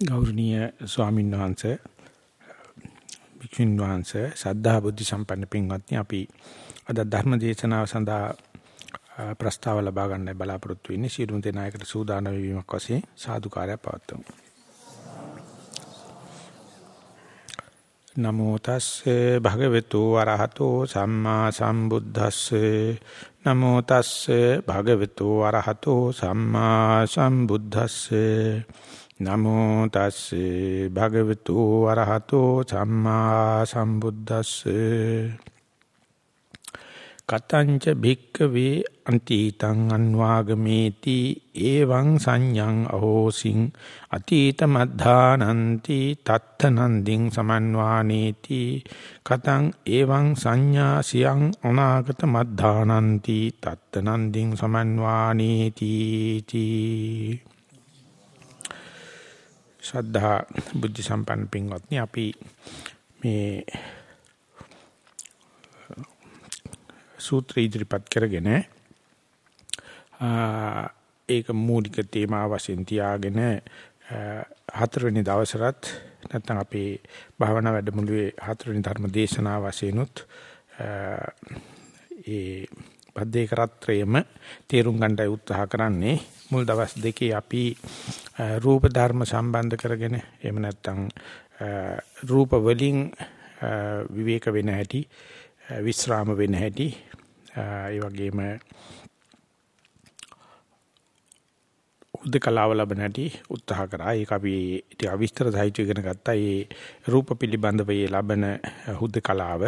ගෞරවනීය ස්වාමීන් වහන්සේ වික්ෂුන් වහන්සේ සද්ධා බුද්ධ සම්පන්න පින්වත්නි අපි අද ධර්ම දේශනාව සඳහා ප්‍රස්තාව ලබා ගන්නයි බලාපොරොත්තු වෙන්නේ. සියලුම දෙනායකට සූදානම් වීමක් වශයෙන් සාදුකාරය පවත්වමු. නමෝ තස්සේ භගවතු වරහතෝ සම්මා සම්බුද්දස්සේ. නමෝ තස්සේ භගවතු වරහතෝ සම්මා සම්බුද්දස්සේ. නමෝ තස්සේ භගවතු වරහතෝ සම්මා සම්බුද්දස්සේ. කතංච භික්කවේ අන්තිතං අන්වාගමේති එවං සංඤං අහෝසින් අතීත මද්ධානන්ති තත්තනන්දින් සමන්වානේති. කතං එවං සංඥා සියං අනාගත මද්ධානන්ති තත්තනන්දින් සමන්වානේති. තී ශ්‍රද්ධා බුද්ධ සම්පන්න පින්වත්නි අපි මේ සූත්‍ර ඉදිරිපත් කරගෙන ඒක මූලික තේමා වශයෙන් තියාගෙන හතරවෙනි දවසරත් නැත්නම් අපේ භාවනා වැඩමුළුවේ හතරවෙනි ධර්ම දේශනාව වශයෙන්ුත් ඒ පද්දේ කරත්‍රයම තේරුම් ගන්නයි උත්සාහ කරන්නේ. මුල් දවස් දෙකේ අපි රූප ධර්ම සම්බන්ධ කරගෙන එහෙම නැත්නම් රූප වලින් විවේක වෙන හැටි විස්රාම වෙන හැටි ඒ වගේම උද්දකලාව ලබන හැටි උත්සාහ කරා. ඒක අපි ටික අවිස්තර සහිතව ඉගෙන ගත්තා. මේ රූප පිළිබඳව මේ ලබන උද්දකලාව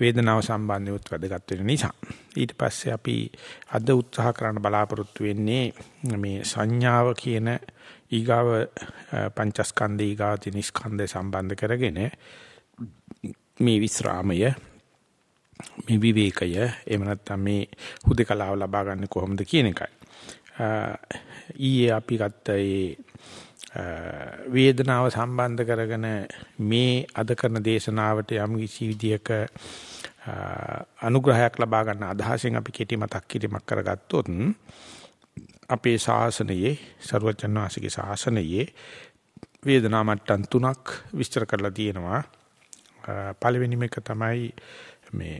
වේදනාව සම්බන්ධව වැදගත් වෙන නිසා. ඊට පස්සේ අපි අද උත්සාහ කරන්න බලාපොරොත්තු වෙන්නේ මේ සංඥාව කියන ඊගාව පංචස්කන්ධ ඊගාව තිනිස්කන්ධය සම්බන්ධ කරගෙන මේ විස්රාමය මේ විවේකය එහෙම නැත්නම් මේ හුදකලාව ලබා ගන්න කොහොමද කියන එකයි. ඊයේ අපි ගත්ත වේදනාව සම්බන්ධ කරගෙන මේ අද කරන දේශනාවට යම් කිසි විදියක අනුග්‍රහයක් ලබා ගන්න අදහසෙන් අපි කෙටි මතක් කිරීමක් කරගත්තොත් අපේ ශාසනයේ ਸਰවචන් වාසිකේ ශාසනයේ වේදනා මට්ටම් තුනක් විස්තර කරලා තියෙනවා පළවෙනිම එක තමයි මේ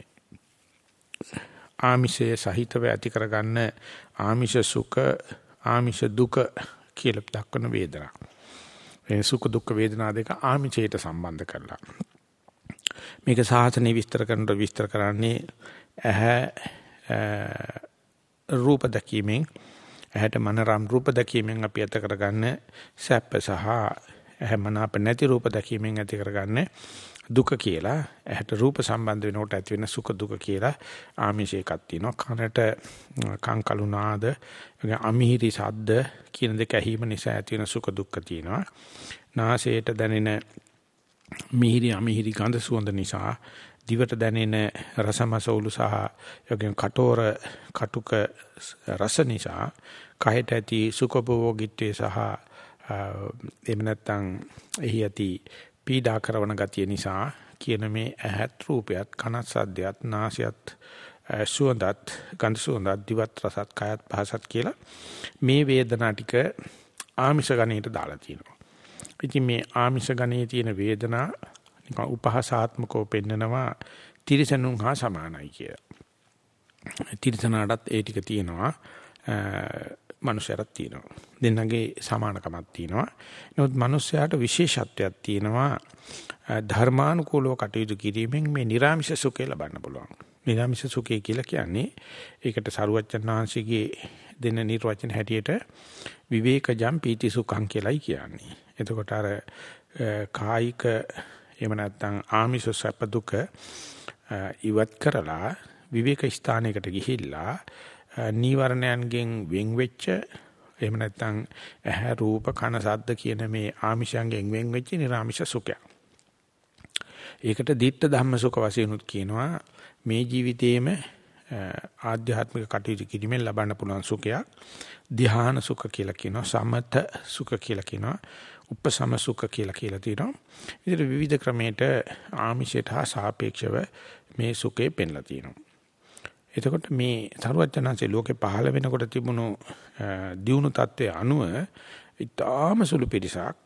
ආමිෂයේ සහිතව ඇති කරගන්න ආමිෂ සුඛ ආමිෂ දුක කියලා දක්වන වේදනා. මේ සුඛ දුක්ඛ වේදනා දෙක ආමිෂයට සම්බන්ධ කරලා. මේක සාසනේ විස්තර කරනකොට විස්තර කරන්නේ ඇහැ රූප දැකීමෙන්. ඇහැට මනරම් රූප දැකීමෙන් අපි ඇත කරගන්න සැප සහ ඇහැ මනාප නැති රූප දැකීමෙන් ඇති කරගන්න දුක කියලා. ඇහැට රූප සම්බන්ධ වෙනකොට ඇති වෙන සුඛ දුක කියලා ආමිෂ එකක් තියෙනවා. කනට කං කලු නාද අමිහිරි ශබ්ද කියන දෙක ඇහිම නිසා ඇති වෙන සුඛ දුක්ඛ තියෙනවා. නාසයට දැනෙන මිහිරි අමිහිරි ගඳ සුවඳ නිසා දිවට දැනෙන රසමසවුලු සහ යෝගයෙන් කටෝර කටුක රස නිසා කයට ඇති සුඛභෝගීත්වය සහ එහෙම නැත්නම් එහි ඇති පීඩා කරන ගතිය නිසා කියන මේ ඇහත් රූපයත් කනත් සද්දයත් නාසයත් සුවඳත් ගන්ධ සුවඳත් දිවත් රසත් කයත් පහසත් කියලා මේ වේදනා ටික ආමිෂ ගණයට දාලා තියෙනවා. ඉතින් මේ ආමිෂ ගණයේ තියෙන වේදනා නිකන් උපහාසාත්මකව පෙන්නනවා තිරසනුන් හා සමානයි කියලා. තිරසනාටත් ඒ ටික තියෙනවා. මනුෂ්‍යරත් තියෙනවා. දෙන්නගේ සමානකමක් තියෙනවා. නමුත් මනුෂ්‍යයාට විශේෂත්වයක් තියෙනවා. ධර්මානුකූලව කටයුතු කිරීමෙන් මේ නිර්ාමිෂ සුඛය ලබන්න පුළුවන්. නිර්ාමිෂ සුඛය කියලා කියන්නේ ඒකට සරුවච්චන් වහන්සේගේ දෙන නිර්වචන හැටියට විවේකජම් පීති සුඛං කියලායි කියන්නේ. එතකොට අර කායික එහෙම නැත්නම් ආමිෂ සැප දුක ඉවත් කරලා විවේක ස්ථානයකට ගිහිල්ලා නීවරණයන්ගෙන් වෙන් වෙච්ච එහෙම නැත්නම් ඇහැ රූප කන ශබ්ද කියන මේ ආමිෂයන්ගෙන් වෙන් වෙච්ච නිර්ආමිෂ සුඛය. ඒකට ditta ධම්ම සුඛ වශයෙන් උත් කියනවා මේ ජීවිතයේම ආධ්‍යාත්මික කටයුතු කිරීමෙන් ලබන්න පුළුවන් සුඛයක් ධ්‍යාන සුඛ කියලා කියනවා සමත සුඛ කියලා කියනවා උපසම සුඛ කියලා කියලා තියෙනවා. ඉතින් විවිධ ක්‍රමයකට ආමිෂයට හා සාපේක්ෂව මේ සුඛේ පෙන්ලා තියෙනවා. එතකොට මේ සරුවචනanse ලෝකේ පහළ වෙනකොට තිබුණු දියුණු தත්වයේ අනුව ඊටාම සුළු පිරිසක්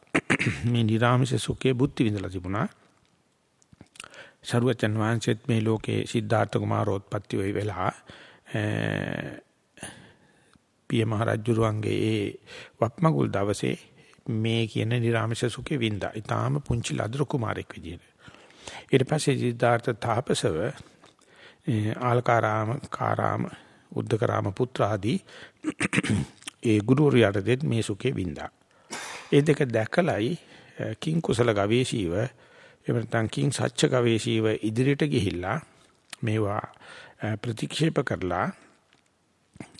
මේ නිර්ාමිෂ සුඛයේ බුද්ධි විඳලා තිබුණා. සරුවචන් වහන්සේත් මේ ලෝකේ සිද්ධාර්ථ කුමාරෝත්පත්ති වෙයි වෙලා පිය මහ රජුරුවන්ගේ ඒ වප්මගුල් දවසේ මේ කියන නිර්ාමිෂ සුඛේ වින්දා. ඊටාම පුංචි ලදරු කුමාරෙක් විදියට. ඊට පස්සේ සිද්ධාර්ථ තාපසව ආල්කාරාම කාරාම උද්දකරාම පුත්‍ර ආදී ඒ ගුරුවරයාට දෙත් මේ සුඛේ වින්දා. ඒ දෙක දැකලයි කිං කුසල ගවේෂීව එහෙම නැත්නම් කිං සත්‍ය ගවේෂීව ඉදිරියට ගිහිල්ලා මේවා ප්‍රතික්ෂේප කරලා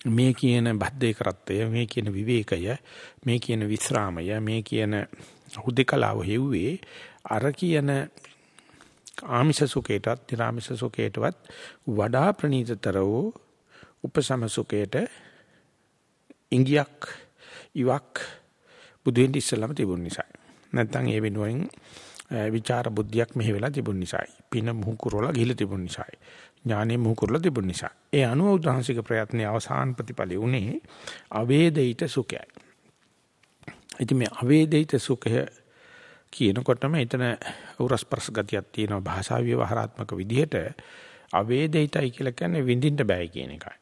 මේ කියන බද්ධේ කරත්තය මේ කියන විවේකය මේ කියන විස්රාමය මේ කියන හුදකලාව හෙව්වේ අර කියන ආමිෂ සුඛයටත් නිර්ආමිෂ සුඛයටවත් වඩා ප්‍රණීතතර වූ උපසම සුඛයට ඉංගියක් ඉවක් බුදුන් ඉස්සලම තිබුණ නිසා නැත්නම් ඒ වෙනුවෙන් විචාර බුද්ධියක් මෙහි වෙලා තිබුණ නිසායි. පින මුහු කුරවලා ගිහිලා තිබුණ නිසායි. ඥානෙ මුහු කුරලා තිබුණ නිසා. ඒ අනුව උදාහරණික ප්‍රයත්නයේ අවසාන ප්‍රතිඵලෙ උනේ අවේදිත සුඛයයි. ඉතින් මේ අවේදිත සුඛය කියනකොටම එතන උරස්පර්ශ ගතියක් තියෙනවා භාෂා ව්‍යවහාරාත්මක විදිහට අවේදිතයි කියලා කියන්නේ විඳින්න බෑ කියන එකයි.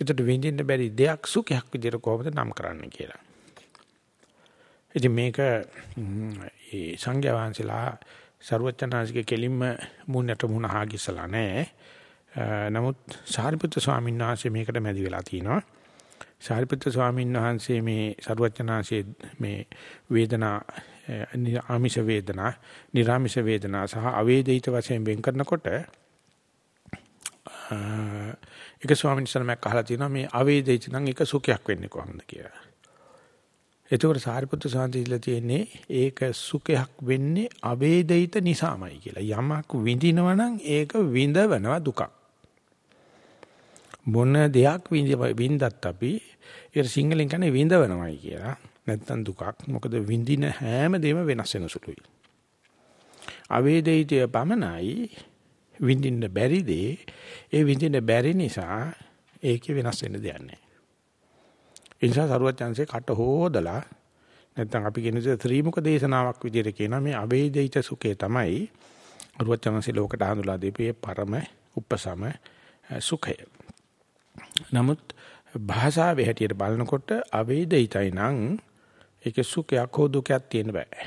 ඒකට විඳින්න බැරි දෙයක් සුඛයක් විදිහට කොහොමද නම් කරන්නේ කියලා. ඉතින් මේක ඒ සංඝයා වහන්සේලා ਸਰුවචනාංශික කෙලින්ම මුන්නට මුණ හාගිසලා නැහැ. නමුත් සාරිපුත්‍ර ස්වාමීන් වහන්සේ මේකට මැදි වෙලා තිනවා. සාරිපුත්‍ර ස්වාමීන් වහන්සේ මේ ਸਰුවචනාංශයේ මේ වේදනා ආමිෂ වේදනා, නිර්ආමිෂ වේදනා සහ අවේදිත වශයෙන් වෙන් කරනකොට එක ස්වාමීන් වහන්සේමක් අහලා තිනවා මේ අවේදිත නම් එක සුඛයක් වෙන්නේ කොහොමද කියලා. එතකොට සාරිපුත්‍ර සාන්තිලා තියෙන්නේ ඒක සුඛයක් වෙන්නේ අවේදිත නිසාමයි කියලා. යමක් විඳිනවා නම් ඒක විඳවනවා දුකක්. මොන දෙයක් විඳත් අපි ඒක සිංහලෙන් කියන්නේ විඳවනවායි කියලා. නැත්තම් දුකක්. මොකද විඳින හැම දෙම වෙනස් වෙන සුළුයි. අවේදිතය පමණයි විඳින්න බැරි දේ ඒ විඳින්න බැරි නිසා ඒකේ වෙනස් වෙන්න දෙයක් නැහැ. ඒ නිසා සරුවත් chance කට හොදලා නැත්නම් අපි කියන දේ ත්‍රිමුඛ දේශනාවක් විදිහට කියනවා මේ අවේදිත සුඛේ තමයි සරුවත් chance ලෝකට හඳුලා දීපේ පරම උපසම සුඛය. නමුත් භාෂාවේ හැටියට බලනකොට අවේදිතයි නම් ඒක සුඛයක් හෝ දුකයක් තියෙන්න බෑ.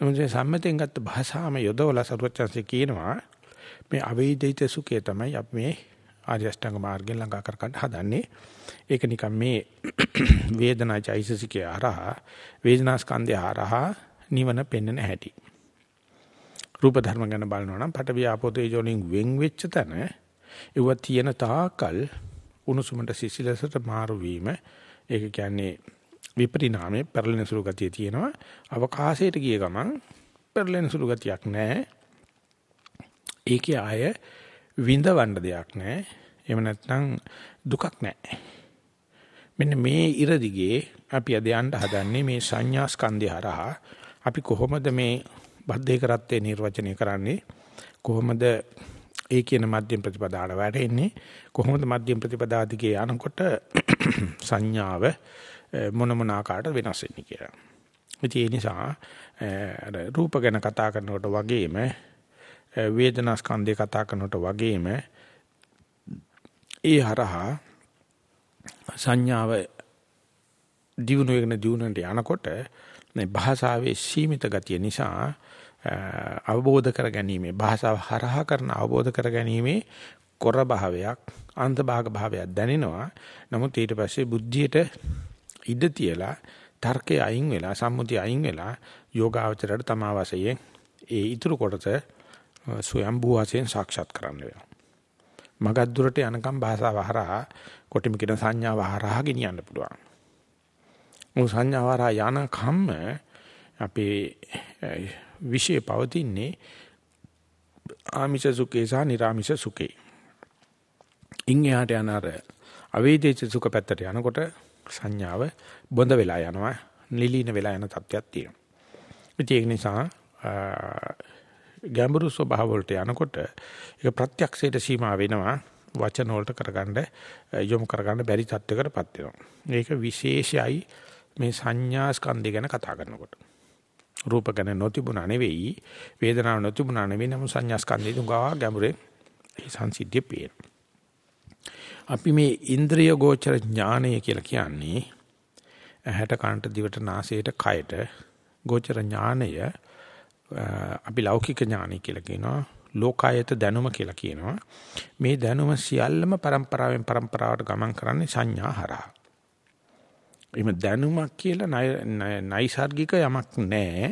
නමුත් සම්මතෙන් ගත්ත භාෂාවම යොදවලා සරුවත් chance කියනවා මේ අවේදිත සුඛය තමයි අපි මේ ආර්ය අෂ්ටාංග මාර්ගයෙන් ළඟා කර ගන්න හදන්නේ. ඒක නිකන් මේ වේදනා චෛතසිකය හරහා වේදනා ස්කන්ධය හරහා නිවන පෙන්වන හැටි. රූප ධර්ම ගැන බලනවා නම් පට වියාපෝ තේජෝ වලින් වෙන් වෙච්ච තැන ඒව තියෙන තාකල් උණුසුමට සිසිලසට මාරු වීම ඒක කියන්නේ විපරිණාමයේ පෙරලෙන සුළු ගතිය තියෙනවා. අවකාශයට ගිය ගමන් පෙරලෙන සුළු ගතියක් නැහැ. ඒකේ ආය විඳවන්න දෙයක් නැහැ. එහෙම නැත්නම් දුකක් නැහැ. මෙන්න මේ ඉර දිගේ අපි අද යන්න හදන්නේ මේ සංඥා ස්කන්ධය හරහා. අපි කොහොමද මේ බද්ධේ කරත්තේ නිර්වචනය කරන්නේ? කොහොමද ඒ කියන මධ්‍යම ප්‍රතිපදාවට වැටෙන්නේ? කොහොමද මධ්‍යම ප්‍රතිපදා දිගේ යනකොට සංඥාව මොන මොන ආකාරයට වෙනස් වෙන්නේ කියලා. ඒ නිසා අර රූප ගැන කතා කරනකොට වගේම වේදනා ස්කන්ධය කතා කරනකොට වගේම ඒ හරහා සංඥාව දියුණු වෙන දියුණුවට යනකොට මේ භාෂාවේ සීමිත ගතිය නිසා අවබෝධ කර ගැනීම භාෂාව හරහා කරන අවබෝධ කර ගැනීමේ කොර භාවයක් අන්ත භාග භාවයක් දැනෙනවා. නමුත් ඊට පස්සේ බුද්ධියට ඉඩ තියලා තර්කයේ අයින් වෙලා සම්මුතිය අයින් වෙලා යෝගාවචරයට තමා වශයෙන් ඒ ඊතුරු කොටස ස්වයම්බූ වශයෙන් සාක්ෂාත් කරන්න වෙනවා. මගක් දුරට යනකම් භාෂාව හරහා කොටිම කියන සංඥාව හරහා ගෙනියන්න පුළුවන්. මොකද සංඥාව හරහා යන කම්ම අපේ විශේෂ පවතින්නේ ආමිෂ සුඛේ සහ නිර්ආමිෂ සුඛේ. ඉන්හාට යන අර අවේදිත සුඛ පැත්තට යනකොට සංඥාව බොඳ වෙලා යනවා නිලීන වෙලා යන තත්ත්වයක් තියෙනවා. ඒක නිසා ගැඹුරු ස්වභාව වලට යනකොට ඒක ප්‍රත්‍යක්ෂයට සීමා වෙනවා වචන වලට කරගන්න යොමු කරගන්න බැරි තත්යකටපත් වෙනවා. මේක විශේෂයි මේ සංඥා ස්කන්ධය ගැන කතා කරනකොට. රූප ගැන නොතිබුණා නෙවෙයි වේදනාව නොතිබුණා නෙවෙයි නමුත් සංඥා ස්කන්ධය තුඟා ගැඹුරේ සංසිද්ධිය පේන. අපි මේ ඉන්ද්‍රිය ගෝචර ඥානය කියලා කියන්නේ ඇහැට කනට දිවට නාසයට කයට ගෝචර ඥානය අපි ලෞකික ඥානයි කියලා කියනවා ලෝකායත දැනුම කියලා කියනවා. මේ දැනුම සියල්ලම પરම්පරාවෙන් પરම්පරාවට ගමන් කරන්නේ සංඥා හරහා එimhe දැනුමක් කියලා නයිසાર્ගික යමක් නැහැ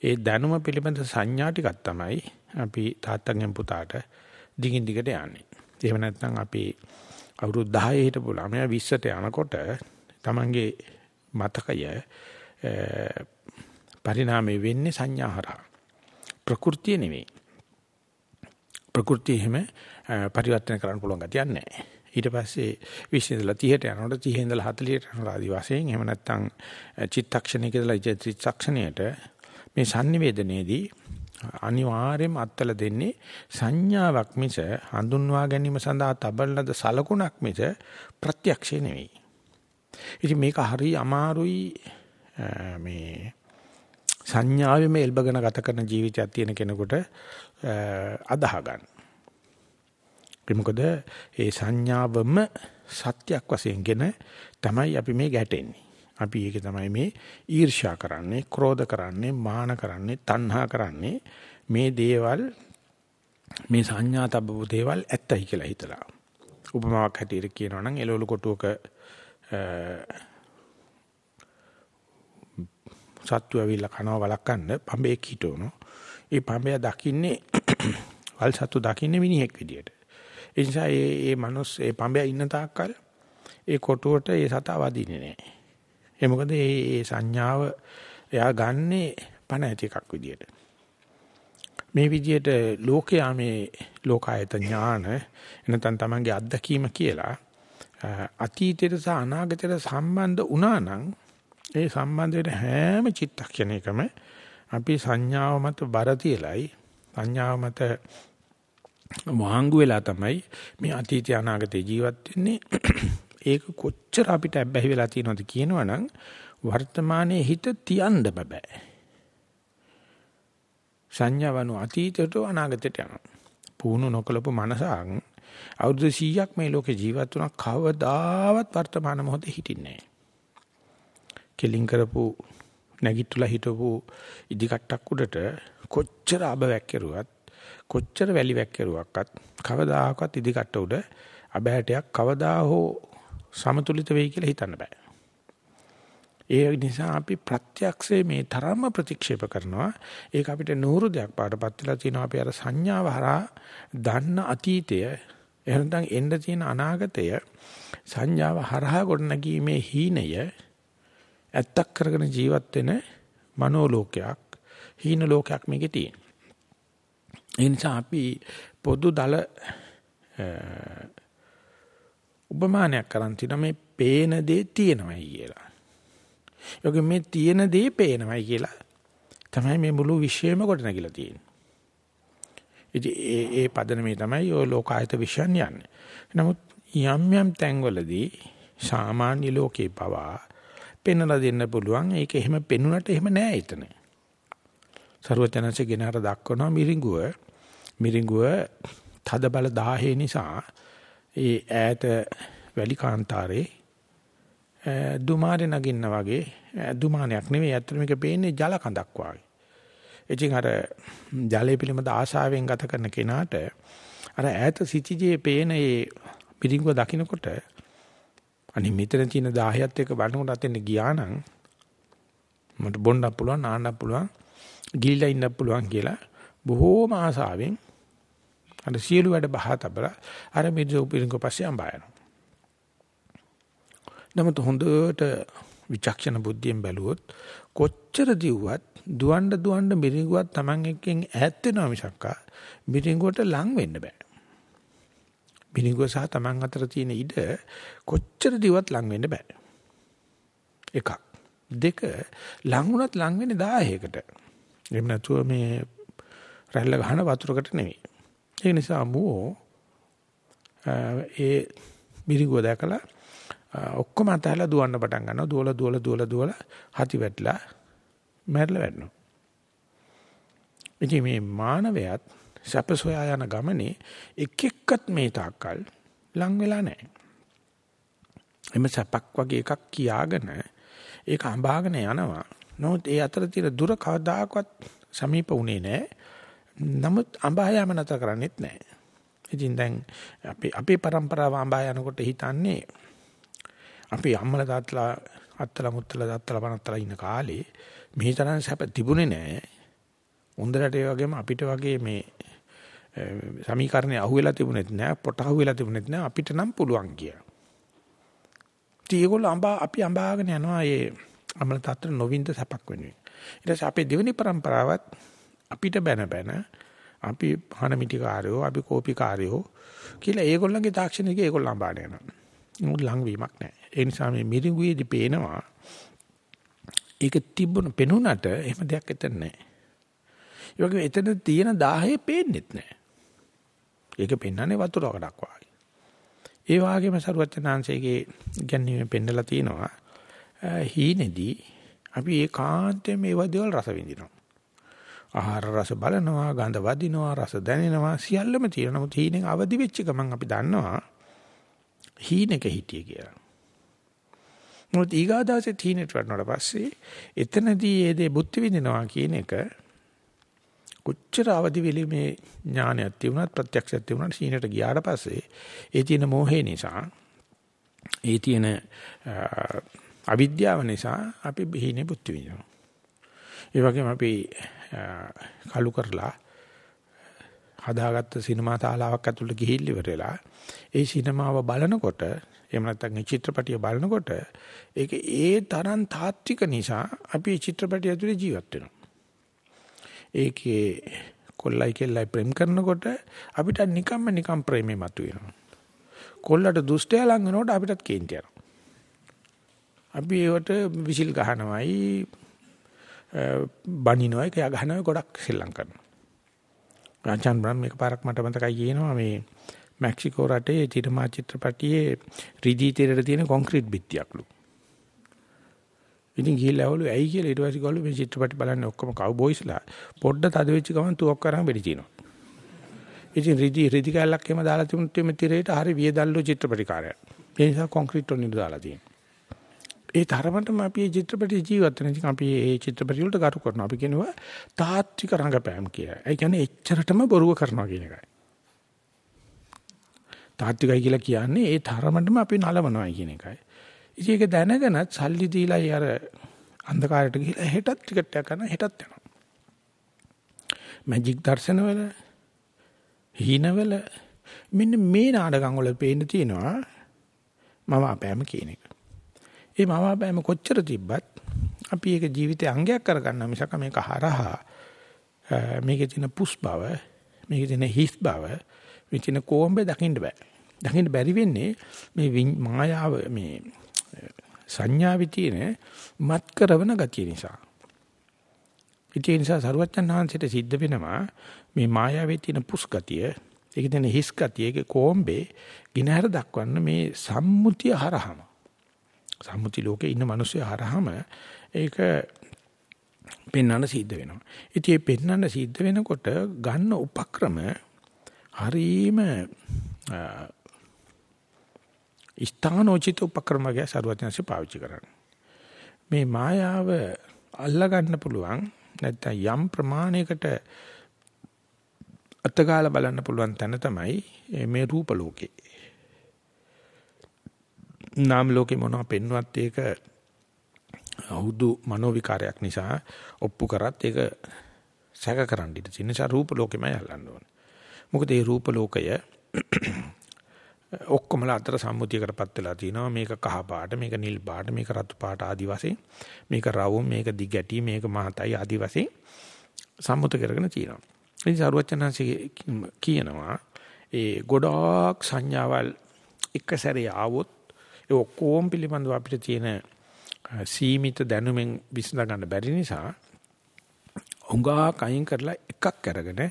ඒ දැනුම පිළිබඳ සංඥා ටිකක් තමයි අපි තාත්තගෙන් පුතාට දිගින් දිගට යන්නේ. එහෙම නැත්නම් අපි අවුරුදු 10 හිටපු ළමයා 20ට යනකොට Tamange මතකය පරිණාමය වෙන්නේ සංඥා හරහා ප්‍රകൃතිය නෙවෙයි. ප්‍රകൃතිය එහෙම පරිවර්තන කරන්න පුළුවන් ගතියක් නැහැ. ඊට පස්සේ 20 ඉඳලා 30ට යනකොට 30 ඉඳලා 40ට යනවා ආදි වශයෙන් එහෙම නැත්නම් චිත්තක්ෂණයක ඉඳලා චිත්තක්ෂණයට මේ sannivedanයේදී අනිවාර්යයෙන්ම අත්තල දෙන්නේ සංඥාවක් මිස හඳුන්වා ගැනීම සඳහා තබලද සලකුණක් මිස ප්‍රත්‍යක්ෂේ නෙවෙයි. ඉතින් මේක හරි අමාරුයි මේ සංඥාවෙම එල්බගෙන ගත කරන ජීවිතයක් තියෙන කෙනෙකුට අදාහ ගන්න. ඒ මොකද ඒ සංඥාවම සත්‍යක් වශයෙන්ගෙන තමයි අපි මේ ගැටෙන්නේ. අපි ඒක තමයි මේ ඊර්ෂ්‍යා කරන්නේ, ක්‍රෝධ කරන්නේ, මාන කරන්නේ, තණ්හා කරන්නේ මේ දේවල් මේ සංඥා තබපු දේවල් ඇත්තයි කියලා හිතලා. උපමාවක් හැටියට කියනවා නම් එළවලු කොටුවක සත්තු ඇවිල්ලා කනවා වළක්වන්න පඹයක් හිටවනවා. ඒ පඹය දකින්නේ වල් සත්තු දකින්නේ මිනිහෙක් විදියට. ඒ නිසා මේ මේ මනුස්ස ඒ පඹය ඉන්න තාක්කල් ඒ කොටුවට ඒ සතා වදින්නේ නැහැ. ඒ මොකද මේ සංඥාව එයා ගන්නේ පණ ඇති එකක් විදියට. මේ විදියට ලෝකයා මේ ලෝකායත ඥාන එනතන් තමන්ගේ අත්දැකීම කියලා අතීතයට සහ අනාගතයට සම්බන්ධ වුණා නම් ඒ සම්බන්ධ වෙන හැම චිත්තක්ෂණයකම අපි සංඥාව මත බර තියලයි සංඥාව මත වහංගු වෙලා තමයි මේ අතීතය අනාගතේ ජීවත් වෙන්නේ. ඒක කොච්චර අපිට අබ්බැහි වෙලා තියෙනවද කියනවනම් වර්තමානයේ හිත තියන්න බෑ. සංඥාවන අතීතයට අනාගතයට යනවා. පුහුණු නොකලපු මනසක් අවුරුදු 100ක් මේ ලෝකේ ජීවත් වුණා කවදාවත් වර්තමාන මොහොතේ හිටින්නේ නැහැ. කෙලින් කරපු නැගිටලා හිටපු ඉදිකට්ටක් උඩට කොච්චර අබවැක් කෙරුවත් කොච්චර වැලි වැක්කිරුවක්වත් කවදාකවත් ඉදිකට උඩ අබෑටයක් කවදා හෝ සමතුලිත වෙයි කියලා හිතන්න බෑ. ඒ නිසා අපි ප්‍රත්‍යක්ෂයේ මේ තරම්ම ප්‍රතික්ෂේප කරනවා. ඒක අපිට නూరు දෙයක් පාටපත් වෙලා තියෙනවා. අපි අර සංඥාව හරහා දන්න අතීතය එහෙනම් එන්න තියෙන අනාගතය සංඥාව හරහා ගොඩනගීමේ හීනය ඇත්තක් කරගෙන ජීවත් වෙන මනෝලෝකයක් හීන ලෝකයක් මේකේ තියෙන. ඒ නිසා අපි පොදු දල උපමානයක් කරන් තින මේ පේන දේ තියෙනවයි කියලා. යෝග මේ තියෙන දේ පේනවයි කියලා තමයි මේ මුළු විශ්වයම කොට නැගිලා තියෙන්නේ. ඉතින් ඒ ඒ පදනමේ තමයි ඔය ලෝකායත විශ්යන් යන්නේ. නමුත් යම් යම් තැන්වලදී සාමාන්‍ය ලෝකේ පවා පෙන්වලා දෙන්න පුළුවන්. ඒක එහෙම පෙන්ුණට එහෙම නෑ එතන. ਸਰවඥාන්සේ ගෙනහර දක්වනවා මිරිඟුව මිරිඟුව තද බල 10 නිසා ඒ ඈත වැලි කාන්තාරේ දුමාරේ නගින්න වගේ දුමානයක් නෙවෙයි අත්‍තර මේක පේන්නේ ජල කඳක් වගේ. ඉතින් අර ජලය පිළිබඳ ආශාවෙන් ගත කරන කෙනාට අර ඈත සිටිජේ පේන ඒ මිරිඟුව දකින්නකොට අනිත් මෙතන තියෙන 10ත් එක බලනකොට අතෙන් ගියා නම් මට බොන්නත් පුළුවන් නාන්නත් පුළුවන් ගිලිලා ඉන්න පුළුවන් කියලා බොහෝම ආසාවෙන් අර සියලු වැඩ බහා තබලා අර මිරිඟු පිරිඟු පස්සේ අඹයනවා. නමුත් හොඳට විචක්ෂණ බුද්ධියෙන් බැලුවොත් කොච්චර දිව්වත් දුවන්න දුවන්න මිරිඟුවක් Taman එක්කෙන් ඈත් වෙනවා මිසක් මිරිඟුවට ලං වෙන්න බෑ. මිරිඟුව සහ Taman අතර තියෙන ඉඩ කොච්චර දිව්වත් ලං වෙන්න බෑ. එකක්. දෙක ලං වුණත් ලං වෙන්නේ 1000කට. එහෙම නැතුව මේ රැල්ල ගහන වතුරකට නෙවෙයි. ඒ නිසා මුවෝ ඒ මිරිගුව දැකලා ඔක්කොම අතහැලා දුවන්න පටන් ගන්නවා. දුවලා දුවලා දුවලා දුවලා හති වැටලා මැරලා වැටෙනවා. ඉතින් මේ මානවයාත් සැප සොයා යන ගමනේ එක් එක්කත් මේ තාක්කල් ලං වෙලා නැහැ. එමෙ සැපක් වගේ එකක් කියාගෙන ඒක අඹාගෙන යනවා. නමුත් ඒ අතර තියෙන දුර කවදාකවත් සමීප වුණේ නැහැ. නමුත් අඹා යාම නැතර කරන්නේත් නැහැ. ඉතින් දැන් අපි අපේ પરම්පරාව අඹා යනකොට හිතන්නේ අපි අම්මලා තාත්තලා අත්තලා මුත්තලා තාත්තලා පනත්තලා ඉන්න කාලේ මේ තරම් සැප තිබුණේ නැහැ. උන්දරට ඒ වගේම අපිට වගේ මේ සමීකරණේ අහුවෙලා තිබුණෙත් නැහැ පොට අහුවෙලා තිබුණෙත් නැහැ අපිට නම් පුළුවන් කියලා. ඒගොල්ලෝ අඹා අපි අඹාගෙන යනවා ඒ අමල තත්ත්ව නොවින්ද සැපක් වෙනුවෙන්. ඊට පස්සේ අපේ දෙවෙනි પરම්පරාවත් අපිට බැන බැන අපි හන මිටි කාර්යෝ අපි කෝපි කාර්යෝ කියලා ඒගොල්ලන්ගේ තාක්ෂණික ඒගොල්ලෝ අඹාන යනවා. මුත් ලංවීමක් නැහැ. ඒ නිසා මේ මිරිඟුවේදී පේනවා ඒක තිබුණ පෙනුනට එහෙම දෙයක් එතන නැහැ. ඒ වගේ එතන තියෙන 10 පේන්නෙත් නැහැ. ඒක පෙන්වන්නේ වතුර වඩක් වාගේ. ඒ වාගේම සරුවචනාංශයේ ගැන්වීම පෙන්නලා තියෙනවා. හීනේදී අපි ඒකාන්තයෙන් මේ වදේවල් රස විඳිනවා. ආහාර රස බලනවා, ගඳ වදිනවා, රස දැනෙනවා සියල්ලම තියෙනවා. නමුත් හීනෙන් අවදි වෙච්ච ගමන් අපි දන්නවා හීනෙක හිටියේ කියලා. මොකද ඊගාදාසේ හීනෙට වටනට පස්සේ එතනදී ඒ දේ බුද්ධ විඳිනවා කියන එක කොච්චර අවදි වෙලි මේ ඥානයක් තිබුණත් ප්‍රත්‍යක්ෂයක් තිබුණත් සීනට ගියාට පස්සේ ඒ තියෙන මෝහය නිසා ඒ තියෙන අවිද්‍යාව නිසා අපි බිහිනේ බුද්ධ විඳිනවා. ඒ වගේම අපි කලු කරලා හදාගත්ත සිනමා තාලාවක් ඇතුළට ගිහිල්ල ඉවරලා ඒ සිනමාව බලනකොට එහෙම නැත්නම් ඒ චිත්‍රපටිය බලනකොට ඒක ඒ තරම් තාත්වික නිසා අපි චිත්‍රපටිය ඇතුලේ ජීවත් වෙනවා. ඒකේ කොල්ලයි කෙල්ලයි ප්‍රේම කරනකොට අපිට නිකම්ම නිකම් ප්‍රේමේ මතුවෙනවා. කොල්ලට දුෂ්ටය ලඟ වෙනකොට අපිටත් කේන්ති යනවා. අපි ඒවට විසිල් ගහනවයි බනිනවයි කයා ගහනවයි ගොඩක් සෙල්ලම් කරනවා. රාජාන් බ්‍රම් මේක පාරක් මට මතකයි කියනවා මේ මෙක්සිකෝ රටේ තිරමා චිත්‍රපටියේ රිදී තීරයට තියෙන කොන්ක්‍රීට් බිත්තියක්ලු. ඉතින් ගිහිල්ලා අවලු ඇයි කියලා ඊට පස්සේ ගාලු මේ චිත්‍රපටි බලන්නේ ඔක්කොම කව්බොයිස්ලා පොඩ්ඩ තද වෙච්ච ගමන් තුවක් කරන් වෙඩි තිනවා. ඉතින් රිදි රිදි කැලක් එහෙම දාලා තිබුණත් මේ තිරේට හරි වියදල්ලු චිත්‍රපටිකාරයා. ඒ නිසා කොන්ක්‍රීට් වලින් දාලා තියෙනවා. ඒ තරමටම අපි මේ චිත්‍රපටි ජීවත් වෙන ඉතින් අපි මේ චිත්‍රපටි වලට ගරු කරනවා. අපි කියනවා තාත්වික රංගපෑම් කියලා. ඒ කියන්නේ එච්චරටම බොරුව කරනවා කියන එකයි. තාත්විකයි කියලා කියන්නේ ඒ තරමටම අපි නලවනවා කියන එකයි. ඉතින් ඒක දැනගෙනත් සල්ලි දීලා අර අන්ධකාරයට ගිහිල්ලා හෙටත් ටිකට් එකක් ගන්න හෙටත් යනවා. මැජික් දර්ශනවල හීනවල මෙන්න මේ නාටකම් වල පේන්න තියෙනවා මම අපෑම කියන එක. ඒ මම අපෑම කොච්චර තිබ්බත් අපි ඒක ජීවිතයේ අංගයක් කරගන්න මිසක මේක හරහා මේකේ තියෙන පුස් බව මේකේ තියෙන හිස් බව මේකේ තියෙන කොම්බේ දකින්න බෑ. දකින්න බැරි වෙන්නේ මේ මායාව මේ සංඥාවේ තියෙන මත් කරවන ගතිය නිසා. ඒ නිසා සරුවච්චන් වහන්සේට සිද්ධ වෙනවා මේ මායාවේ තියෙන පුස් ගතිය, ඒකේ තියෙන හිස් ගතිය, ඒකේ කොම්බේ ගිනහර දක්වන්න මේ සම්මුතිය හරහම. සම්මුති ලෝකේ ඉන්න මිනිස්සු හරහම ඒක පෙන්වන්න සිද්ධ වෙනවා. ඉතින් මේ පෙන්වන්න සිද්ධ වෙනකොට ගන්න උපක්‍රම හරීම ස්ථානෝචිත උපක්‍රමයක් සරුවත්‍යංශය පාවිච්චි කරන්නේ. මේ මායාව අල්ලා ගන්න පුළුවන් නැත්නම් යම් ප්‍රමාණයකට අතගාල බලන්න පුළුවන් තැන තමයි මේ රූප ලෝකේ. නාම ලෝකේ මොනවා පෙන්වත් ඒක අහුදු මනෝ විකාරයක් නිසා ඔප්පු කරත් ඒක සැක කරන්න ඉඩ තියෙන නිසා රූප ලෝකෙමයි අල්ලන්න ඕනේ. මොකද මේ රූප ලෝකය ඔක්කොමලා අතර සම්මුතියකටපත් වෙලා තිනවා. මේක කහ පාට මේක නිල් පාට මේක රතු පාට ආදි වශයෙන් මේක රවුම් මේක දිගැටි මේක මහතයි ආදි වශයෙන් සම්මුත කරගෙන තියෙනවා ඉතින් සරුවචනන්සේ කියනවා ඒ ගොඩාක් සංඥාවල් එක සැරේ ආවොත් ඒ ඔක්කොම පිළිබඳව අපිට තියෙන සීමිත දැනුමෙන් විසඳ ගන්න බැරි නිසා උඟා කයින් කරලා එකක් අරගෙන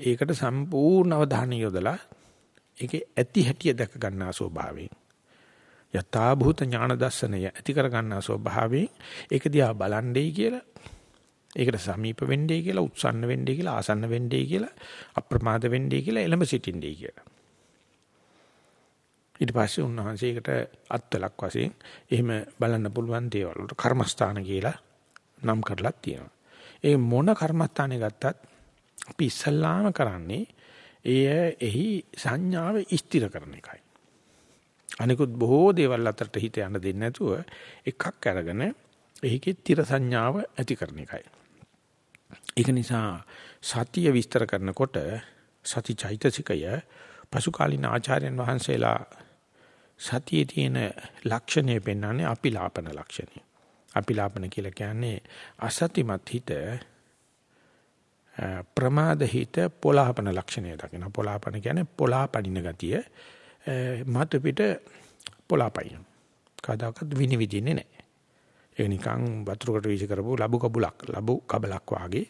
ඒකට සම්පූර්ණ අවධානය යොදලා ඒකේ ඇති හැටිය දැක ගන්නා ස්වභාවයෙන් යථා භූත ඥාන දර්ශනය ඇති කර ගන්නා ස්වභාවයෙන් ඒක දිහා බලන්නේ කියලා ඒකට සමීප වෙන්නේ කියලා උත්සන්න වෙන්නේ කියලා ආසන්න වෙන්නේ කියලා අප්‍රමාද වෙන්නේ කියලා එළඹ සිටින්නේ කියලා. ඊට පස්සේ උන්වහන්සේකට අත්ලක් වශයෙන් එහෙම බලන්න පුළුවන් දේවල් වලට කර්මස්ථාන කියලා නම් කරලා තියෙනවා. ඒ මොන කර්මස්ථානේ ගත්තත් අපි ඉස්සල්ලාම කරන්නේ එය එහි සංඥාව ස්ථිර කරන එකයි. අනිකුත් බොහෝ දේවල් අතරට හිත යන්න දෙන්නේ නැතුව එකක් අරගෙන එහිකේ තිර සංඥාව ඇති කරන එකයි. ඒක නිසා සතිය විස්තර කරනකොට සති චෛතසිකය පසුකාලීන ආචාර්යයන් වහන්සේලා සතියේ තියෙන ලක්ෂණය පෙන්වන්නේ අපිලාපන ලක්ෂණය. අපිලාපන කියලා කියන්නේ අසතිමත් හිත ප්‍රමාද හිත පොලාපන ලක්ෂණය දකින පොලාපන කියන්නේ පොලාපනින ගතිය. මත පිට පොලාපයින් කදාකත් විනිවිදින්නේ නැහැ. ඒ නිකන් වතුරකට වීසි කරපු ලබු කබුලක් ලබු කබලක් වාගේ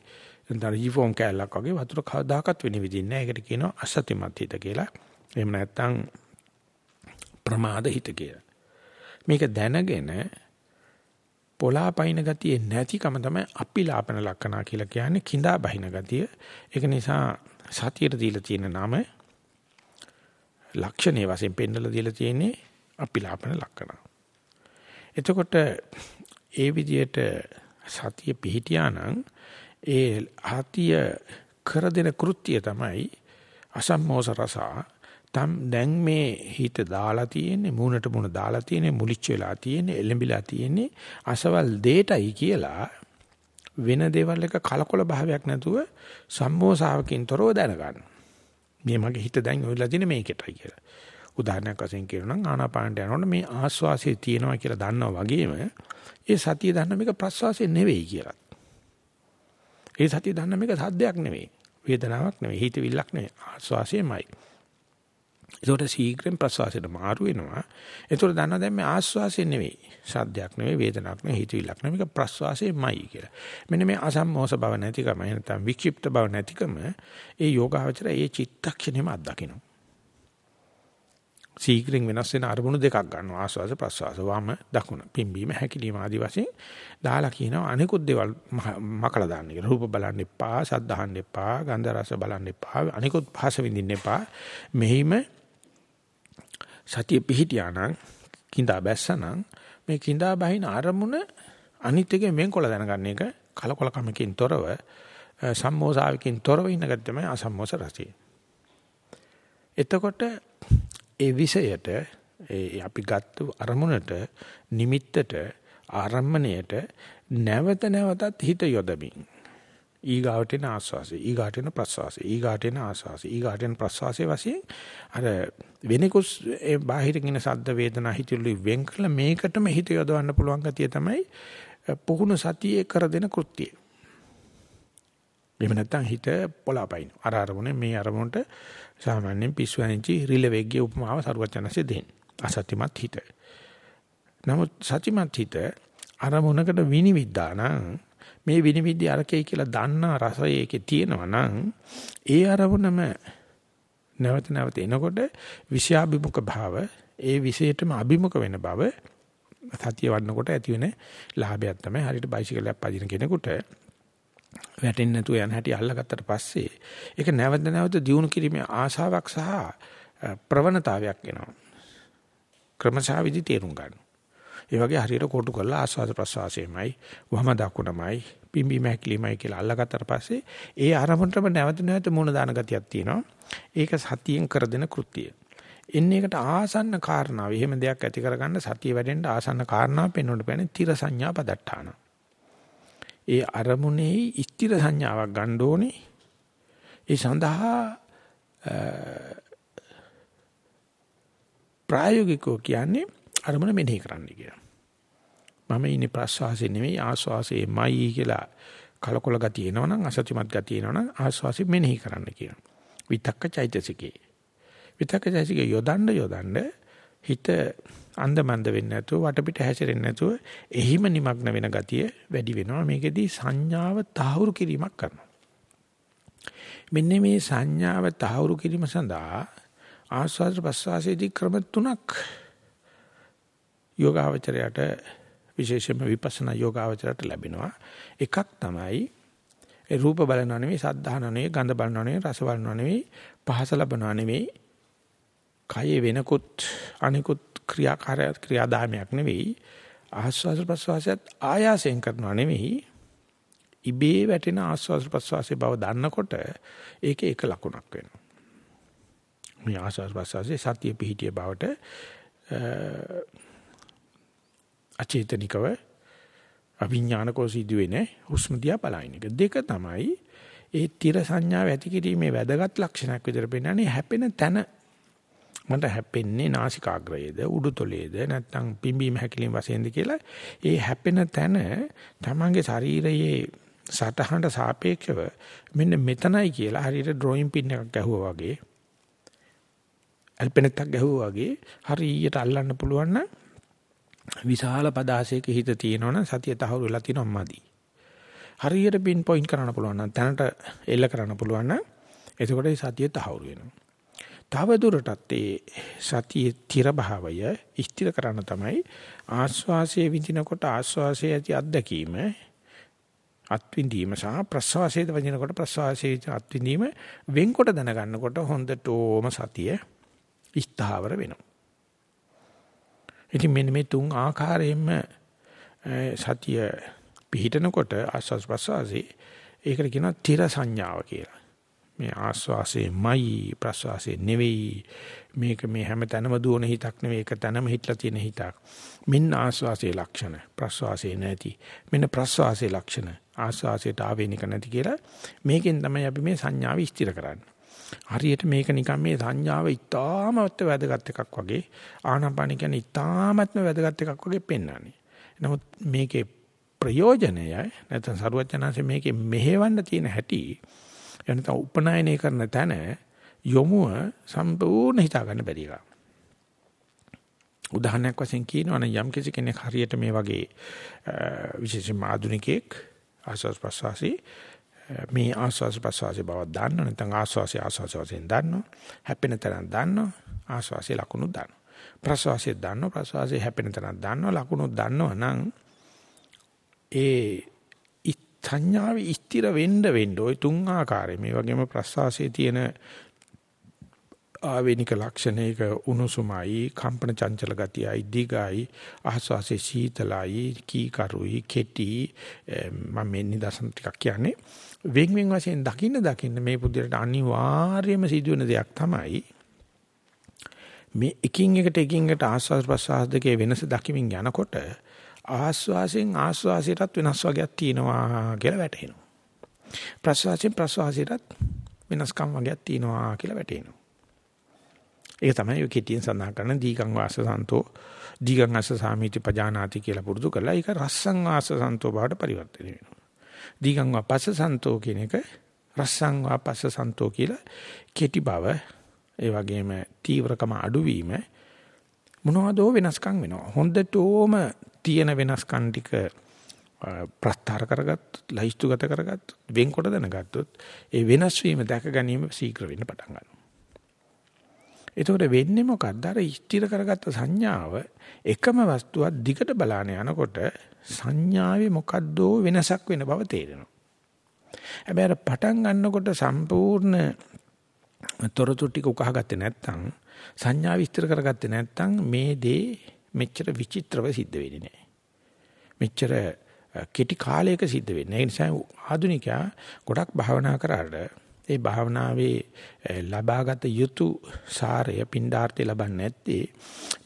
නැත්නම් රීෆෝම් කෑල්ලක් වගේ වතුර කවදාකත් විනිවිදින්නේ නැහැ. ඒකට කියනවා අසතිමත් හිත කියලා. එහෙම නැත්නම් ප්‍රමාද හිත කියලා. මේක දැනගෙන පොලාපයින් ගතිය නැතිකම තමයි අපිලාපන ලක්ෂණ කියලා කියන්නේ කිඳා බහින ගතිය. ඒක නිසා සතියට දීලා තියෙන නම ලක්ෂණයේ වශයෙන් පෙන්නලා දීලා තියෙන්නේ අපිලාපන ලක්ෂණ. එතකොට ඒ විදිහට සතිය පිහිටියා නම් ඒ ආතිය කර දෙන කෘත්‍යය තමයි අසම්මෝස රසා තම් දැන් මේ හිත දාලා තියෙන්නේ මූණට මූණ දාලා තියෙන්නේ මුලිච්ච වෙලා තියෙන්නේ එළඹිලා තියෙන්නේ අසවල් දෙයටයි කියලා වෙන දේවල් එක කලකොල භාවයක් නැතුව සම්මෝසාවකින් තොරව දැනගන්න. මේ මගේ හිත දැන් ඔයලා තියෙන්නේ මේකටයි කියලා. උදාහරණයක් වශයෙන් කියනවා නම් ආනාපානට යනකොට මේ ආස්වාසිය තියෙනවා කියලා දන්නවා වගේම ඒ සතිය දන්න මේක ප්‍රස්වාසය නෙවෙයි කියලා. ඒ සතිය දන්න මේක සද්දයක් නෙවෙයි. වේදනාවක් නෙවෙයි හිතවිල්ලක් නෙවෙයි ආස්වාසියමයි. ඒකට ශීඝ්‍රයෙන් ප්‍රසවාසයට මාරු වෙනවා. ඒතකොට දන්නවා දැන් මේ ආස්වාසය නෙවෙයි. ශබ්දයක් නෙවෙයි, වේදනාවක් නෙවෙයි, හිතවිල්ලක් නෙවෙයි. මේක ප්‍රසවාසයමයි කියලා. මෙන්න මේ අසම්මෝස බව නැතිකම නැත්නම් වික්ෂිප්ත බව නැතිකම ඒ යෝගාවචර ඒ චිත්තක්ෂණයම අත්දකින්න. ශීඝ්‍රයෙන් වෙනස් වෙන අරමුණු දෙකක් ගන්නවා ආස්වාස ප්‍රසවාස වම දකුණ පිම්බීම හැකිලිම ආදි වශයෙන් දාලා කියනවා අනිකුත් දේවල් මකලා දාන්න කියලා රූප බලන්න එපා සද්ද අහන්න එපා ගන්ධ රස බලන්න එපා අනිකුත් භාෂ විඳින්න එපා මෙහිම සතිය පිහිටියා නම් කිඳා බැස්සනම් මේ කිඳා බහින අරමුණ අනිත් එකෙන් වෙන්කොල දැනගන්න එක කලකොලකමකින් තොරව සම්මෝසාවකින් තොරව ඉන්න එක තමයි අසම්මෝස රසය. එතකොට ඒ විෂයට ඒ අපි ගත්ත අරමුණට නිමිත්තට ආරම්මණයට නැවත නැවතත් හිත යොදමින් ඊගාවට එන ආස්වාසය ඊගාට එන ප්‍රස්වාසය ඊගාට එන ආස්වාසය ඊගාට එන ප්‍රස්වාසය වශයෙන් අර වෙනිකුස් ඒ බාහිරින් එන සද්ද වේදනා හිතිලි වෙන් කළ මේකටම හිත යොදවන්න පුළුවන් ගතිය තමයි පුහුණු සතියේ කර දෙන කෘත්‍යය. එහෙම නැත්නම් හිත පොළාපයින් අර අරමුණේ මේ අරමුණට සාමාන්‍යයෙන් පිස්සු ඇනිච්චි රිලෙවෙග්ගේ උපමාව සරුවචනසේ දෙන්නේ. අසත්‍යමත් හිත. නමුත් සත්‍යමත් හිත අරමුණකට විනිවිදා නම් මේ විනිවිද අරකේ කියලා දන්නා රසය ඒකේ තියෙනවා නම් ඒ අරමුණම නැවත නැවත එනකොට විෂයාභිමුඛ භාව ඒ විශේෂයටම අභිමුඛ වෙන බව සතිය වඩනකොට ඇති වෙන ලාභයක් තමයි හරියට බයිසිකලයක් පදින කෙනෙකුට වැටෙන්නේ නැතුව යන හැටි අල්ලගත්තට පස්සේ ඒක නැවත නැවත දියුණු කිරීමේ ආශාවක් සහ ප්‍රවණතාවයක් එනවා ක්‍රමශාවිදි තේරුම් ගන්න. ඒ වගේ හරියට කොටු කරලා ආස්වාද ප්‍රසවාසයමයි වහම දකුණමයි පිම්බීම හැකිලිමයි කියලා අල්ලගත්තට පස්සේ ඒ ආරම්භණයම නැවත නැවත මුණ දාන ගතියක් තියෙනවා. ඒක සතියෙන් කර දෙන කෘත්‍යය. එන්නේ එකට ආසන්න කාරණාව. එහෙම දෙයක් ඇති කරගන්න සතිය වැඩෙන්න ආසන්න කාරණාව පෙන්වන්න බෑනේ තිර සංඥා පදට්ටාන. ඒ අරමුණේ ස්ථිර සංඥාවක් ගන්න ඕනේ. ඒ සඳහා ප්‍රායෝගිකව කියන්නේ අරමුණ මෙනෙහි කරන්න කියලා. මම ඉන්නේ ප්‍රස්වාසයේ නෙවෙයි ආස්වාසයේමයි කියලා කලකොල ගතිය එනවනම් අසත්‍යමත් ගතිය එනවනම් ආස්වාසය මෙනෙහි කරන්න කියනවා. විතක්ක චෛතසිකේ. විතක්ක චෛතසිකේ යොදන්න යොදන්න හිත අන්දමන්ද වෙන්නේ නැතුව වටපිට හැසිරෙන්නේ නැතුව එහිම নিমগ্ন වෙන ගතිය වැඩි වෙනවා. මේකෙදී සංඥාව තහවුරු කිරීමක් කරනවා. මෙන්න මේ සංඥාව තහවුරු කිරීම සඳහා ආස්වාද ප්‍රසවාසයේදී ක්‍රම තුනක් යෝගාවචරයට විශේෂයෙන්ම විපස්සනා යෝගාවචරයට ලැබෙනවා. එකක් තමයි ඒ රූප බලනවා නෙවෙයි, සද්ධාහන නෙවෙයි, ගඳ බලනවා නෙවෙයි, රස බලනවා නෙවෙයි, පහස ලබනවා නෙවෙයි. කයේ වෙනකුත් අනිකුත් ක්‍රියාකාරය ක්‍රියාදාමයක් නෙවෙයි. ආස්වාද ප්‍රසවාසයත් ආයාසයෙන් කරනවා නෙවෙයි. ඉබේ වැටෙන ආස්වාද ප්‍රසවාසයේ බව දන්නකොට ඒකේ එක ලකුණක් වෙනවා. මේ ආස්වාද ප්‍රසවාසයේ සතිය පිහිටිය බවට අචේතනිකව අවිඥානිකව සිදුවෙන හුස්ම දිහා බලන එක. දෙක තමයි ඒ තිර සංඥාව ඇති කිරීමේ වැදගත් ලක්ෂණයක් විදිහට පෙන්වන්නේ හැපෙන තැන. මට හැපෙන්නේ නාසිකාග්‍රයේද උඩුතොලේද නැත්නම් පිම්බීම හැකිලිම වශයෙන්ද කියලා. ඒ හැපෙන තැන තමන්ගේ ශරීරයේ සටහනට සාපේක්ෂව මෙන්න මෙතනයි කියලා හරියට ඩ්‍රොයින් පින් එකක් ගැහුවා වගේ ඇල්පෙනටක් ගැහුවා වගේ හරියට අල්ලන්න පුළුවන් නම් විශාල පදාසයක හිත තියෙනවනම් සතිය තහවුරු වෙලා තියෙනවා මදි. හරියට පින් පොයින්ට් කරන්න පුළුවන් නම් තැනට එල්ල කරන්න පුළුවන් නම් එතකොට ඒ සතිය තහවුරු වෙනවා. තව දුරටත් ඒ සතියේ තිර භාවය ස්ථිර කරන්න තමයි ආස්වාසයේ විඳිනකොට ආස්වාසයේ ඇති අත්දැකීම අත්විඳීම සහ ප්‍රසවාසයේ වදිනකොට ප්‍රසවාසයේ අත්විඳීම වෙන්කොට දැනගන්නකොට හොඳටම සතිය ස්ථාවර වෙනවා. ඉතින් මෙන්න මේ තුන් ආකාරයෙන්ම සතිය පිහිටනකොට ආස්වාස් ප්‍රසවාසී ඒකට කියනවා තිර සංඥාව කියලා. මේ ආස්වාසේමයි ප්‍රසවාසයේ නෙවෙයි මේක මේ හැම තැනම දුවන හිතක් නෙවෙයි එක තැනම හිටලා තියෙන හිතක්. මෙන්න ආස්වාසයේ ලක්ෂණ ප්‍රසවාසයේ නැති. මෙන්න ප්‍රසවාසයේ ලක්ෂණ ආස්වාසයට ආවේනික නැති කියලා මේකෙන් තමයි අපි මේ සංඥාව ස්ථිර කරන්නේ. හරියට මේක නිකන් මේ සංඥාව ඉතාමත් වැදගත් එකක් වගේ ආනාපාන කියන්නේ ඉතාමත්ම වැදගත් එකක් වගේ පෙන්වන්නේ. නමුත් මේකේ ප්‍රයෝජනය නැත්නම් සරුවචනාංශ මේකේ මෙහෙවන්න තියෙන හැටි එනතම උපනායනය කරන තැන යොමුව සම්පූර්ණ හිතා ගන්න බැරි එකක්. උදාහරණයක් වශයෙන් කියනවා නම් යම් කෙනෙක් හරියට මේ වගේ විශේෂයෙන්ම ආධුනිකයෙක් ආස්වාස් ප්‍රසවාසී මේ ආස්වාස ප්‍රසවාසයේ බව දන්නව නැත්නම් ආස්වාසය ආස්වාස වශයෙන් දන්නව හැපෙන තරම් දන්නව ආස්වාසයේ ලකුණු දන්නව. ප්‍රසවාසයේ දන්නව ප්‍රසවාසයේ හැපෙන තරම් දන්නව ලකුණු දන්නව නම් ඒ සංඥාවේ ස්ථිර වෙන්න වෙන්න ওই තුන් ආකාරය මේ වගේම ප්‍රසවාසයේ තියෙන ආවේනික ලක්ෂණයක උණුසුමයි කම්පන චංචල ගතියයි දිගයි ආස්වාසේ සීතලයි කීකරුයි කෙටි මම මේ නිදර්ශන ටිකක් කියන්නේ. වෙන් වෙන් වශයෙන් දකින්න දකින්න මේ පුදුරට අනිවාර්යයෙන්ම සිදුවෙන දෙයක් තමයි මේ එකින් එකට එකින් එකට ආස්වාද ප්‍රසආස දෙකේ වෙනස දකිමින් යනකොට ආස්වාසෙන් ආස්වාසයටත් වෙනස් වර්ගයක් තියෙනවා කියලා වැටහෙනවා. ප්‍රසවාසයෙන් ප්‍රසවාසයටත් වෙනස්කම් වර්ගයක් තියෙනවා කියලා වැටහෙනවා. ඒක තමයි ඔය කෙටියෙන් සඳහන් කරන දීගං වාස සන්තෝ දීගං අස්ස සාමීති පජානාති කියලා පුරුදු කරලා ඒක රස්සං වාස සන්තෝ බවට පරිවර්තනය වෙනවා දීගං වාපස්ස සන්තෝ කියන එක රස්සං වාපස්ස සන්තෝ කියලා කෙටි බව ඒ වගේම තීව්‍රකම අඩුවීම මොනවදෝ වෙනස්කම් වෙනවා. හොඳටම තියෙන වෙනස්කම් ටික ප්‍රස්තාර කරගත්තොත්, ලයිස්තුගත කරගත්තොත්, වෙන්කොට දැනගත්තොත් ඒ වෙනස් වීම දැක ගැනීම ශීඝ්‍ර වෙන්න පටන් ගන්නවා. එතකොට වෙන්නේ මොකද්ද? අර ස්ථිර කරගත්ත සංඥාව එකම වස්තුවක් දිගට බලාන යනකොට සංඥාවේ මොකද්දෝ වෙනසක් වෙන බව තේරෙනවා. හැබැයි අර පටන් ගන්නකොට සම්පූර්ණ තොරතුරු ටික උකහාගත්තේ නැත්නම් සංඥා විස්තර කරගත්තේ නැත්නම් මේ දේ මෙච්චර විචිත්‍රව සිද්ධ වෙන්නේ නැහැ. මෙච්චර කෙටි කාලයක සිද්ධ වෙන්නේ. ඒ නිසා ආධුනිකයා ගොඩක් භාවනා කරාට ඒ භාවනාවේ ලබාගත යුතු සාරය පින්ඩාර්ථය ලබන්නේ නැත්තේ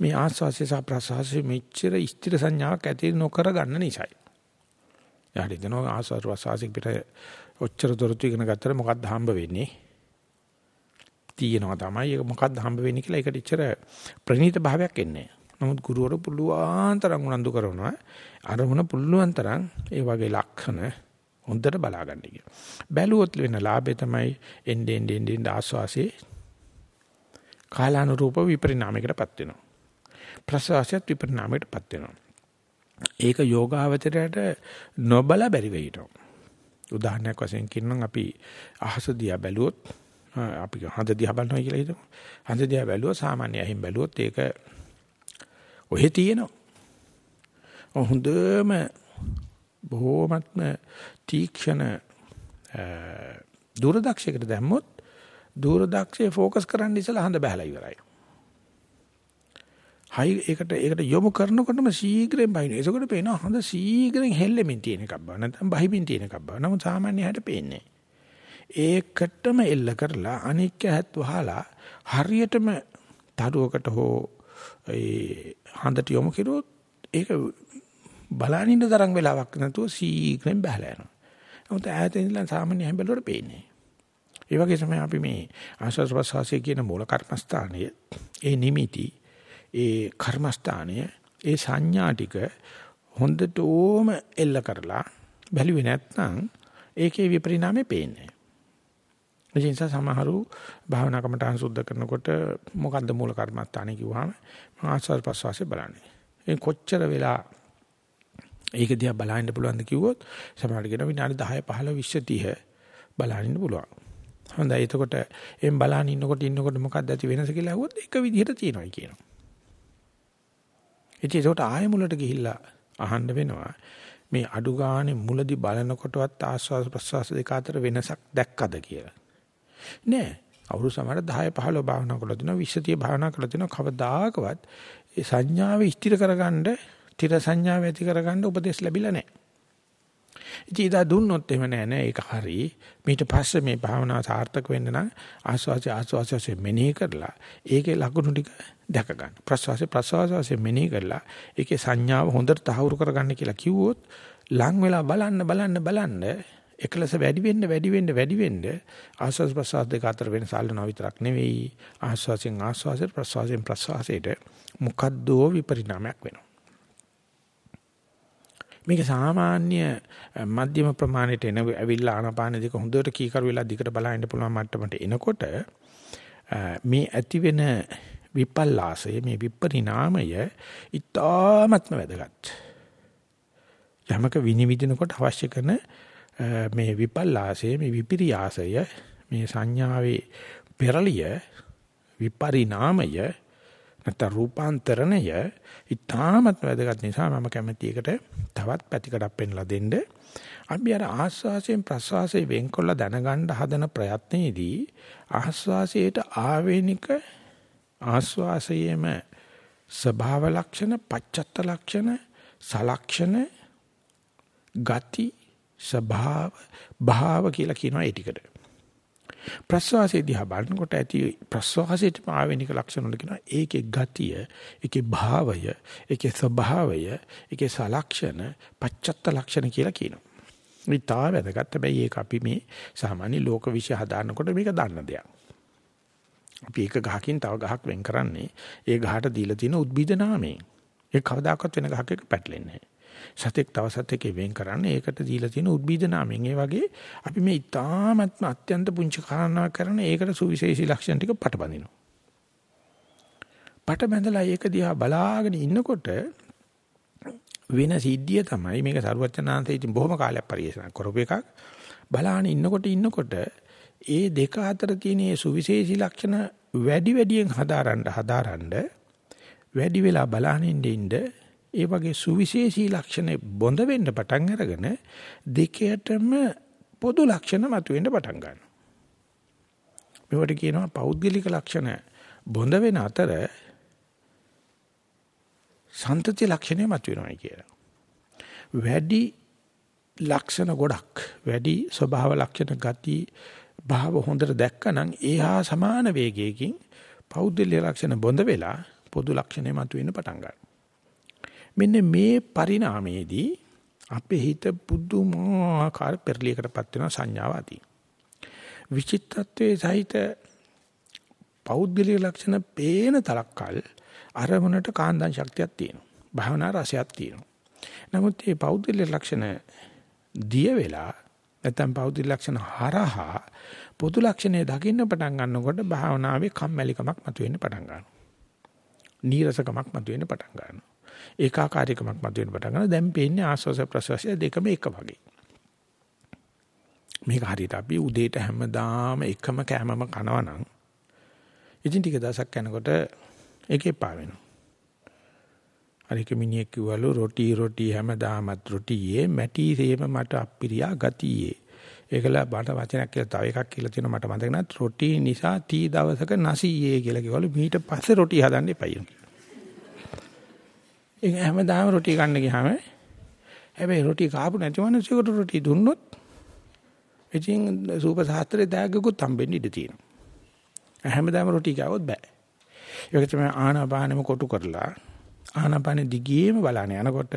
මේ ආස්වාස්ය සහ ප්‍රසවාසය මෙච්චර ස්ථිර සංඥාවක් ඇති නොකර ගන්න නිසායි. යාට දෙනවා ආස්වාස් ප්‍රසවාසික පිට ඔච්චර දොරතු ඉගෙන ගත්තට මොකක්ද හම්බ වෙන්නේ? තියෙනවා තමයි. ඒක මොකක්ද හම්බ වෙන්නේ කියලා ඒකට ඉච්චර ප්‍රණීත භාවයක් එන්නේ නමුත් ගුරුවරු පුළුවන් තරම් උනන්දු කරනවා. අරමුණ පුළුවන් තරම් ඒ වගේ ලක්ෂණ හොඳට බලාගන්න කියලා. බැලුවොත් වෙන ලාභය තමයි එන්නේ එන්නේ එන්නේ ආස්වාසේ කාලානුරූප විපරිණාමයකටපත් වෙනවා. ප්‍රසවාසයත් විපරිණාමයකටපත් වෙනවා. ඒක යෝගාවචරයට නොබල බැරි වෙයිටෝ. උදාහරණයක් වශයෙන් කියනනම් අපි අහස දිහා බැලුවොත් අපි හඳ දිහා බලනවා කියලා හිතමු. හඳ දිහා බැලුවොත් සාමාන්‍ය ඇහින් බැලුවොත් ඒක ඔහෙ තියෙනවා. හොඳම බොහෝමත්ම තීක්ෂණ දුරදක්ෂයකට දැම්මොත් දුරදක්ෂයේ ફોકස් කරන්න ඉස්සලා හඳ බහලා ඉවරයි. හයි ඒකට ඒකට යොමු කරනකොටම ශීඝ්‍රයෙන් බහින. ඒසකොට පේනවා හඳ ශීඝ්‍රයෙන් හෙල්ලෙමින් තියෙන එකක් බව. නැත්නම් බහිමින් තියෙන එකක් බව. නමුත් සාමාන්‍ය හැට පේන්නේ. ඒකටම එල්ල කරලා අනික් ඇහත් වහලා හරියටම තරුවකට හෝ ඒ හඳට යොමු කරුවොත් ඒක බලනින්න තරම් වෙලාවක් නැතුව ශීඝ්‍රයෙන් බහලා යනවා. නමුත් ඈත ඉඳලා සාමාන්‍ය හැඹලුවට පේන්නේ. ඒ වගේ තමයි අපි මේ ආශ්වාස ප්‍රශ්වාසය කියන මූල කර්මස්ථානය ඒ නිමිති ඒ කර්මස්ථානය ඒ සංඥා ටික හොඳට ඕම එල්ල කරලා බැලුවේ නැත්නම් ඒකේ විපරිණාමය පේන්නේ. ඒ නිසා සමහරු භාවනා කමටහන් සුද්ධ කරනකොට මොකද්ද මූල කර්මස්ථානේ කිව්වම ආස්වාද ප්‍රසවාසය බලන්නේ. ඒ කොච්චර වෙලා ඒක දිහා බලන්න පුළුවන්ද කිව්වොත් සමහරට කියන විනාඩි 10 15 20 30 බලන්න පුළුවන්. හොඳයි එතකොට එම් බලන්න ඉන්නකොට ඉන්නකොට මොකක්ද ඇති වෙනස කියලා අහුවොත් එක විදිහට තියෙනවා කියනවා. ඉතින් ඒකට ආයෙ මුලට ගිහිල්ලා අහන්න වෙනවා. මේ අඩු ගානේ මුලදි බලනකොටවත් ආස්වාද ප්‍රසවාස දෙක අතර වෙනසක් දැක්කද කියලා. නෑ. අවුරුදු සමහර 10 15 භාවනා කරලා තිනවා 20 භාවනා කරලා තිනවා කවදාකවත් ඒ සංඥාව ස්ථිර කරගන්න, තිර සංඥාව ඇති කරගන්න උපදෙස් ලැබිලා නෑ. ඉතින් ඉදා දුන්නොත් එහෙම නෑ නෑ ඒක හරි. ඊට පස්සේ මේ භාවනාව සාර්ථක වෙන්න නම් ආස්වාසිය ආස්වාසිය මෙනෙහි කරලා ඒකේ ලකුණු ටික දැක ගන්න. ප්‍රසවාසය ප්‍රසවාසය මෙනෙහි කරලා ඒකේ සංඥාව හොඳට තහවුරු කරගන්න කියලා කිව්වොත් ලං වෙලා බලන්න බලන්න බලන්න එකලස වැඩි වෙන්න වැඩි වෙන්න වැඩි වෙන්න ආස්වාස් ප්‍රසවාස දෙක අතර වෙනස අල්ලනවා විතරක් නෙවෙයි ආස්වාසෙන් ආස්වාසයට ප්‍රසවාසයෙන් ප්‍රසවාසයට මොකද්දෝ විපරිණාමයක් වෙනවා. මේක සාමාන්‍ය මධ්‍යම ප්‍රමාණයට එන ඇවිල්ලා ආනාපාන දෙක හොඳට කීකරු වෙලා දිගට බලන්න පුළුවන් මට්ටමට එනකොට මේ ඇති වෙන විපල්ලාසය මේ විපරිණාමය ඉතාමත්ම වැදගත්. යමක විනිවිදිනකොට අවශ්‍ය කරන මේ විපල්ලාසය මේ විපිරියාසය මේ සංඥාවේ පෙරලිය විපරිණාමය නැත්නම් රූපාන්තරණය ඉතාමත් වැදගත් නිසා මම කැමති එකට තවත් පැතිකඩක් පෙන්ලා දෙන්න. අපි අර ආස්වාසයෙන් ප්‍රස්වාසයෙන් වෙන්කොල්ල දැනගන්න හදන ප්‍රයත්නයේදී ආස්වාසයට ආවේනික ආස්වාසයේම ස්වභාව ලක්ෂණ, පච්චත්ත ලක්ෂණ, සලක්ෂණ, ගති, ස්වභාව, භාව කියලා කියනවා ඒ ටිකට. ප්‍රස්වාසයේ දිහා බලනකොට ඇති ප්‍රස්වාසයට ආවෙනික ලක්ෂණ වල කියනවා ඒකේ ගතිය, ඒකේ භාවය, ඒකේ ස්වභාවය, ඒකේ සලක්ෂණ, පච්චත්ත ලක්ෂණ කියලා කියනවා. මේ තා වැදගත්. හැබැයි ඒක අපි මේ සාමාන්‍ය ලෝක විශ්ය හදානකොට මේක දන්න දෙයක්. අපි එක ගහකින් තව ගහක් වෙන් කරන්නේ ඒ ගහට දීලා තියෙන උද්භිද නාමයෙන්. ඒ කවදාකවත් වෙන ගහක එක පැටලෙන්නේ නැහැ. සතෙක් තව සතෙක් වෙන් කරන්නේ ඒකට දීලා තියෙන උද්භිද නාමයෙන්. ඒ වගේ අපි මේ ඊ타ත්ම අත්‍යන්ත පුංචි කාරණා කරන ඒකට සුවිශේෂී ලක්ෂණ ටික පටබඳිනවා. පටබැඳලා ඒක දිහා බලාගෙන ඉන්නකොට වෙන සිද්ධිය තමයි මේක සරුවචනාන්තේ ඉතින් බොහොම කාලයක් පරිශන කරපු එකක්. බලාගෙන ඉන්නකොට ඉන්නකොට ඒ දෙක අතර තියෙන මේ සුවිශේෂී ලක්ෂණ වැඩි වැඩියෙන් හදාරන්න හදාරන්න වැඩි වෙලා බලහින්න ඉන්න ඒ වගේ සුවිශේෂී ලක්ෂණ බොඳ වෙන්න පටන් අරගෙන දෙකයටම පොදු ලක්ෂණ මතුවෙන්න පටන් ගන්නවා. මේවට කියනවා පෞද්ගලික ලක්ෂණ බොඳ වෙන අතර සන්තති ලක්ෂණය මතුවෙනවා කියලා. වැඩි ලක්ෂණ ගොඩක් වැඩි ස්වභාව ලක්ෂණ ගති භාව හොඳට දැක්කනම් ඒහා සමාන වේගයකින් පෞද්ගලික ලක්ෂණ බොඳ වෙලා පොදු ලක්ෂණය මතුවෙන්න පටන් ගන්නවා. මෙන්න මේ පරිණාමයේදී අපේ හිත පුදුමාකාර පෙරලියකටපත් වෙන සංඥාව ඇති. විචිත්තත්වයේ සහිත පෞද්ගලික ලක්ෂණ පේන තරක්කල් අරමුණට කාන්දන් ශක්තියක් තියෙනවා. භාවනා රසයක් තියෙනවා. නමුත් මේ පෞද්ගලික ලක්ෂණ දිය වෙලා නැත්නම් පෞද්ගලික ලක්ෂණ හරහා පොදු ලක්ෂණය දකින්න පටන් ගන්නකොට භාවනාවේ කම්මැලිකමක් මතුවෙන්න පටන් ගන්නවා. නීරසකමක් මතුවෙන්න පටන් ගන්නවා. ඒකාකාරීකමක් මතුවෙන්න පටන් ගන්නවා. දැන් පේන්නේ ආස්වාස ප්‍රසවාසය දෙකම එක වගේ. මේක හරියට අපි උදේට හැමදාම එකම කෑමම කනවා නම් ඉතින් ටික දවසක් යනකොට ඒකේ පා වෙනවා. අර එක මිනිහෙක් කිව්වලු රොටි රොටි හැමදාමත් රොටියේ මැටි සේම මට අප්පිරියා ගතියේ. ඒකල බට වචනයක් කියලා තව එකක් කියලා තියෙනවා මට මතක නැහැ. රොටි නිසා තී දවසක නසීයේ කියලා කිව්වලු. ඊට පස්සේ රොටි හදන්න එපයි. ඒක හැමදාම රොටි ගන්න ගියාම හැබැයි රොටි කාපු නැති මිනිස්සුන්ට රොටි දුන්නොත් ඉතින් සූප සාත්‍රයේ දාගකුත් හම්බෙන්න ඉඩ තියෙනවා. හැමදාම රොටි කාවොත් බෑ. ඒක තමයි ආනාපානෙම කොටු කරලා ආනාපානෙ දිගේම බලන්න යනකොට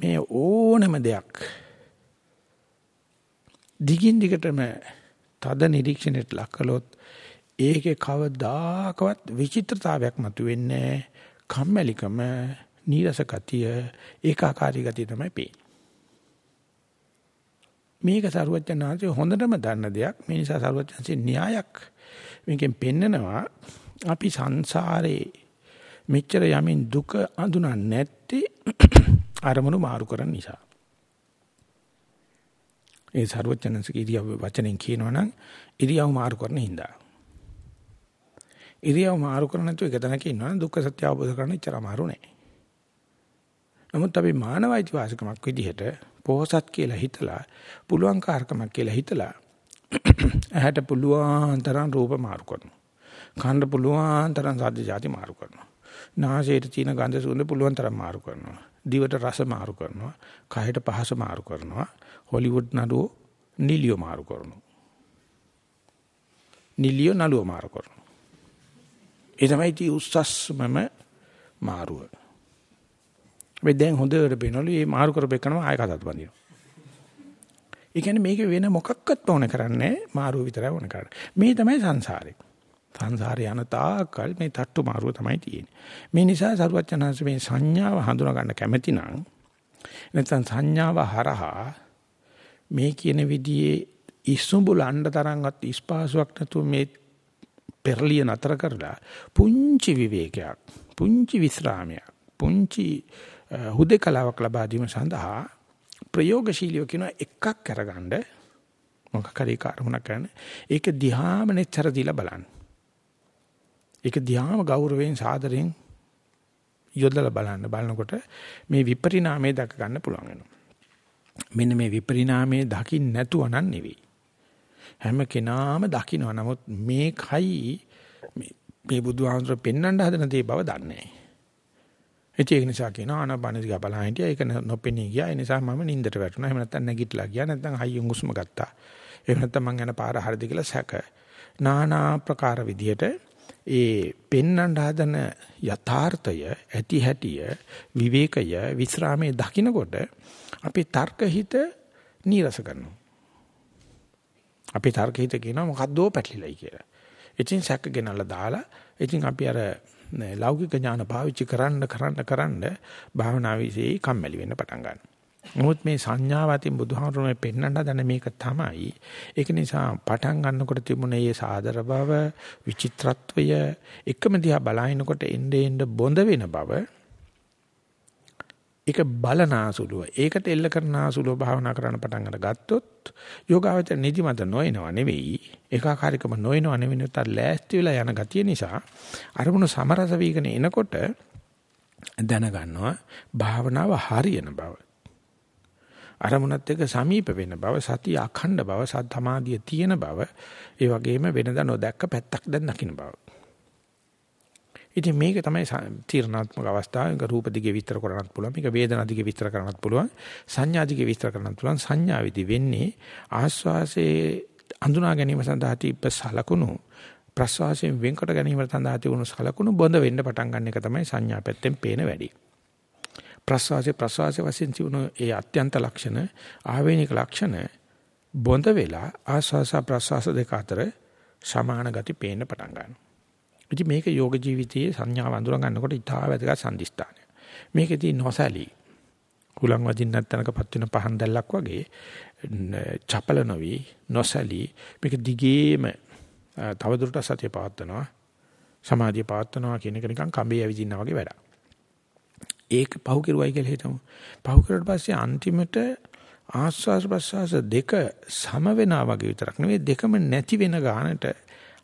මේ ඕනම දෙයක් දිගින් දිගටම තද නිරීක්ෂණයට ලක් කළොත් ඒකේ කවදාකවත් විචිත්‍රතාවයක් මතුවෙන්නේ කම්මැලිකම නීරස ගතිය ඒකාකාරී ගතිය තමයි පේන්නේ මේක සරුවචනාංශය හොඳටම දන්න දෙයක් මේ නිසා සරුවචනාංශේ න්‍යායක් මේකෙන් පෙන්නනවා අපි සංසාරේ මෙච්චර යමින් දුක අඳුනන්නේ නැත්තේ අරමුණු මාරු කරන නිසා. ඒ ਸਰවඥන්සේක ඉරියව් වචනෙන් කියනවනම් ඉරියව් මාරු කරන හින්දා. ඉරියව් මාරු කරන නැතුව එක තැනක ඉන්නවනම් දුක්ඛ සත්‍ය අවබෝධ කරගන්න ඉච්චර අමාරු නෑ. නමුත් අපි මානවයිති වාසිකමක් විදිහට පොහසත් කියලා හිතලා පුළුවන් කාර්කමක් කියලා හිතලා ඇහැට පුළුවන් තරම් රූප මාරු කරනවා. කන්න පුළුවන් තරම් සාද්ද જાති මාරු කරනවා. නාසයට තියෙන ගඳ සුවඳ පුළුවන් තරම් මාරු කරනවා. දිවට රස මාරු කරනවා. කයට පහස මාරු කරනවා. හොලිවුඩ් නළුව නිලියෝ මාරු කරනවා. නිලියෝ නළුව මාරු කරනවා. ඒ තමයි ටි උස්සස්මම මාරුව. මේ දැන් හොඳට පේනවලු මේ මාරු කරපෙන්නම ආය කතාත් බඳිනවා. ඒ කියන්නේ මේක වෙන මොකක්වත් ඕන කරන්නේ මාරුව විතරයි ඕන කරන්නේ. මේ තමයි සංසාරේ. සංසාරේ යන තාකල් මේ තට්ටු මාරුව තමයි තියෙන්නේ. මේ නිසා සරුවචනහන්සේ මේ සංඥාව හඳුනා ගන්න කැමැති නම් නැත්නම් සංඥාව හරහා මේ කියන විදිහේ ඉසුඹුලන්න තරම්වත් ඉස්පාසුවක් නැතුව මේ පෙරලිය නතර කරලා පුංචි විවේකයක් පුංචි විස්රාමයක් පුංචි හුදේකලාවක් ලබා දීම සඳහා ප්‍රයෝගශීලීව කියන එකක් අරගන්න මොකක් හරි කාර්මුණක් කරන ඒක දිහාම නෙච්චර දීලා බලන්න ඒක දිහාම ගෞරවයෙන් සාදරයෙන් යොදලා බලන්න බලනකොට මේ විපරිණාමය දක ගන්න පුළුවන් වෙනවා. මෙන්න මේ විපරිණාමය දකින්න නැතුව නන් නෙවෙයි. හැම කෙනාම දකිනවා. නමුත් මේකයි මේ බුදුහාමුදුර පෙන්වන්න හදන දේ බව දන්නේ නැහැ. ඒක නිසා කියනවා ආනාපාන දිහා බලන හිටියා ඒක නොපෙනී ගියා. ඒ නිසා මම නිින්දට වැටුණා. එහෙම නැත්නම් නැගිටලා ගියා. නැත්නම් හයියෙන් හුස්ම ගත්තා. එහෙම නැත්නම් මං යන පාර හරිද කියලා සැක. নানা ප්‍රකාර විදියට ඒ පෙන්නඳ හදන යථාර්ථය ඇති හැටිය විවේකය විස්රාමයේ දකින්නකොට අපි තර්කහිත නීරස කරනවා. අපි තර්කහිත කියනවා මොකද්දෝ පැටලිලයි කියලා. ඉතින් සැක ගෙනල්ලා දාලා ඉතින් අපි අර ලෞකික ඥාන පාවිච්චි කරන්න කරන්න කරන්න භාවනා විශ්ේ කම්මැලි වෙන්න පටන් ගන්නවා. නමුත් මේ සංඥාව අතින් බුදුහාමුදුරුවෝ පෙන්වන්න හදන මේක තමයි. ඒක නිසා පටන් ගන්නකොට තිබුණේ මේ සාදර බව, විචිත්‍රත්වය, එකම දිහා බලනකොට එnde end බොඳ වෙන බව. ඒක බලනාසුලුව. ඒකට එල්ල කරනාසුලුව භාවනා කරන්න පටන් අරගත්තොත් යෝගාවචර නිදිමත නොයනව නෙවෙයි. ඒකාකාරීකම නොයනව නෙවෙයි. උතර ලෑස්ති වෙලා යන ගතිය නිසා අරමුණු සමරස වීගෙන එනකොට දැනගන්නවා භාවනාව හරියන බව. අරමුණත් එක්ක සමීප වෙන බව සතිය අඛණ්ඩ බව සද්ධාමාදිය තියෙන බව ඒ වගේම වෙනදා නොදැක්ක පැත්තක් දැන් දකින්න බව. ඉතින් මේක තමයි තීරණාත්මක අවස්ථාව. ඒක රූප දිගේ විස්තර කරන්නත් පුළුවන්. මේක වේදනා දිගේ විස්තර කරන්නත් පුළුවන්. සංඥා දිගේ විස්තර කරන්නත් පුළුවන්. සංඥා විදි වෙන්නේ ආස්වාසේ අඳුනා ගැනීම සඳහා තිබ්බ සලකුණු ප්‍රස්වාසයෙන් වෙන්කොට ගැනීම සඳහා තිබුණු සලකුණු බොඳ වෙන්න පටන් ගන්න එක තමයි සංඥා පැත්තෙන් පේන වැඩි. ප්‍රස්වාසයේ ප්‍රස්වාසයේ වශයෙන් තිබුණු ඒ අත්‍යන්ත ලක්ෂණ ආවේනික ලක්ෂණ බොඳ වෙලා ආස්වාස ප්‍රස්වාස දෙක අතර සමාන ගති පේන්න පටන් ගන්නවා. ඉතින් මේක යෝග ජීවිතයේ සංඥාව අඳුර ගන්නකොට ඉතා වැදගත් සම්දිස්ථානය. මේකෙදී නොසැලී කුලං වදින්න නැත්නම්කපත් වෙන පහන් දැල්ලක් වගේ චපල නොවි නොසැලී මේක දිගේම තවදුරටත් සතිය පවත්නවා සමාධිය පවත්නවා කියන එක නිකන් කඹේ ඇවිදිනා වගේ වැඩක්. ඒක පහු කෙරුවයි කියලා හිතමු. පහු කරුවට පස්සේ අන්තිමට ආස්වාස් ප්‍රස්වාස දෙක සම වෙනා වගේ විතරක් නෙවෙයි දෙකම නැති වෙන ගානට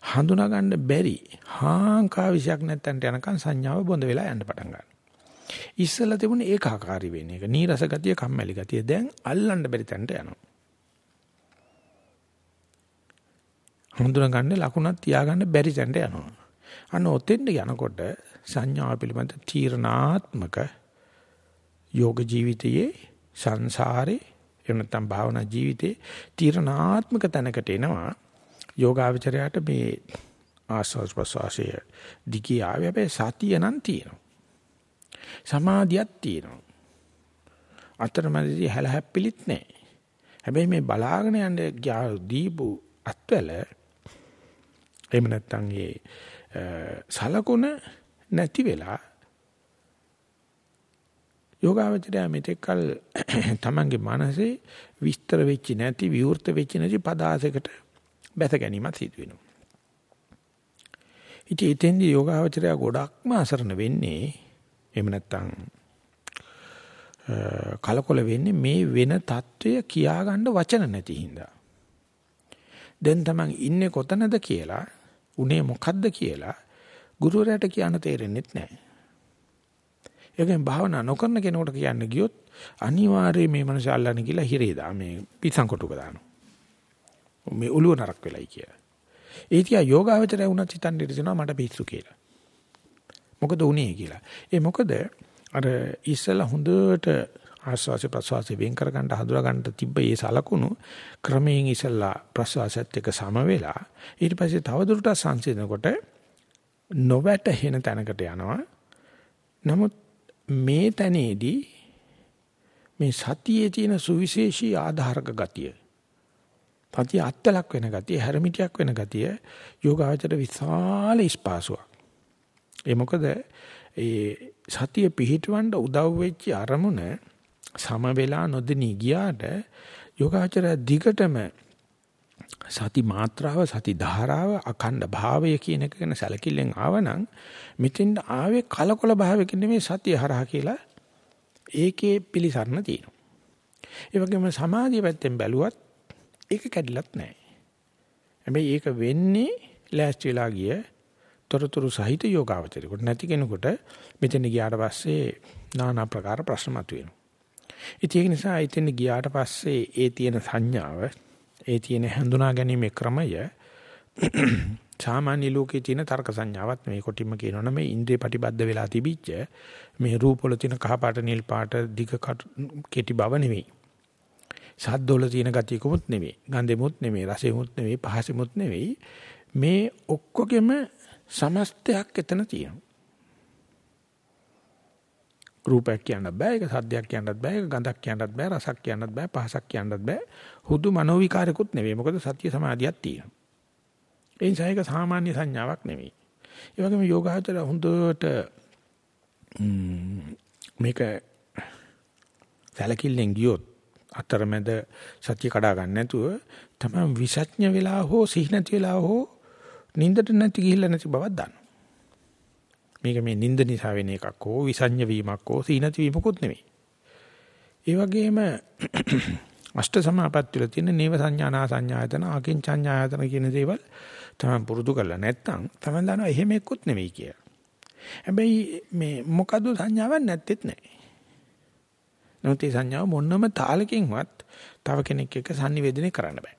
හඳුනා ගන්න බැරි හාංකා විශයක් නැත්තන්ට යනකන් සංඥාව බොඳ වෙලා යන්න පටන් ගන්නවා. ඉස්සලා තිබුණ ඒකාකාරී වෙන එක. නීරස ගතිය, කම්මැලි ගතිය දැන් අල්ලන්න බැරි තැනට යනවා. හඳුනා ගන්න ලකුණක් තියාගන්න බැරි තැනට යනවා. අන්න ඔතෙන්ට යනකොට සංඥා පිළිබඳ තීරණාත්මක යෝග ජීවිතයේ සංසාරේ එහෙම නැත්නම් භාවනා ජීවිතේ තීරණාත්මක තැනකට එනවා යෝගාවචරයට මේ ආස්වාස් ප්‍රසවාසය දිගේ ආවේ. හැබැයි සතිය නම් තියෙනවා. සමාධියක් තියෙනවා. අතරමැදි හැල හැප්පිලිත් නැහැ. හැබැයි මේ බලාගෙන යන්න දීපු අත්වල එහෙම නැත්නම් ඒ සලකුණ නැති වෙලා යෝගාවචරය මෙතෙක්කල් තමන්ගේ මනසේ විස්තර වෙච්ච නැති විවෘත වෙච්ච නැති පදාසයකට බැස ගැනීමක් සිදු වෙනවා. ඉතින් එතෙන්දී යෝගාවචරය ගොඩක්ම අසරණ වෙන්නේ එහෙම නැත්නම් කලකොල වෙන්නේ මේ වෙන తত্ত্বය කියාගන්න වචන නැති හින්දා. දැන් තමන් ඉන්නේ කොතනද කියලා, උනේ මොකද්ද කියලා ගුරුවරයාට කියන්න තේරෙන්නේ නැහැ. ඒකෙන් භාවනා නොකරන කෙනෙකුට කියන්න ගියොත් අනිවාර්යයෙන් මේ මනස අල්ලන්නේ කියලා හිරේ දා මේ පිසංකොටුක දානවා. මේ ඔළුව නරක් වෙලයි කියලා. ඒ තියා යෝගාවචරය වුණත් හිතන්න ඉතිනවා මට පිස්සු කියලා. මොකද උනේ කියලා. ඒ මොකද අර ඉස්සලා හොඳට ආස්වාස ප්‍රසවාස වෙන් කර ගන්න හඳුනා ගන්න තිබ්බ ඒ සලකුණු ක්‍රමයෙන් ඉස්සලා ප්‍රසවාසයත් එක්ක සම වෙලා ඊට පස්සේ තවදුරටත් සංසිඳනකොට නොවැටහෙන තැනකට යනවා. නමුත් මේ තැනේදී මේ සතියේ තියෙන සුවිශේෂී ආධාරක ගතිය සතිය අත්ලක් වෙන ගතිය හැරමිටියක් වෙන ගතිය යෝගාචර විශාල ස්පාසුවක් ඒ මොකද ඒ සතිය පිහිටවන්න උදව් වෙච්ච අරමුණ සම වෙලා නොදෙනී ගියාට යෝගාචර දිගටම සති මාත්‍රාව සති ධාරාව අඛණ්ඩ භාවය කියන එක ගැන සැලකිල්ලෙන් ආවනම් මෙතෙන් ආවේ කලකොල භාවයකින් නෙමෙයි සතිය හරහා කියලා ඒකේ පිළිසරණ තියෙනවා. ඒ වගේම සමාධිය පැත්තෙන් බැලුවත් ඒක කැඩිලත් නැහැ. හැබැයි ඒක වෙන්නේ ලෑස්ති වෙලා ගිය තොරතුරු සහිත යෝගාවචරයකට නැති කෙනෙකුට මෙතන ගියාට පස්සේ নানা ප්‍රකාර ප්‍රශ්න මතුවෙනවා. ඉතින් ඒක නිසා ඉතින් ගියාට පස්සේ ඒ තියෙන සංඥාව ඒ තියෙන හඳුනා ගැනීමේ ක්‍රමය සාමාන්‍ය ලෝකයේ තියෙන තර්ක සංඥාවක් නෙවෙයි කොටින්ම කියනවනම් මේ ඉන්ද්‍රිය ප්‍රතිබද්ධ වෙලා තිබිච්ච මේ රූප වල තියෙන කහ පාට නිල් පාට දිග කෙටි බව නෙවෙයි. සද්දවල තියෙන ගතියකමුත් නෙවෙයි. ගන්ධෙමුත් නෙවෙයි. රසෙමුත් නෙවෙයි. පහසෙමුත් නෙවෙයි. මේ ඔක්කොගෙම සමස්තයක් එතන තියෙනවා. රූපයක් කියන්නත් බෑ, ඒක සද්දයක් කියන්නත් බෑ, ඒක ගඳක් කියන්නත් බෑ, රසක් කියන්නත් බෑ, පහසක් කියන්නත් බෑ. හුදු මනෝ විකාරකුත් නෙවෙයි. මොකද සත්‍ය සමාධියක් තියෙනවා. ඒ නිසා ඒක සාමාන්‍ය සංඥාවක් නෙවෙයි. ඒ වගේම යෝගාචර හොඳට මේක සැලකිල්ලෙන් ගියොත් අතරමැද සත්‍ය කඩා ගන්න නැතුව තමයි විසඥ වෙලා හෝ සිහිනති වෙලා හෝ නින්දට නැති ගිහිල්ලා නැති බවක් දන්නවා. මේක මේ නිନ୍ଦ නිසා වෙන එකක් හෝ විසඤ්ඤ වීමක් හෝ සීනති වීමකුත් නෙමෙයි. ඒ වගේම අෂ්ට සමාපatti වල තියෙන නේව සංඥානා සංඥායතන අකින්චඤ්ඤායතන කියන දේවල් තමයි පුරුදු කරලා නැත්නම් තමයි දන්නවා එහෙම එක්කුත් නෙමෙයි කියලා. හැබැයි මේ මොකද්ද සංඥාවක් නැත්තේත් නැහැ. නමුත් මේ සංඥාව මොනම තාලකින්වත් තව කෙනෙක් එක්ක sannivedana කරන්න බෑ.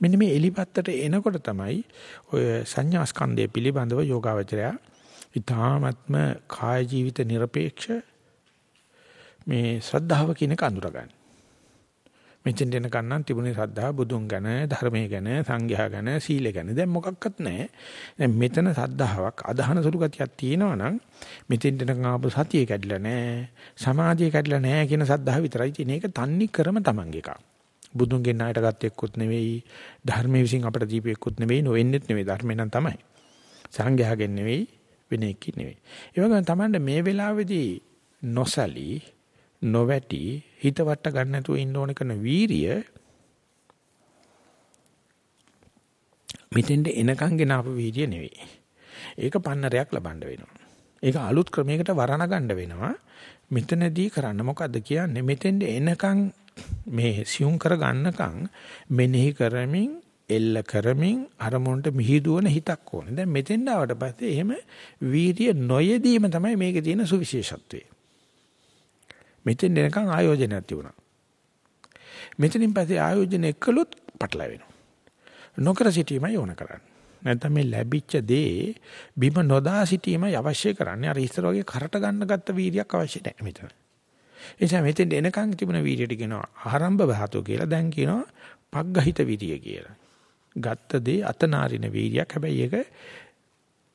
මෙන්න මේ එලිපත්තට එනකොට තමයි ඔය සංඥා ස්කන්ධය පිළිබඳව යෝගාවචරය ඊ타ත්ම කාය ජීවිත নিরপেক্ষ මේ ශ්‍රද්ධාව කියන කඳුර ගන්න. මෙතෙන් දෙන කන්නම් තිබුණේ ශ්‍රද්ධාව බුදුන් ගැන ධර්මයේ ගැන සංඝයා ගැන සීල ගැන දැන් මොකක්වත් නැහැ. දැන් මෙතන ශ්‍රද්ධාවක් අදහන සුළු ගතියක් තියෙනවා නම් මෙතෙන් දෙන ආපු සතිය කැඩිලා නැහැ. සමාධිය කැඩිලා නැහැ කියන ශ්‍රද්ධාව විතරයි තියෙන. ඒක තන්නේ ක්‍රම තමන්ගේ එකක්. බුදුන්ගෙන් ණයට ගත්ත එක්කුත් නෙවෙයි ධර්මයේ විසින් අපට දීපු එක්කුත් නෙවෙයි නොවෙන්නෙත් නෙවෙයි ධර්මේ නම් තමයි සංඝයාගෙන් නෙවෙයි වෙන එකකින් නෙවෙයි ඒ වගේම Tamande මේ වෙලාවේදී නොසලී නොවැටි හිත වට ගන්න නැතුව ඉන්න ඕන කරන වීරිය මෙතෙන්ට එනකන් ගෙන ආපු වීර්ය නෙවෙයි. ඒක පන්නරයක් ලබන්න වෙනවා. ඒක අලුත් ක්‍රමයකට වරණ ගන්න වෙනවා. මෙතනදී කරන්න මොකද්ද කියන්නේ? මෙතෙන්ට එනකන් මේ සියුම් කර ගන්නකම් මෙනෙහි කරමින් එල්ල කරමින් අරමුණට මිහිදුවන හිතක් ඕනේ. දැන් මෙතෙන් ආවට පස්සේ එහෙම වීර්ය නොයෙදීම තමයි මේකේ තියෙන සුවිශේෂත්වය. මෙතෙන් එනකන් ආයෝජනයක් තිබුණා. මෙතනින් පස්සේ ආයෝජනය කළොත් පටලැවෙනවා. නොකර සිටීමයි ඕන කරන්නේ. නැත්නම් මේ ලැබිච්ච දේ බිම නොදා සිටීමයි අවශ්‍ය කරන්නේ. අර ඉස්සර වගේ කරට ගන්න ගත්ත වීර්යයක් අවශ්‍ය නැහැ මෙතන. ඒ නිසා මෙතෙන් එනකන් තිබුණ වීර්යයට කියනවා ආරම්භ භාතු කියලා. දැන් කියනවා පග්ගහිත වීර්ය කියලා. ගත්ත දේ අතනාරින වීර්යයක්. හැබැයි ඒක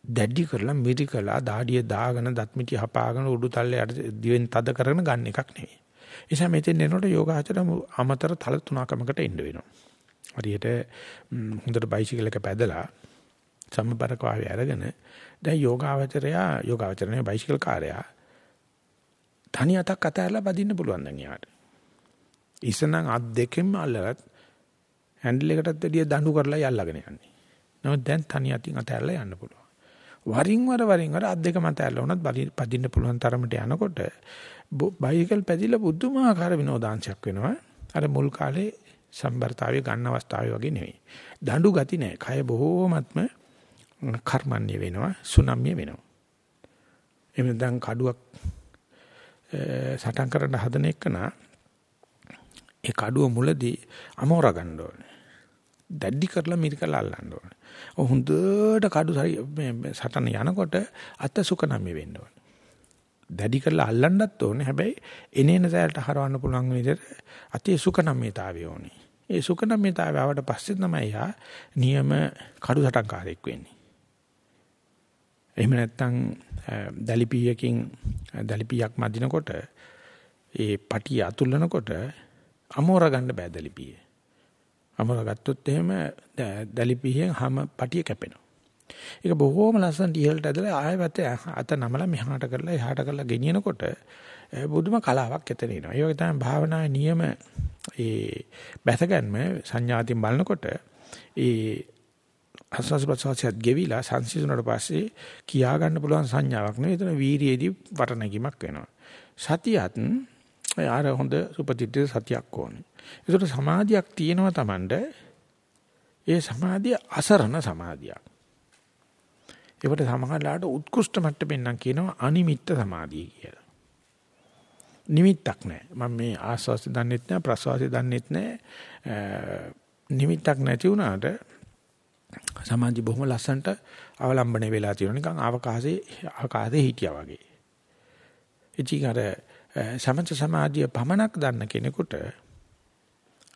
දැඩි කරලා මිරි කළා දාඩිය දාගෙන දත් මිටි හපාගෙන උඩු තල්ලේ යට දිවෙන් තද කරගෙන ගන්න එකක් නෙවෙයි. ඒ නිසා මෙතෙන් එනකොට යෝගාචර අමතර තල තුනකමකට එන්න වෙනවා. හරියට හොඳට බයිසිකල් එක පැදලා සම්බරක ආවේ අරගෙන දැන් යෝගාවචරයා යෝගාවචරනේ බයිසිකල් කාර්යයා තනි අතක් අතහැරලා පදින්න පුළුවන් දැන් යාට. ඉස්සනම් අත් දෙකෙන්ම අල්ලලත් හැන්ඩල් එකටත් වැඩිය දඬු කරලා යල්ලාගෙන යන්නේ. නමුත් දැන් තනි අතින් අතහැරලා යන්න පුළුවන්. වරින් වර වරින් වර අත් දෙක මත ඇල්ල වුණත් පදින්න පුළුවන් තරමට යනකොට බයිසිකල් පැදිලා බුදුමාකාර විනෝදාංශයක් වෙනවා. අර මුල් කාලේ සම්බර්තාවේ ගන්න අවස්ථාවේ වගේ නෙවෙයි. දඬු ගති නැහැ. කය බොහෝමත්ම කර්මන්නේ වෙනවා, සුනම්‍ය වෙනවා. එමෙන් දැන් කඩුවක් සටන් කරන්න හදන එකන ඒ කඩුව මුලදී අමෝර ගන්න ඕනේ. දැඩි කරලා මිරිකලා අල්ලන්න ඕනේ. හොඳට කඩු සටන යනකොට අත සුකනම්ය වෙන්න ඕනේ. දැඩි කරලා අල්ලන්නත් ඕනේ. හැබැයි එනේන සෑල්ට හරවන්න පුළුවන් විදිහට අතේ සුකනම්යතාවය ඕනේ. ඒ සුකනම්යතාවය ආවට පස්සේ තමයි යා නියම කඩු සටන්කාරයෙක් වෙන්නේ. එහෙම නැත්නම් දලිපියකින් දලිපියක් මදිනකොට ඒ පටිය අතුල්ලනකොට අමෝර ගන්න බෑ දලිපියේ. අමර ගත්තොත් එහෙම දැලිපිහෙන් හැම පටිය කැපෙනවා. ඒක බොහෝම ලස්සනට ඉහළට ඇදලා ආයෙත් අත නමලා මෙහාට කරලා එහාට කරලා ගෙනියනකොට බුදුම කලාවක් එතන එනවා. ඒ වගේ තමයි භාවනාවේ නියම ඒ බැසගන්ම සංඥාතින් බලනකොට ඒ අසස් ප්‍රසවාසයත් ගෙවිලා සංසිඳුණාට පස්සේ කියා ගන්න පුළුවන් සංඥාවක් නෙවෙයි. එතන වීරියේදී වටනැගීමක් වෙනවා. සතියත් ආර හොඳ සුපතිත්‍ය සතියක් ඕනේ. ඒකට සමාධියක් තියෙනවා Tamande. ඒ සමාධිය අසරණ සමාධියක්. ඒකට සමහරලාට උත්කෘෂ්ඨ මට්ටමින් නම් කියනවා අනිමිත්ත සමාධිය කියලා. නිමිත්තක් නැහැ. මම මේ ආස්වාසි දන්නෙත් නැහැ ප්‍රසවාසි දන්නෙත් නැහැ. නිමිත්තක් නැති වුණාට සමාධි බොහොම ලස්සනට අවලම්බණය වෙලා තියෙනවා. නිකන් අවකාශයේ ආකාශයේ හිටියා වගේ. ඉතින් අර සමථ සමාධිය පමණක් දන්න කෙනෙකුට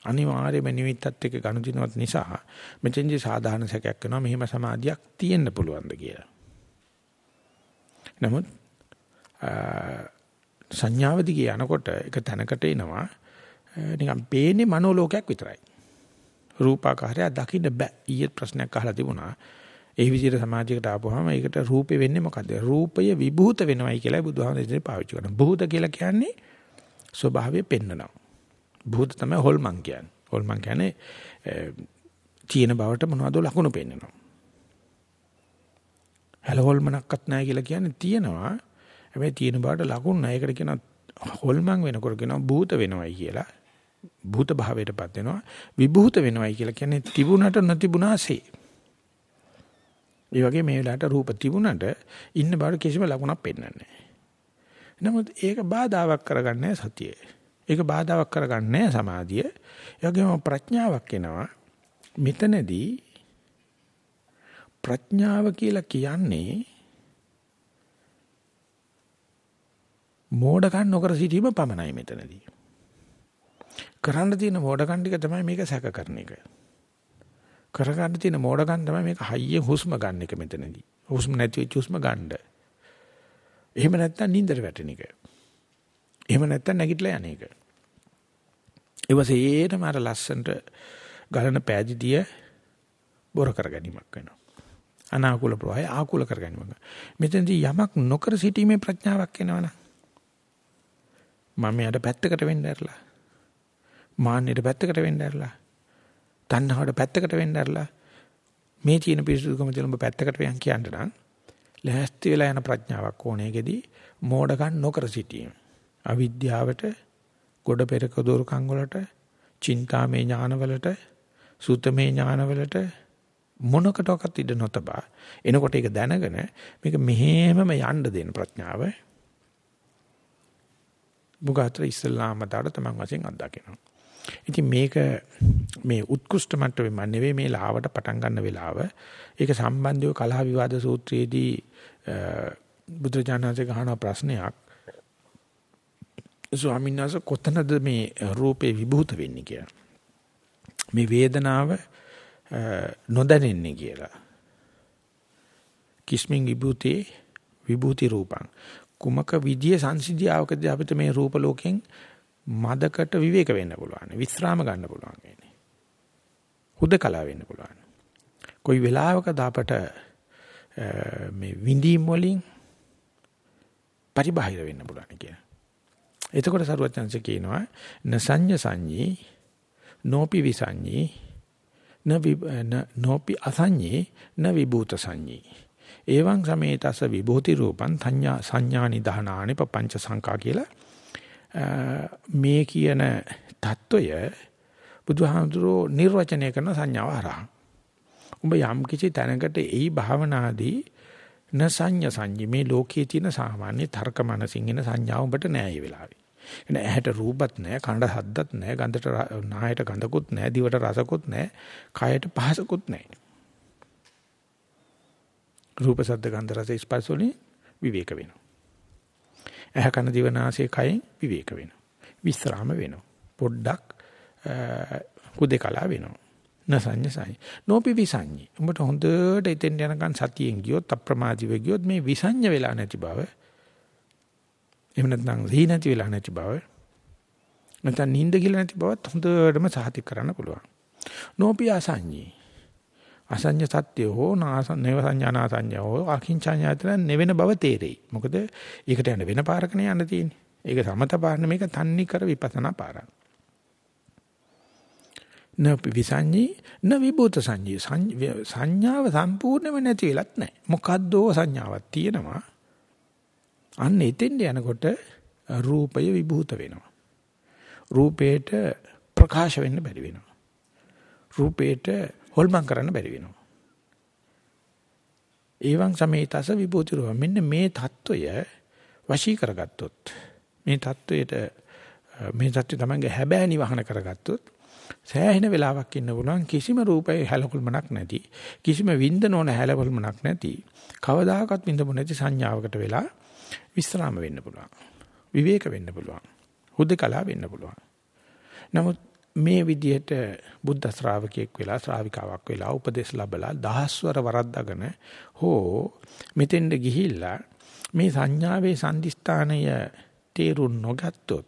අනිවාර්යයෙන්ම නිමිත්තත් එක්ක ගනුදෙනුවත් නිසා මෙතෙන්දි සාධාරණ සැකයක් වෙනවා මෙහිම සමාධියක් තියෙන්න පුළුවන්ද කියලා. නමුත් සංඥාවදි කියනකොට එක තැනකට එනවා නිකන් පේන්නේ මනෝලෝකයක් විතරයි. රූපාකාරය දකින්න බෑ. ඊයේ ප්‍රශ්නයක් අහලා තිබුණා. ඒ විදිහට සමාජයකට ආපුවාම ඒකට රූපේ වෙන්නේ මොකද? රූපය විභූත වෙනවයි කියලා බුදුහාමුදුරේ පාවිච්චි කරනවා. භූත කියලා කියන්නේ ස්වභාවය පෙන්නනවා. භූත තමයි හොල්මන් කියන්නේ. හොල්මන් කියන්නේ තියෙන බවට මොනවද ලකුණු පෙන්නනවා. හැල හොල්මනක්වත් නැහැ කියලා කියන්නේ තියෙනවා. හැබැයි තියෙන බවට ලකුණු නැහැ. ඒකට කියනවා හොල්මන් වෙනකොට කියනවා භූත වෙනවයි කියලා. භූත භාවයටපත් වෙනවා. විභූත වෙනවයි කියලා කියන්නේ තිබුණට නොතිබුණාසේ. ඒ වගේ මේ වෙලාවට රූප තිබුණට ඉන්න බවට කිසිම ලකුණක් පෙන්වන්නේ නැහැ. නමුත් ඒක බාධාවක් කරගන්නේ සතියේ. ඒක බාධාවක් කරගන්නේ සමාධිය. ඒ වගේම ප්‍රඥාවක් එනවා. මෙතනදී ප්‍රඥාව කියලා කියන්නේ මෝඩකම් නොකර සිටීම පමණයි මෙතනදී. කරන්න තියෙන මෝඩකම් ටික තමයි මේක සැක කරන එක. කරගන්න තියෙන මෝඩකම් තමයි මේක හයියෙන් හුස්ම ගන්න එක මෙතනදී. හුස්ම නැති වෙච්ච හුස්ම ගන්න. එහෙම නැත්නම් නින්දට වැටෙන එක. එහෙම නැත්නම් නැගිටලා යන එක. ඒ වශයෙන්ම අර ලස්සන්ට ගලන පෑදිදිය බොර කර ගැනීමක් වෙනවා. අනාකූල ප්‍රවාහය ආකූල කර ගැනීමක්. මෙතනදී යමක් නොකර සිටීමේ ප්‍රඥාවක් එනවනේ. මම යට පැත්තකට වෙන්න ඇරලා. මාන්නයට පැත්තකට වෙන්න ඇරලා. තණ්හාවට පැත්තකට වෙන්න ඇරලා. මේ තියෙන පිරිසුදුකම තියලා ඔබ පැත්තකට වෙන් කියන්න නම් ලෑස්ති වෙලා යන ප්‍රඥාවක් ඕනේකෙදී මෝඩකම් නොකර සිටීම. අවිද්‍යාවට, ගොඩ පෙරක දෝරකම් වලට, චින්තාමේ ඥාන වලට, සූතමේ ඥානවලට මොනකටවත් ඉඩ නොතබා එනකොට ඒක දැනගෙන මේක මෙහෙමම යන්න දෙන ප්‍රඥාව බුගාත්‍ර ඉස්ලාමතාවට තමන් වශයෙන් අත්දකිනවා. ඉතින් මේක මේ උත්කෘෂ්ඨ මට්ටමේ නෙවෙයි මේ ලාවට පටන් ගන්න වෙලාව. ඒක සම්බන්ධව කලහ විවාද සූත්‍රයේදී බුදුජානනාංශ ගහන ප්‍රශ්නයක් ස්වාමීන් වහන්සේ කොතනද මේ රූපේ විභූත වෙන්නේ කියලා. මේ වේදනාව නොදැනෙන්නේ කියලා. කිස්මින් විභූතේ විභූති රූපං කුමක විදිය සංසිද්ධියාවකදී අපිට මේ රූප ලෝකෙන් මදකට විවේක වෙන්න පුළුවන්. විස්්‍රාම ගන්න පුළුවන් කියන්නේ. හුදකලා වෙන්න පුළුවන්. කොයි වෙලාවකද අපට මේ විඳීම් වලින් පරිබාහිර වෙන්න පුළුවන් කියලා. එතකොට සරුවචනංශ කියනවා නසඤ්ඤ සංඤී නෝපි විසඤ්ඤී නෝපි අසඤ්ඤී න විභූත සංඤී. එවං සමේතස විභූති රූපං සංඥා සංඥානි දහනානි පపంచ සංකා කියලා. මේ කියන தত্ত্বය බුදුහාමුදුරෝ නිර්වචනය කරන සංඥාව හරහා. උඹ යම් කිසි තැනකට එයි භාවනාදී න සංඥ සංඥි මේ ලෝකයේ තියෙන සාමාන්‍ය තර්ක මනසින් එන සංඥාව ඔබට නෑ මේ වෙලාවේ. එන ඇහැට රූපත් නෑ, කනට හද්දත් නෑ, ගන්ධට නායට ගඳකුත් නෑ, දිවට රසකුත් නෑ, කයට පහසකුත් නෑ. රූප සද්ද ගන්ධ රස ස්පර්ශ වලින් විවේක වෙනවා. ඇහ කන දිව නාසය කයෙන් විවේක වෙනවා. විස්්‍රාම වෙනවා. පොඩ්ඩක් කුදේකලා වෙනවා. නසඤ්ඤ සඤ්ඤ. නොපි විසඤ්ඤි. උඹට හොඳට එතෙන් යනකන් සතියෙන් ගියොත් අප්‍රමාදීව ගියොත් මේ විසඤ්ඤ වෙලා නැති බව. එහෙම නැත්නම් සී නැති වෙලා නැති බව. නැත්නම් නිින්ද කියලා නැති බවත් හොඳටම සාතික කරන්න පුළුවන්. නොපි අසඤ්ඤී. අසඤ්ඤ සත්‍ය හෝ නාසඤ්ඤ සංඥානා සංඥා හෝ අකින්චඤ්ඤාතන නෙවෙන බව තේරෙයි. මොකද ඒකට යන්න වෙන පාරකනේ යන්න තියෙන්නේ. ඒක සමත පාරනේ මේක තන්නේ කර විපස්සනා පාරක්. න විසඤ්ඤී න විභූත සංඤී සංඥාව සම්පූර්ණයෙන්ම නැති වෙලත් නැහැ. මොකද්දෝ සංඥාවක් තියෙනවා. අන්න එතෙන්ද යනකොට රූපය විභූත වෙනවා. රූපේට ප්‍රකාශ වෙන්න බැරි වෙනවා. රූපේට හොල්මන් කරන්න බැරි වෙනවා. එවං සමේතස විභූතිරෝ මෙන්න මේ தত্ত্বය වශී කරගත්තොත් මේ தত্ত্বයට මේ தত্ত্বය තමයි හැබෑ නිවහන කරගත්තොත් සෑහෙන වෙලාවක් ඉන්න පුළුවන්. කිසිම රූපයේ හැලකුල්මක් නැති කිසිම විඳ නොන හැලකුල්මක් නැති කවදාකවත් විඳපො නැති සංඥාවකට වෙලා විස්්‍රාම වෙන්න පුළුවන්. විවේක වෙන්න පුළුවන්. හුදකලා වෙන්න පුළුවන්. නමුත් මේ විදිහට බුද්ධ ශ්‍රාවකයෙක් වෙලා ශ්‍රාවිකාවක් වෙලා උපදෙස් ලැබලා දහස්වර වරද්දාගෙන හෝ මෙතෙන්ද ගිහිල්ලා මේ සංඥාවේ සම්දිස්ථානය තේරුම් නොගත්තොත්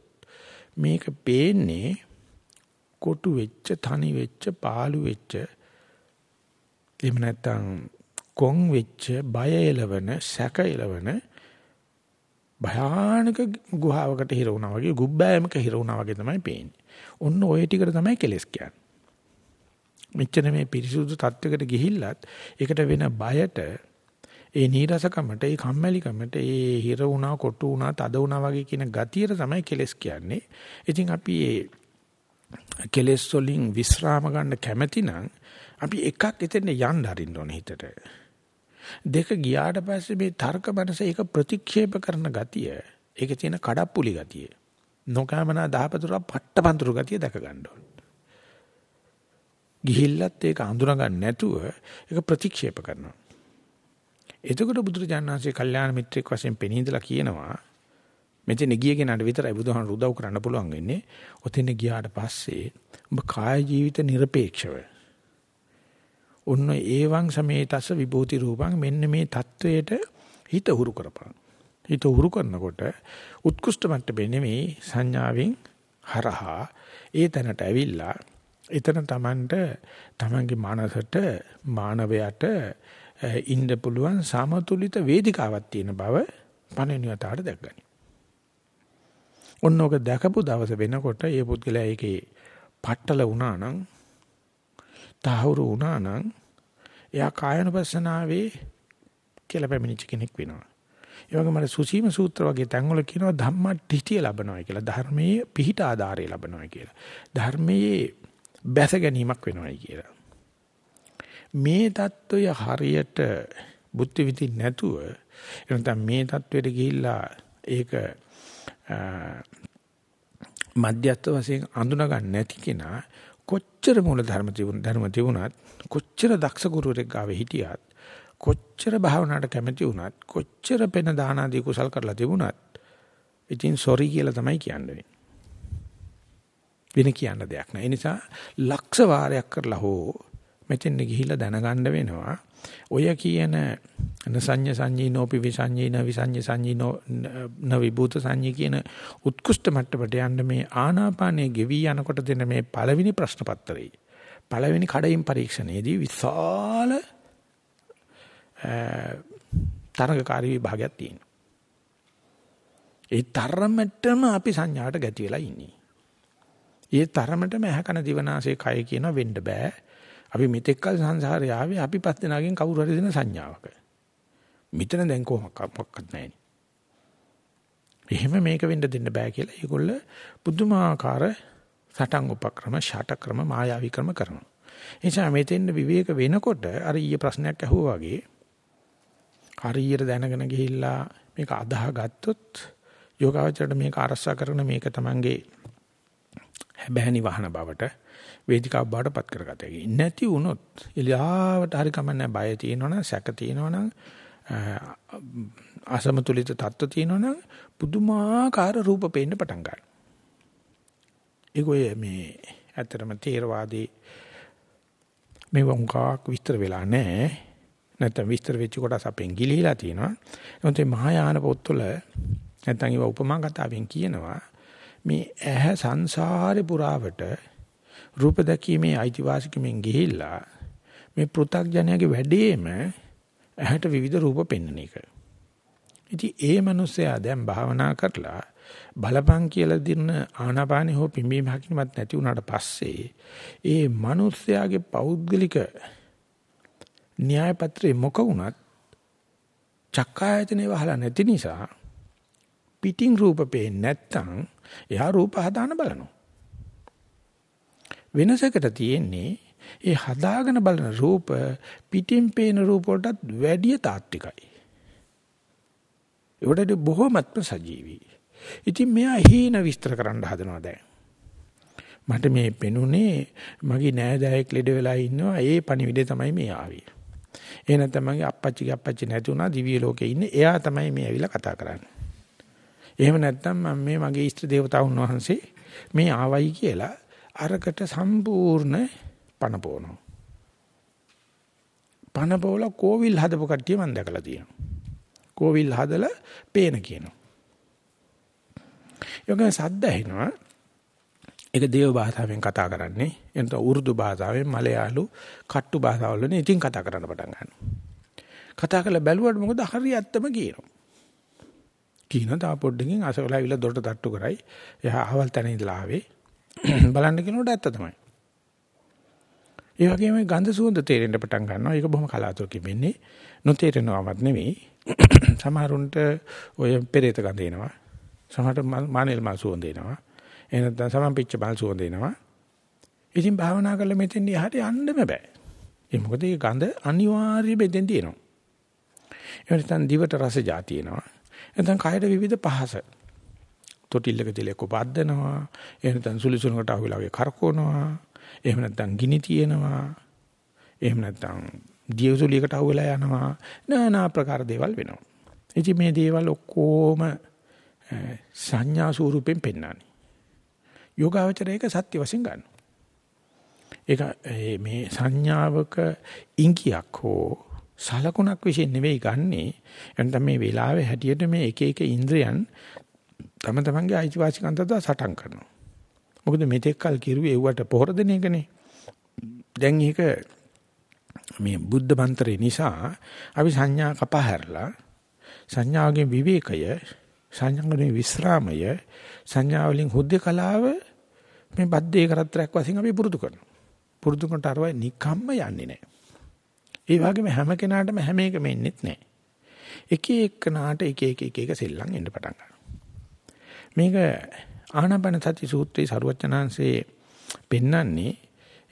මේක පේන්නේ කොටු වෙච්ච තනි වෙච්ච පාළු වෙච්ච එහෙම නැත්නම් කොන් වෙච්ච බය එලවන සැක එලවන භයානක ගුහාවකට හිර වුණා වගේ ගුබ්බෑමක හිර වුණා වගේ තමයි පේන්නේ. ඔන්න ওই ටිකට තමයි කෙලස් කියන්නේ. මෙච්චර මේ පිරිසුදු තත්වයකට ගිහිල්ලත් ඒකට වෙන බයට ඒ නීරසකමට ඒ කම්මැලිකමට ඒ හිර වුණා කොටු වුණා තද වුණා වගේ කියන ගතියට තමයි කෙලස් කියන්නේ. ඉතින් අපි මේ කෙලස් වලින් විස්රාම ගන්න කැමැති නම් අපි එකක් එතෙන් යන්න අරින්න ඕනේ හිතට. දෙක ගියාට පස්සේ මේ තර්ක මනස ඒක ප්‍රතික්ෂේප කරන ගතිය ඒකේ තියෙන කඩප්පුලි ගතිය නොකෑමනා දහපතුරා පට්ටපන්තුරු ගතිය දැක ගන්න ඕන. ගිහිල්ලත් ඒක අඳුනා ගන්න නැතුව ඒක ප්‍රතික්ෂේප කරනවා. එතකොට බුදුරජාණන් වහන්සේ කල්යාණ මිත්‍රෙක් වශයෙන් පෙනීදලා කියනවා මෙතන ගිය කෙනාට විතරයි බුදුහාමුදුරු උදව් කරන්න පුළුවන් වෙන්නේ. ඔතෙන් ගියාට පස්සේ ඔබ කාය ජීවිත নিরপেক্ষව ඔන්න ඒවං සමේතස විභූති රූපං මෙන්න මේ தത്വයට හිත හුරු කරපන්. හිත හුරු කරනකොට උත්කෘෂ්ඨ මට්ටමේ නෙමෙයි සංඥාවෙන් හරහා ඒ තැනට ඇවිල්ලා එතන Tamanට Tamanගේ මනසට මානවයට ඉන්න පුළුවන් සමතුලිත වේදිකාවක් තියෙන බව පණිනියතාවට දැක්ගනි. ඔන්න ඔක දැකපු දවස වෙනකොට ඒ පුද්ගලයා ඒකේ පట్టල වුණා නම් තහවුරු වුණා නම් එයා කායනුපස්සනාවේ කියලා පැමිණිච්ච කෙනෙක් වෙනවා. ඒ වගේම අර සුසීම සූත්‍ර වගේ තැන්වල කියනවා ධම්මටිඨිය ලැබනවා කියලා. ධර්මයේ පිහිට ආධාරය ලැබනවා කියලා. ධර්මයේ බැස ගැනීමක් වෙනවායි කියලා. මේ தত্ত্বය හරියට බුද්ධ විදින් නැතුව එනතම් මේ தത്വෙට ගිහිල්ලා ඒක මධ්‍යස්ථ වශයෙන් අඳුන ගන්න නැති කෙනා කොච්චර මූල ධර්ම තිබුණ ධර්ම තිබුණත් කොච්චර දක්ෂ ගුරුවරෙක් ගාවේ හිටියත් කොච්චර භාවනාවට කැමති වුණත් කොච්චර පෙන දාන ආදී කුසල් කරලා තිබුණත් ඉතින් සෝරි කියලා තමයි කියන්නේ. වෙන කියන්න දෙයක් නැහැ. ඒ නිසා ලක්ෂ වාරයක් කරලා හෝ මෙතෙන් ගිහිල්ලා දැනගන්න වෙනවා. ඔය කියන නසඤ්ඤ සංජීනෝපි විසඤ්ඤීන විසඤ්ඤ සංජීනෝ න විභූත සංජී කියන උත්කෘෂ්ඨ මට්ටමට යන්න මේ ආනාපානයේ ගෙවි යනකොට දෙන මේ පළවෙනි ප්‍රශ්න පත්‍රයේ පළවෙනි කඩයින් පරීක්ෂණයේදී විශාල තරඟකාරී විභාගයක් තියෙනවා. ඒ තරමටම අපි සංඥාට ගැති වෙලා ඉන්නේ. ඒ තරමටම ඇහැකන දිවනාසය කය කියන වෙන්න බෑ. අපි මෙතෙක්කල් සංසාරේ ආවේ අපි පස් දෙනාගෙන් කවුරු හරි දෙන සංඥාවක. මෙතන දැන් කොහොමද මොකක්වත් නැහැ. එහෙම මේක වෙන්න දෙන්න බෑ කියලා ඒගොල්ල පුදුමාකාර සටන් උපක්‍රම ෂටක්‍රම මායාවී ක්‍රම කරනවා. එනිසා මෙතෙන් විවේක වෙනකොට අර ඊයේ ප්‍රශ්නයක් ඇහුවා වගේ හරියට දැනගෙන ගිහිල්ලා මේක අදාහ ගත්තොත් යෝගාවචරයට මේක අරසා කරන මේක තමංගේ හැබෑනි වහන බවට වේදිකාව බවට පත් කරගත හැකි. නැති වුණොත් එළියාවට හරි කමන්නේ බය තියෙනවනම් සැක තියෙනවනම් අසමතුලිත තත්ත්ව තියෙනවනම් පුදුමාකාර රූප පේන්න පටන් ගන්නවා. ඒකෝයේ මේ ඇත්තටම තේරවාදී මේ වුණාක් විස්තර වෙලා නැහැ. නැත්නම් විස්තර වෙච්ච කොටස් අපෙන් ගිලිහිලා තියෙනවා. ඒත් මේ මහායාන පොත්වල නැත්නම් ඒව උපමා කතාවෙන් කියනවා මේ ඇහැ සංසාරේ පුරාවට රූප දැකීමේ අයිතිවාසිකමෙන් ගිහිල්ලා මේ පෘථග්ජනයාගේ වැඩේම ඇහැට විවිධ රූප පෙන්වන එක. ඉතින් ඒ මිනිස්සයා දැන් භාවනා කරලා බලපං කියලා දින ආනාපානෙ හෝ පිම්බීම හැකිනවත් නැති වුණාට පස්සේ ඒ මිනිස්සයාගේ පෞද්ගලික න්‍යාය පත්‍රේ මොක වුණත් චක්කායතනේ වහලා නැති නිසා පිටින් රූප පේන්නේ නැත්තම් එයා රූප හදාන බලනවා. වෙනසකට තියෙන්නේ ඒ හදාගෙන බලන රූප පිටින් පේන රූප වලටත් වැඩිය තාත්විකයි. ඒකට බොහොමත්ම සජීවී. ඉතින් මෙයා හීන විස්තර කරන්න හදනවා දැන්. මට මේ පෙනුනේ මගේ නෑදෑයෙක් ලෙඩ වෙලා ඉන්නවා ඒ පණිවිඩය තමයි මේ ආවේ. ඒ නැත්නම් මගේ අප්පච්චිගේ අප්පච්චි නැති වුණා දිව්‍ය ලෝකේ ඉන්නේ එයා තමයි මේ ඇවිල්ලා කතා කරන්නේ. එහෙම නැත්නම් මම මේ මගේ ඉෂ්ට දේවතාවුන් වහන්සේ මේ ආවයි කියලා අරකට සම්පූර්ණ පණ පොවනවා. පණ පොවලා කෝවිල් හදපු කට්ටිය මම දැකලා තියෙනවා. කෝවිල් හදලා පේන කියනවා. යෝගන සද්ද ඇහෙනවා. ඒක දේව භාෂාවෙන් කතා කරන්නේ. එතන උර්දු භාෂාවෙන් මලයාලු කට්ටු භාෂාවලනේ ඉතින් කතා කරන්න පටන් ගන්නවා. කතා කරලා බැලුවට මොකද හරි ඇත්තම කියනවා. කීන තා පොඩ්ඩකින් අසවලා ඇවිල්ලා දොරට තට්ටු කරයි. එයා ආවල් තැන ඉඳලා ආවේ. බලන්න කියනකොට ඇත්ත තමයි. ඒ වගේම ගන්ධ සුවඳ තේරෙන්න පටන් ගන්නවා. ඒක බොහොම කලාතුරකින් වෙන්නේ. නොතේරෙනවවත් නෙවෙයි. සමහරුන්ට ඔය පෙරේත ගඳ එනවා. සමහරට මානෙල් මල් සුවඳ එනවා. එහෙ නැත්නම් සමම්පිච්ච මල් සුවඳ එනවා. ඉතින් භාවනා කරලා මෙතෙන්දී යහට යන්නම බෑ. ඒ මොකද මේ ගඳ අනිවාර්යයෙන් මෙතෙන් තියෙනවා. ඒ නැත්නම් දිවට රස જાති එනවා. නැත්නම් කයට විවිධ පහස. තොටිල්ලක තියලා කොපද්දනවා. එහෙම නැත්නම් සුලිසුනකට අහුවෙලා වගේ කරකවනවා. එහෙම නැත්නම් ගිනි තියෙනවා. එහෙම නැත්නම් දියසුලියකට අහුවෙලා යනවා. নানা ප්‍රකාර දේවල් වෙනවා. ඉතින් මේ දේවල් ඔක්කොම සංඥා ස්වරූපෙන් පෙන්වන්නේ. යෝගාවචරයක සත්‍ය වශයෙන් ගන්නවා. ඒක මේ සංඥාවක ඉංගියක් හෝ සලකුණක් විශේෂ නෙවෙයි ගන්නෙ. එතන මේ වෙලාවේ හැටියට මේ එක එක ඉන්ද්‍රයන් තම තමන්ගේ අයිතිවාසිකම් තදා සටන් කරනවා. මොකද මෙතෙක් කල් කිරුවේ එව්වට පොහොර දෙන එකනේ. දැන් ඒක මේ බුද්ධ මන්ත්‍රේ නිසා අපි සංඥා කපහැරලා සංඥාවගේ විවේකය සංඥාවේ විස්රාමය සංඥාවලින් හුද්ද කලාව මේ බද්දේ කරත්‍රයක් වශයෙන් අපි පුරුදු කරනවා. පුරුදු කරනට අරවයි නිකම්ම යන්නේ නැහැ. ඒ වගේම හැම කෙනාටම හැම එකම එන්නේත් නැහැ. එක එකනාට එක එක එක එක සෙල්ලම් එන්න පටන් ගන්නවා. මේක ආනාපාන සති සූත්‍රයේ සරුවචනාංශයේ පෙන්නන්නේ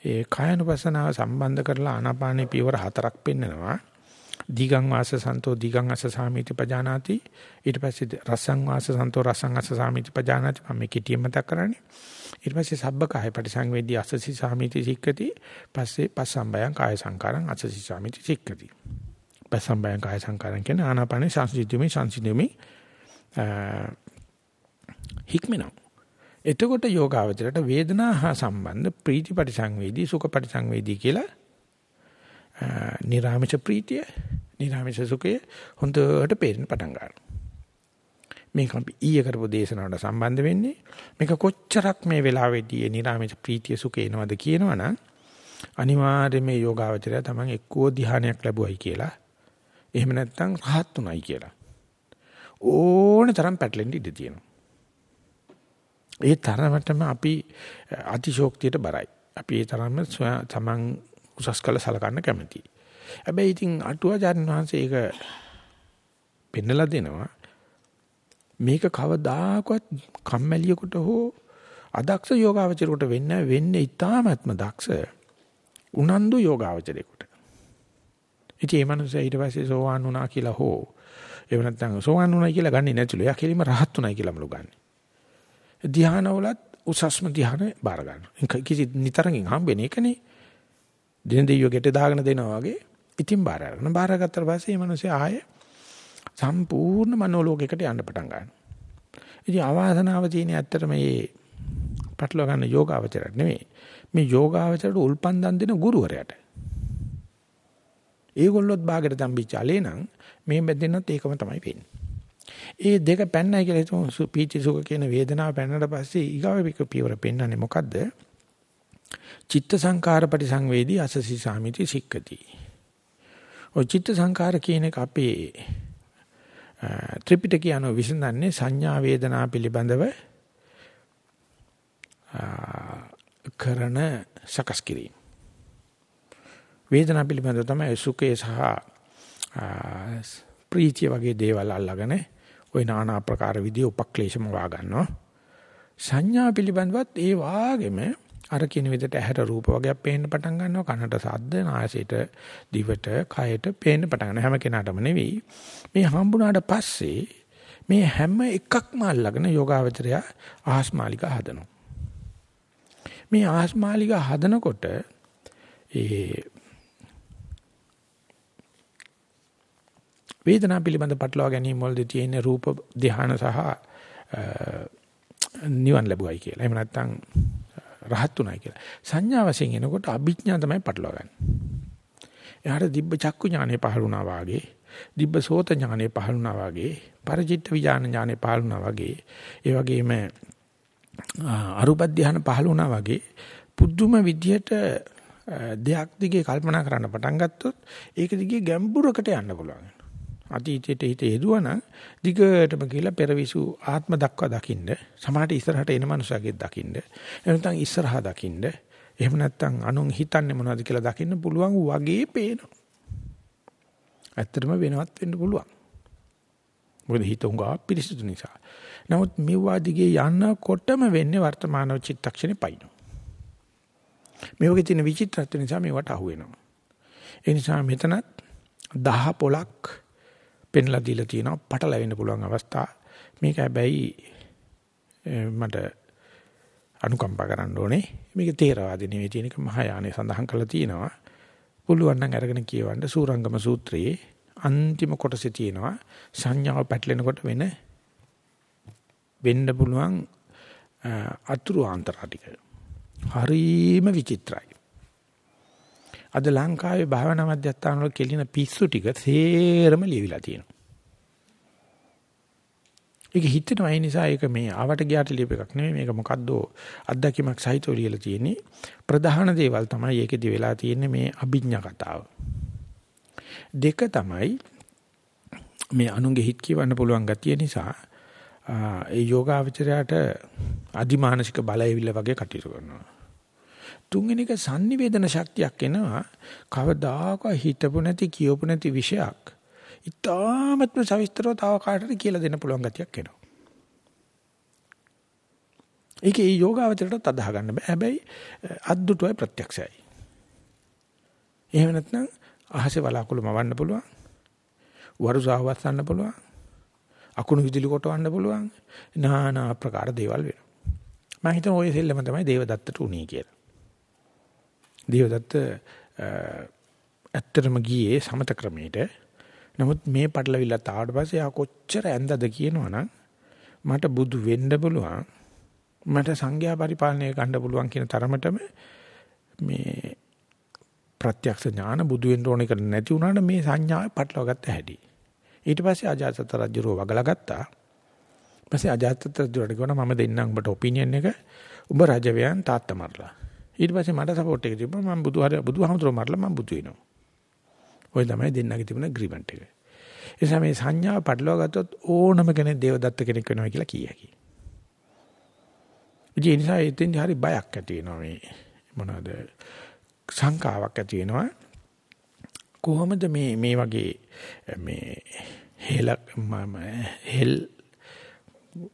ඒ කායනුපසනාව සම්බන්ධ කරලා ආනාපානේ පියවර හතරක් පෙන්නනවා. දීගං වාස සන්තෝ දීගං අස සාමිති පජානාති. ඊට පස්සේ රසං වාස සන්තෝ රසං අස සාමිති පජානාති. මම මේ කෙටියෙන් මතක් කරන්නේ. ඊට පස්සේ සබ්බ කාය පරිසංවේදී අසසි සාමිති සික්කති. පස්සේ පස්සම්බයං කාය සංකාරං අසසි සාමිති සික්කති. පස්සම්බයං කාය සංකාරං කියන ආනාපානේ සංසිද්ධිමේ සංසිද්ධිමේ හික්මනවා එතකොට යෝගාවචරයට වේදනා හා සම්බන්ධ ප්‍රීති පරිසංවේදී සුඛ පරිසංවේදී කියලා නිරාමිෂ ප්‍රීතිය, නිරාමිෂ සුඛය හොඳට පේන්න පටන් ගන්නවා. මේක අපි ඊයේ කරපු දේශනාවට සම්බන්ධ වෙන්නේ මේක කොච්චරක් මේ වෙලාවේදී නිරාමිෂ ප්‍රීතිය සුඛය එනවද කියනවනම් අනිවාර්යයෙන් මේ යෝගාවචරය තමයි එක්කෝ ධ්‍යානයක් ලැබුවයි කියලා. එහෙම නැත්නම් රහත් උනායි කියලා. ඕන තරම් පැටලෙන්න ඉඩ තියෙනවා. ඒ තරමටම අපි අතිශෝක්තියට බරයි. අපි ඒ තරම්ම තමන් උසස් කළ සලකන්න කැමතියි. හැබැයි ඉතින් අටුවාචාර්යන් වහන්සේ ඒක පෙන්නලා දෙනවා. මේක කවදාකවත් කම්මැලියෙකුට හෝ අදක්ෂ යෝගාවචරයට වෙන්නේ වෙන්නේ ඊටාත්ම දක්ෂ උනන්දු යෝගාවචරයකට. ඉතින් මේ මනුස්සයා ඊට පස්සේ සෝවාන් වුණා කියලා හෝ එහෙම නැත්නම් සෝවාන් වුණා කියලා ගන්නේ නැතිලු. එයා කෙලින්ම රහත් වුණා කියලාමලු ගන්න. ධ්‍යානවලත් උසස්ම ධ්‍යාන බාර ගන්නවා. කිසි නිතරකින් හම්බෙන එකනේ. දින දෙයියෝ ගෙට දාගෙන දෙනවා වගේ ඉතින් බාර අරගෙන බාරගත්තට පස්සේ මේ මිනිස්සේ ආයේ සම්පූර්ණ මනෝලෝකයකට යන්න පටන් ගන්නවා. ඉතින් අවාසනාව තියෙන ඇත්තට මේ පටලවා ගන්න යෝගාවචරයක් නෙමෙයි. මේ යෝගාවචරයට උල්පන් දන් දෙන ගුරුවරයාට. ඒගොල්ලොත් ਬਾගෙට තම්බිච්ච allele නම් මේ බෙදෙන්නත් ඒකම තමයි වෙන්නේ. ඒ දෙක පැන්නයි කියලා හිතමු පීචි සුඛ කියන වේදනාව පැන්නට පස්සේ ඊගාව පියවර පෙන්වන්නේ මොකද්ද? චිත්ත සංකාර පරිසංවේදී අසසි සාමිති සික්කති. ඔය චිත්ත සංකාර කියන එක අපේ ත්‍රිපිටකය අනුව විසඳන්නේ සංඥා වේදනා පිළිබඳව කරන සකස් කිරීම. වේදනා පිළිබඳව තමයි සුඛය සහ ප්‍රීතිය වගේ දේවල් අල්ලගෙන ওই নানা ආකාර විදිහ උපක්ලේශම වා ගන්නවා. සංඥා පිළිබඳවත් ඒ වාගෙම අර කියන විදිහට ඇහැට රූප වගේක් පේන්න පටන් ගන්නවා කනට ශබ්ද නාසයට දිවට කයට පේන්න පටන් ගන්නවා හැම කෙනාටම නෙවෙයි මේ හම්බුණාට පස්සේ මේ හැම එකක්ම අල්ලගෙන යෝගාවචරය ආස්මාලික හදනවා මේ ආස්මාලික හදනකොට ඒ වේදනා පිළිබඳ පටලවා ගැනීම වලදී තියෙන රූප ධ්‍යාන සහ නිවන් ලැබුවයි කියලා. එහෙම නැත්නම් රහත් උනායි කියලා. සංඥා වශයෙන් එනකොට අභිඥා තමයි පටලවා ගන්න. එයාට දිබ්බ චක්කු ඥානෙ පහළ වුණා වාගේ, දිබ්බ සෝත ඥානෙ පහළ වුණා වාගේ, පරිචිත්ත විඥාන ඥානෙ පහළ වුණා වාගේ, ඒ වගේම අරුප ධානය පහළ වුණා වගේ පුදුම විදියට දෙයක් දිගේ කල්පනා කරන්න පටන් ගත්තොත් ඒක දිගේ ගැඹුරකට යන්න පුළුවන්. අතීතයට හිත යෙදුවනම් දිගටම කියලා පෙරවිසු ආත්ම දක්වා දකින්න සමහරට ඉස්සරහට එන මනුස්සයෙක් දකින්න එහෙම නැත්නම් ඉස්සරහා දකින්න එහෙම නැත්නම් අනුන් හිතන්නේ මොනවද කියලා දකින්න පුළුවන් වගේ පේනවා. ඇත්තටම වෙනවත් වෙන්න පුළුවන්. මොකද හිත උඟා පිරිසිදු නිසා. නමුත් මෙවවා දිගේ යන්නකොටම වෙන්නේ වර්තමාන චිත්තක්ෂණේ පයින් මේ වගේ තියෙන විචිත්‍රත්ව නිසා මේවට අහු වෙනවා ඒ නිසා මෙතනත් දහ පොලක් පෙන්ලා දීලා තියෙනවා පටලැවෙන්න පුළුවන් අවස්ථා. මේක හැබැයි මට අනුකම්පා කරන්න ඕනේ. මේක තේරවාදී නෙවෙයි තියෙන එක මහායානෙ සඳහන් කරලා තියෙනවා. පුළුවන් නම් අරගෙන කියවන්න සූරංගම සූත්‍රයේ අන්තිම කොටසේ තියෙනවා සංඥාව පැටලෙනකොට වෙන වෙන්න පුළුවන් අතුරු ආන්තරා ටික. හරීම විචිත්‍රයි. අද ලංකාවේ භාවනා මධ්‍යස්ථාන වල කෙලින පිස්සු ටික සේරම ලියවිලා තියෙනවා. ඒක හිතෙනවා ඒ නිසා ඒක මේ ආවට ගියාට ලියප එකක් නෙමෙයි මේක මොකද්ද අත්දැකීමක් සහිතව ලියලා තියෙන්නේ. ප්‍රධාන දේවල් තමයි ඒකෙදි වෙලා තියෙන්නේ මේ අභිඥා කතාව. දෙක තමයි මේ අනුන්ගේ හිත කියවන්න පුළුවන් ගතිය නිසා ඒ යෝගාවචරයට අදිමානසික බලයවිල්ල වගේ කටයුතු කරනවා. තුන්වෙනි එක sannivedana ශක්තියක් එනවා කවදාකවත් හිතපු නැති කියවපු නැති විෂයක් ඉතාමත්ම සවිස්තරව තව කාටට කියලා දෙන්න පුළුවන් ගතියක් එනවා ඒක ඒ යෝගාවචරයටත් අදාහ ගන්න බෑ. හැබැයි අද්දුටුවයි ප්‍රත්‍යක්ෂයි. එහෙම නැත්නම් අහසේ වලාකුළු මවන්න පුළුවන්. වරුසාවක් ගන්න පුළුවන්. අකුණු විදුලි කොටවන්න පුළුවන්. নানা ආකාර දේවල් වෙනවා. මම හිතන ওই සෙල්ලම තමයි දේවදත්තට උනේ කියලා. දේවදත්ත ඇත්තටම ගියේ සමත ක්‍රමයට. නමුත් මේ පටලවිල්ල තාවට පස්සේ ආ කොච්චර ඇඳද කියනවනම් මට බුදු වෙන්න පුළුවන්. මට සංඝයා පරිපාලනය ගන්න පුළුවන් කියන තරමටම මේ ප්‍රත්‍යක්ෂ ඥාන බුදු වෙන්න ඕන එක නැති වුණාට මේ සංඥාව පටලවා ගත්ත හැටි. ඊට පස්සේ අජාතත රජුරෝ වගලා ගත්තා. ඊපස්සේ අජාතත රජුරට කිව්වනා මම දෙන්නම් ඔබට ඔපිනියන් එක. ඔබ රජවයන් තාත්තා මරලා. ඊට පස්සේ මට සපෝට් එක තිබ්බා මම බුදුහාර බුදුහාමුදුරුවෝ මරලා මම බුදු වෙනවා. ওই තමයි දෙන්නගේ තිබුණ ඇග්‍රීමන්ට් එක. ඒ නිසා මේ සංඥාව පටලවා ගත්තොත් ඕනම කෙනෙක් දේවදත්ත කෙනෙක් වෙනවා කියලා කිය හැකියි. ඒ නිසා එතෙන්දී හරි බයක් ඇති වෙනවා මේ මොනවාද සංකාවක් ඇති වෙනවා. කොහොමද මේ මේ වගේ මේ හෙල හෙල්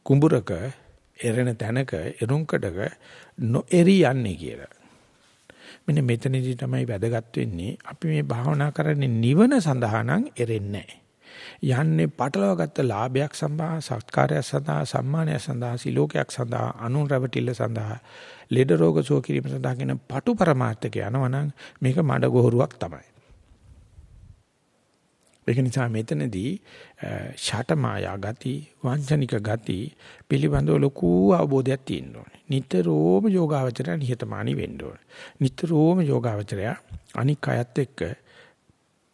කුඹරක එරෙන තැනක එරුම්කඩක නොඑරි යන්නේ කියලා. මෙන්න මෙතනදී තමයි වැදගත් වෙන්නේ අපි මේ භාවනා කරන්නේ නිවන සඳහා නම් එරෙන්නේ යන්නේ පටලවාගත්ත ලාභයක් සඳහා සත්කාරයක් සඳහා සම්මානයක් සඳහා සිලෝකයක් සඳහා අනුන් රැවටිල්ල සඳහා ලෙඩ රෝග සුව කිරීම සඳහා කියන පටු પરමාර්ථක යනවනම් මේක මඩ ගොහරුවක් තමයි ඒක නිසා මෙතනදී ෂට මායා ගති වංචනික ගති පිළිබඳව ලොකු අවබෝධයක් තියෙන්න ඕනේ. නිතරම යෝගාවචරය නිහතමානී වෙන්න ඕනේ. නිතරම යෝගාවචරය අනික් අයත් එක්ක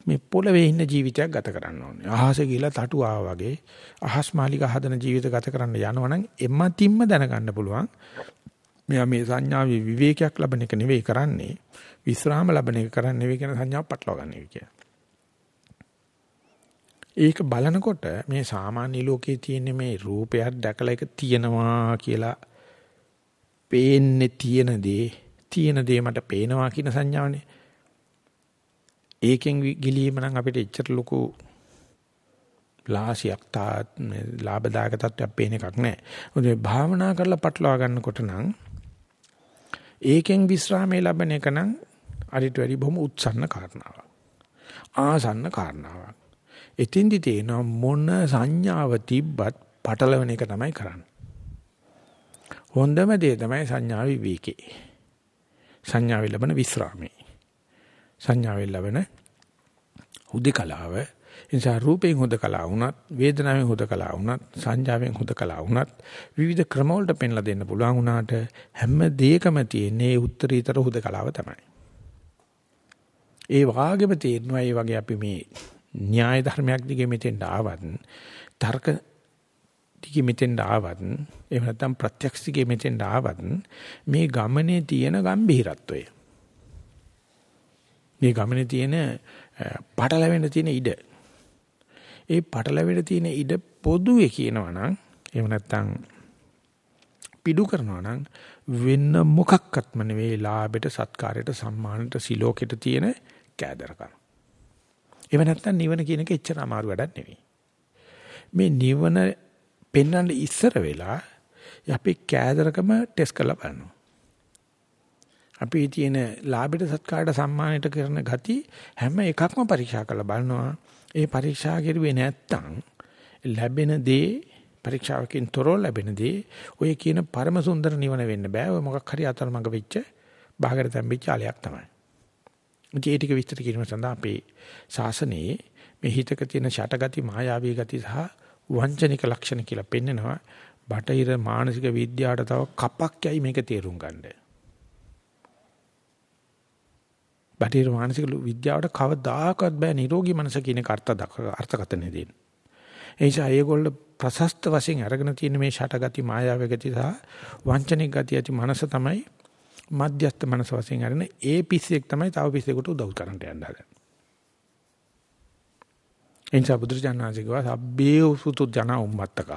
මේ පොළවේ ඉන්න ජීවිතයක් ගත කරන්න ඕනේ. අහස ගිහලා තටු ආවා වගේ අහස් මාලික හදන ජීවිත ගත කරන්න යනවනම් එම්මතින්ම දැනගන්න පුළුවන්. මෙයා මේ සංඥාවේ විවේකයක් ලබන එක නෙවෙයි කරන්නේ. විස්රාම ලබන එක කරන්නේ නෙවෙයි කියන සංඥාව පටලවා ගන්න එක කියලා. ඒක බලනකොට මේ සාමාන්‍ය ලෝකයේ තියෙන මේ රූපයක් දැකලා ඒක තියෙනවා කියලා පේන්නේ තියෙන දේ තියෙන දේ මට පේනවා කියන සංඥාවනේ. ඒකෙන් ගිලීම නම් අපිට එච්චර ලොකු ලාසියක් තාත් ලාභදායක තත්ත්වයක් පේන එකක් නැහැ. මොකද භාවනා කරලා පටලවා ගන්නකොට නම් ඒකෙන් විස්රාමයේ ලැබෙන එක නම් අරිට වැඩි බොහොම උත්සන්න කාරණාවක්. ආසන්න කාරණාවක්. එතින්දි තේනවා මොන සංඥාව තිබ්බත් පටලවන එක තමයි කරන්නේ. හොඳම දේ තමයි සංඥා විවේකේ. සංඥාවෙන් ලැබෙන විස්රාමේ. සංඥාවෙන් ලැබෙන හුදකලාව. එනිසා රූපයෙන් හුදකලා වුණත්, වේදනාවෙන් හුදකලා වුණත්, සංඥාවෙන් හුදකලා වුණත් විවිධ ක්‍රම වලට පෙන්ලා දෙන්න පුළුවන් වුණාට හැම දෙයකම තියෙන්නේ උත්තරීතර හුදකලාව තමයි. ඒ වාගේම තේරෙනවා මේ වගේ අපි මේ න්‍යාය ධර්මයක් දිගේ මෙතෙන්ට ආවත් තර්ක දිගේ මෙතෙන්ට ආවත් එහෙම නැත්නම් ප්‍රත්‍යක්ෂ දිගේ මෙතෙන්ට ආවත් මේ ගමනේ තියෙන ගැඹිරත්වය. මේ ගමනේ තියෙන පටලැවෙන්න තියෙන ඉඩ. ඒ පටලැවෙන්න තියෙන ඉඩ පොදුවේ කියනවා නම් එහෙම නැත්නම් පිඩු කරනවා නම් වෙන මොකක්වත්ම නෙවෙයි ලාභයට සත්කාරයට සම්මානයට සිලෝකෙට තියෙන කෑදරකම. එහෙම නැත්නම් නිවන කියන එක එච්චර අමාරු වැඩක් නෙවෙයි. මේ නිවන පෙන්වන්න ඉස්සර වෙලා අපි කෑදරකම ටෙස්ට් කරලා බලනවා. අපි තියෙන ලාභයට සත්කාරයට සම්මානයට කරන ගති හැම එකක්ම පරීක්ෂා කරලා බලනවා. ඒ පරීක්ෂා කරුවේ නැත්තම් ලැබෙන දේ පරීක්ෂාවකින් තොරව ලැබෙන දේ ඔය කියන පරම සුන්දර නිවන වෙන්න බෑ. ඔය මොකක් හරි අතරමඟ වෙච්ච බාහිර තැම්බිච්ච ආලයක් තමයි. ඒ ටික විස්තර කිරීම සඳහා අපේ ශාසනයේ මේ හිතක තියෙන ෂටගති මායාවී ගති සහ වංචනික ලක්ෂණ කියලා පෙන්නනවා. බටහිර මානසික විද්‍යාවට තව කපක් යයි මේක තේරුම් ගන්න. බටහිර මානසික විද්‍යාවට කවදාකවත් බෑ නිරෝගී මනස කියන අර්ථ අර්ථකථනය දෙන්න. ඒ නිසා ඒගොල්ල ප්‍රශස්ත වශයෙන් අරගෙන තියෙන මේ ෂටගති මායාවී ගති සහ වංචනික ගති ඇති මනස තමයි මධ්‍යස්ථ මනස වශයෙන් අරගෙන ඒ පිස්සෙක් තමයි තව පිස්සෙකුට උදව් කරන්න යන්න හදන්නේ. එනිසා බුදුරජාණන්සේ කිව්වා සබ්බේ උසුතු ජන උම්මත්තක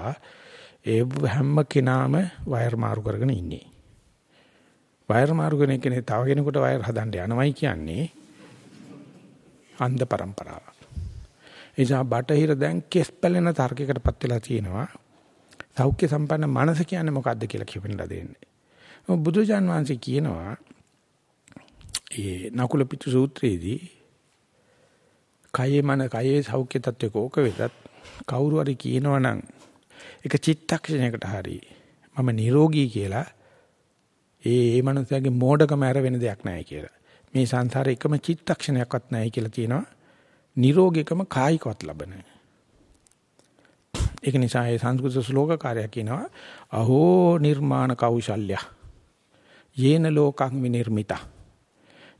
ඒ හැම කෙනාම වයර් මාරු කරගෙන ඉන්නේ. වයර් මාරු කරන කෙනේ තව කෙනෙකුට වයර් හදන්න යනවයි කියන්නේ අන්ධ પરම්පරාවක්. එනිසා බටහිර දැන් කෙස් පැලෙන තර්කයකටපත් වෙලා තියෙනවා. සෞඛ්‍ය සම්පන්න මනස කියන්නේ මොකක්ද කියලා කියපෙන්නලා දෙන්නේ. බුදුජාන් වහන්සේ කියනවා ඒ නකුල පිටු සූත්‍රයේදී කයේ මන කයේ සෞඛ්‍ය තත්වයක ඕක වෙතත් කවුරු හරි කියනවනම් එක චිත්තක්ෂණයකට හරි මම නිරෝගී කියලා ඒ ඒ මනුස්සයාගේ මෝඩකම ඇර වෙන දෙයක් නැහැ කියලා. මේ සංසාරේ එකම චිත්තක්ෂණයක්වත් නැහැ කියලා තියෙනවා. නිරෝගීකම කායිකවත් ලබන. ඒක නිසා ඒ සංස්කෘත ශ්ලෝකකාරය කියනවා අහෝ නිර්මාණ කෞශල්‍ය. යේන ලෝකං විනිර්මිතා.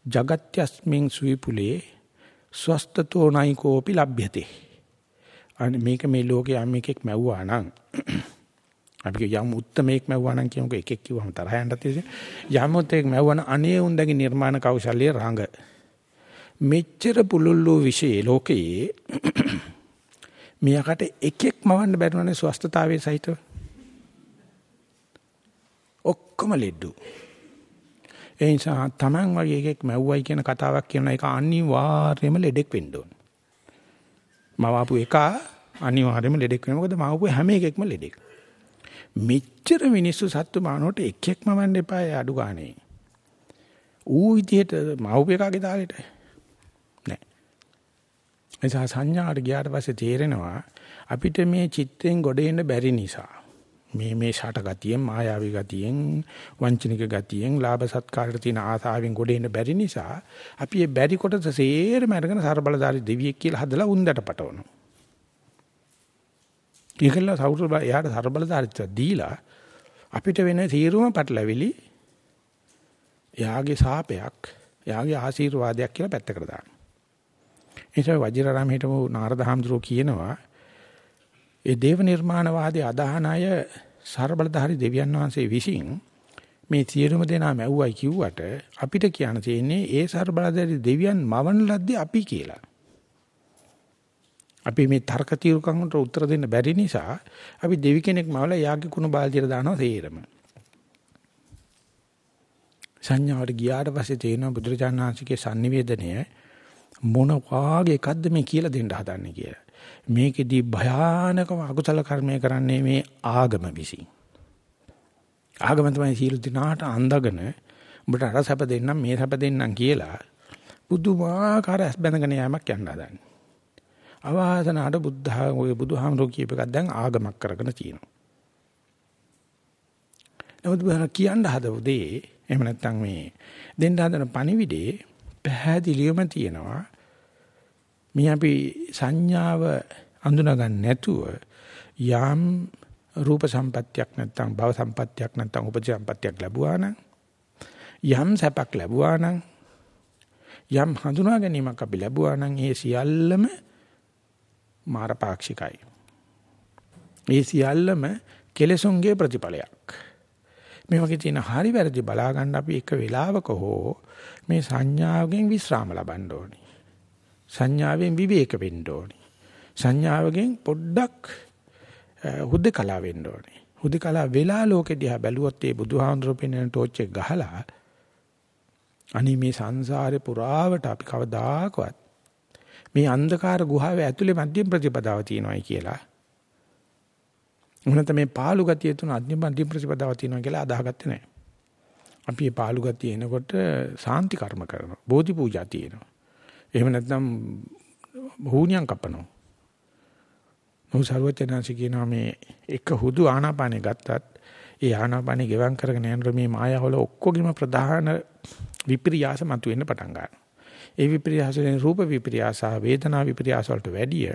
జగත්‍යස්මින් සුවිපුලේ ස්වස්තතෝ නයිකෝපි ලබ්යතේ. අනේ මේක මේ ලෝකේ යම් එකෙක් මැව්වා නම් අපි යම් උත්මේක් මැව්වා නම් කියමුකෝ එකෙක් කිව්වම තරහ යන්නත් තියෙන්නේ යම් උත්මේක් මැව්වා නම් අනේ උන්දගේ නිර්මාණ කෞශල්‍ය රඟ මෙච්චර පුලුල්ලෝ විශේෂ ලෝකයේ මියකට එකෙක් මවන්න බැරිවනේ ස්වස්ථතාවයේ සහිතව ඔක්කොම ලෙඩු ඒ නිසා Taman වගේ එකෙක් මැව්වයි කියන කතාවක් කියන එක අනිවාර්යයෙන්ම ලෙඩෙක් වෙන්න ඕන මවාපු එක අනිවාර්යයෙන්ම ලෙඩෙක් වෙනවා මොකද මවාපු හැම එකෙක්ම ලෙඩෙක් මෙච්චර මිනිස්සු සත්තු මානවට එක එකම වන්න එපා අඩු ගානේ. ඌ විදියට මව්පියකාගේ තාලෙට නෑ. එසා සංඥාට ගියාට පස්සේ තේරෙනවා අපිට මේ චිත්තෙන් ගොඩ එන්න බැරි නිසා මේ මේ ෂට ගතියෙන් මායාවී ගතියෙන් වංචනික ගතියෙන් ලාභ සත්කාරට තියෙන ආසාවෙන් ගොඩ එන්න බැරි නිසා අපි මේ බැරි කොටස සේරම අරගෙන සර්බලදාරි දෙවියෙක් කියලා හදලා උන්දට පටවනවා. ඒකල සෞර යාට සර්බලදාරිත්ව දීලා අපිට වෙන තීරුම පටලැවිලි එයාගේ සාපයක් එයාගේ ආශිර්වාදයක් කියලා පැත්තකට දානවා. ඒ නිසා වජිරාරාම හිටපු නාරද හාමුදුරුවෝ කියනවා ඒ දේව නිර්මාණවාදී අදහන අය ਸਰබලධාරි දෙවියන් වහන්සේ විසින් මේ සියලුම දෙනා මැව්වයි කිව්වට අපිට කියන්න තියෙන්නේ ඒ ਸਰබලධාරි දෙවියන් මවන ලද්දේ අපි කියලා. අපි මේ තර්ක తీරුකම්කට උත්තර දෙන්න බැරි නිසා අපි දෙවි කෙනෙක් මවලා යාගේ කුණ බාල්දියට දානවා තේරම. සංඥාවට ගියාට පස්සේ තේරෙනවා බුදුරජාණන් වහන්සේගේ sannivedanaya මොන වාගේ එකක්ද මේ කියලා දෙන්න හදන්නේ කියලා. මේකෙදී භයානකම අකුසල කර්මය කරන්නේ මේ ආගම විසින්. ආගම තමයි සීල දිනාට අඳගෙන උඹට අර සැප දෙන්නම් මේ සැප දෙන්නම් කියලා බුදුමාකාර ඇස් බැඳගෙන යෑමක් යන්න හදන්නේ. අවාසනාවට බුද්ධ ඔය බුදුහාමුදුරුවෝ කියප එකක් දැන් ආගමක් කරගෙන තියෙනවා. නමුත් බහන කියන්න හදපු දේ එහෙම නැත්නම් මේ දෙන්න හදන පණිවිඩේ පැහැදිලිවම තියෙනවා. මේ අපි සංඥාව අඳුනගන්න නැතුව යම් රූප සම්පත්තියක් නැත්නම් භව සම්පත්තියක් නැත්නම් උපජ සම්පත්තියක් ලැබුවා නම් යම් සැපක් ලැබුවා නම් යම් හඳුනා ගැනීමක් අපි ලැබුවා නම් ඒ සියල්ලම මාරපාක්ෂිකයි. ඒ සියල්ලම කෙලෙසුන්ගේ ප්‍රතිඵලයක්. මේ වගේ තියෙන හරි වැරදි බලා ගන්න අපි එක වෙලාවක හෝ මේ සංඥාවකින් විස්රාම ලබන්න ඕනි. සංඥාවෙන් විවේක වෙන්න ඕනි. සංඥාවකින් පොඩ්ඩක් හුදකලා වෙන්න ඕනි. හුදකලා වෙලා ලෝකෙ දිහා බැලුවොත් ඒ බුදුහාමුදුරුවෝ පෙන්වන ටෝච් එක ගහලා අනි මේ සංසාරේ පුරාවට අපි කවදාකවත් මේ අන්ධකාර ගුහාවේ ඇතුලේ මධ්‍යම ප්‍රතිපදාව තියෙනවායි කියලා. උනත මේ පාළු ගතිය තුන අධ්‍ය මධ්‍යම ප්‍රතිපදාව තියෙනවා කියලා අදාහගත්තේ නැහැ. අපි මේ පාළු ගතිය එනකොට සාන්ති කර්ම කරනවා. බෝධි පූජා තියෙනවා. එහෙම නැත්නම් භූණියන් කපනවා. මොහු සර්වචනansi කියනවා මේ එක හුදු ආනාපානෙ ගත්තත් ඒ ආනාපානෙ ගෙවම් කරගෙන යනකොට මේ මායාවල ඔක්කොගෙම ප්‍රධාන විප්‍රියාස මතුවෙන්න පටන් ගන්නවා. ඒ විප්‍රියාසයෙන් රූප විප්‍රියාස වේදනා විප්‍රියාස වලට වැඩිය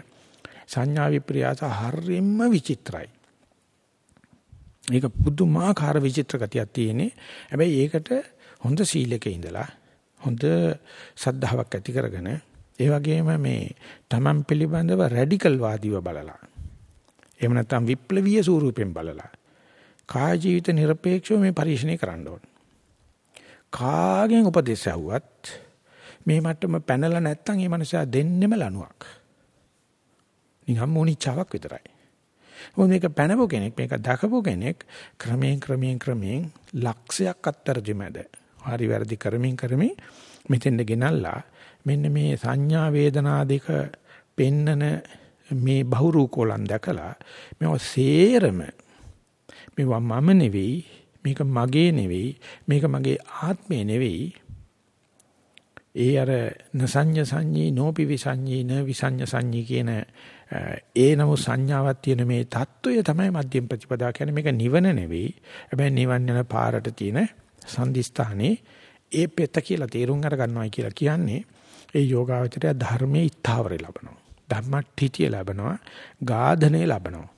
සංඥා විප්‍රියාස හරියම විචිත්‍රයි. ඒක පුදුමාකාර විචිත්‍ර ගතියක් තියෙන්නේ. හැබැයි ඒකට හොඳ සීලක ඉඳලා හොඳ සද්ධාාවක් ඇති කරගෙන ඒ වගේම මේ තමන් පිළිබඳව රැඩිකල් වාදීව බලලා එහෙම නැත්නම් විප්ලවීය ස්වරූපයෙන් බලලා කාය ජීවිත নিরপেক্ষව මේ පරිශ්‍රණය කරන්න ඕන. කාගෙන් උපදෙස් ඇහුවත් මේ මට්ටම පැනලා නැත්නම් ඒ මනුස්සයා දෙන්නෙම ලණුවක්. නිකම් මොනිචාවක් විතරයි. මොකද මේක පැනපු කෙනෙක් මේක දකපු කෙනෙක් ක්‍රමයෙන් ක්‍රමයෙන් ක්‍රමයෙන් ලක්ෂයක් අත්තරදිමද හරි වැරදි කරමින් කරමින් මෙතෙන්ද ගෙනල්ලා මෙන්න මේ සංඥා වේදනා දෙක පෙන්නන මේ බහුරූකෝලම් දැකලා මේව සේරම මේව මම නෙවෙයි මේක මගේ නෙවෙයි මේක මගේ ආත්මේ නෙවෙයි. ඒ අර නසඤ්ඤ සංඤී නෝපි විසඤ්ඤී න විසඤ්ඤ සංඤී කියන ඒ නමු සංඥාවක් තියෙන මේ தত্ত্বය තමයි මධ්‍යම ප්‍රතිපදා කියන්නේ. මේක නිවන නෙවෙයි. හැබැයි නිවන් යන පාරට තියෙන සම්දිස්ථානේ ඒ පෙත කියලා තේරුම් අර ගන්නවා කියලා කියන්නේ ඒ යෝගාවචරය ධර්මයේ ඉස්තාවරය ලබනවා. ධම්මට්ඨිතිය ලබනවා ගාධනේ ලබනවා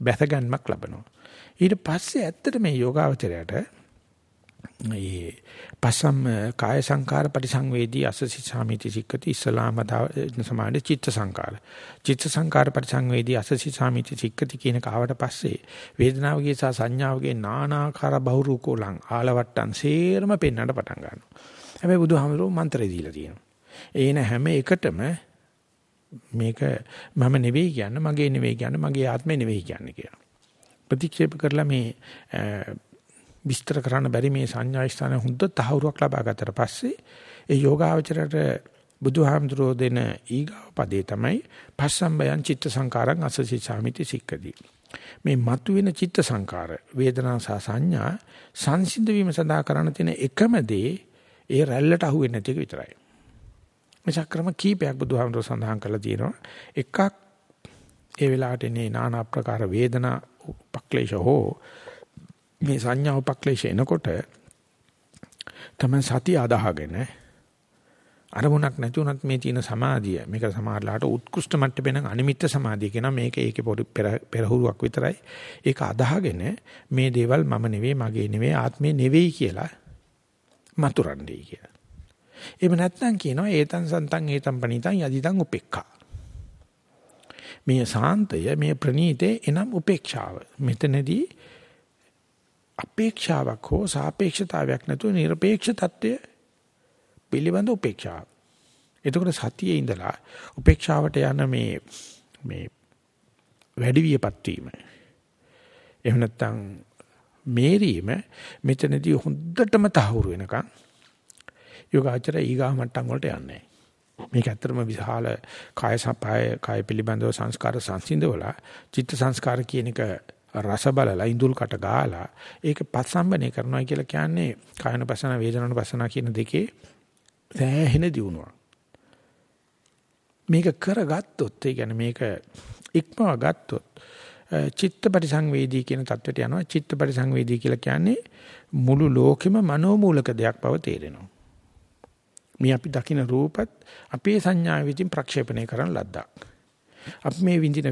බැසගන්මක් ලබනවා. ඊට පස්සේ ඇත්තට මේ යෝගාවචරයට ඒ පසම් කාය සංකාර පරිසංවේදී අසසි සාමිති සික්කති ඉස්ලාම සමාන චිත්ත සංකාර චිත්ත සංකාර පරිසංවේදී අසසි සාමිති සික්කති කියන කාවට පස්සේ වේදනාවගේ සහ සංඥාවගේ නානාකාර බහුරූකෝලං ආලවට්ටන් සේරම පෙන්වන්න පටන් ගන්නවා. හැබැයි බුදුහාමුදුරුවෝ මන්ත්‍රය දීලා තියෙනවා. ඒන හැම එකටම මේක මම නෙවෙයි කියන්නේ මගේ නෙවෙයි කියන්නේ මගේ ආත්මේ නෙවෙයි කියන්නේ කියලා. ප්‍රතික්ෂේප කරලා මේ විස්තර කරන්න බැරි මේ සංඥා ස්ථාන හොඳ තහවුරක් ලබා ගත්තට පස්සේ ඒ යෝගාවචරයට බුදුහාමුදුරෝ දෙන ඊගාව පදේ තමයි පස්සම්බයං චිත්ත සංකාරං අසසි සාමිති සික්කදී මේ මතුවෙන චිත්ත සංකාර වේදනා සහ සංඥා සංසිඳ වීම සඳහා කරන්න තියෙන එකම දේ ඒ රැල්ලට අහු වෙන්නේ නැති එක විතරයි. මේ චක්‍රම කීපයක් බුදුහාමුදුරෝ සඳහන් කරලා තියෙනවා. එකක් ඒ වෙලාවට එනේ নানা ආකාර වේදනා උපක්ලේශ හෝ මේ සංඥා උපක්ලේශ එනකොට තමයි සතිය අදාහගෙන අරමුණක් නැති උනත් මේ තියෙන සමාධිය මේක සමහරලාට උත්කෘෂ්ඨ මට්ටමේ අනිමිත්ත සමාධිය කියන මේක ඒකේ පොඩි පෙරහුරුවක් විතරයි ඒක අදාහගෙන මේ දේවල් මම නෙවෙයි මගේ නෙවෙයි ආත්මේ නෙවෙයි කියලා මතුරන්නේ කියලා. එහෙම නැත්නම් කියනවා ඒතං සන්තං ඒතං පණිතං යදිතං උපේක්ඛා. මේ සාන්තය මේ ප්‍රණීතේ එනම් උපේක්ෂාව. මෙතනදී අපේක්ෂාවක් හෝ සාපේක්ෂතාවයක් නැතුව নিরপেক্ষ தত্ত্বය පිළිබඳ උපේක්ෂාව. එතකොට සතියේ ඉඳලා උපේක්ෂාවට යන මේ මේ වැඩිවියපත් වීම. එහෙම නැත්නම් මේරීම මෙතනදී හොඳටම තහවුරු වෙනකන් යෝගාචර ඊගා මට්ටම් වලට යන්නේ. මේක ඇත්තටම විශාල කාය සපය කාය පිළිබඳව සංස්කාර සංසිඳවලා චිත්ත සංස්කාර කියන එක රස බලලා ඉඳුල් කට ගාලා ඒක පස්සම්බනේ කරනවා කියලා කියන්නේ කායන පසන වේදනාන පසන කියන දෙකේ සෑහෙන දියුණුවක්. මේක කරගත්තොත් ඒ කියන්නේ මේක ඉක්මව ගත්තොත් චිත්ත පරිසංවේදී කියන தത്വෙට යනවා. චිත්ත පරිසංවේදී කියලා කියන්නේ මුළු ලෝකෙම මනෝමූලක දෙයක් බව තේරෙනවා. මේ අපි දකින රූපත් අපේ සංඥාවෙන් ප්‍රක්ෂේපණය කරන ලද්දක්. අපි මේ විඳින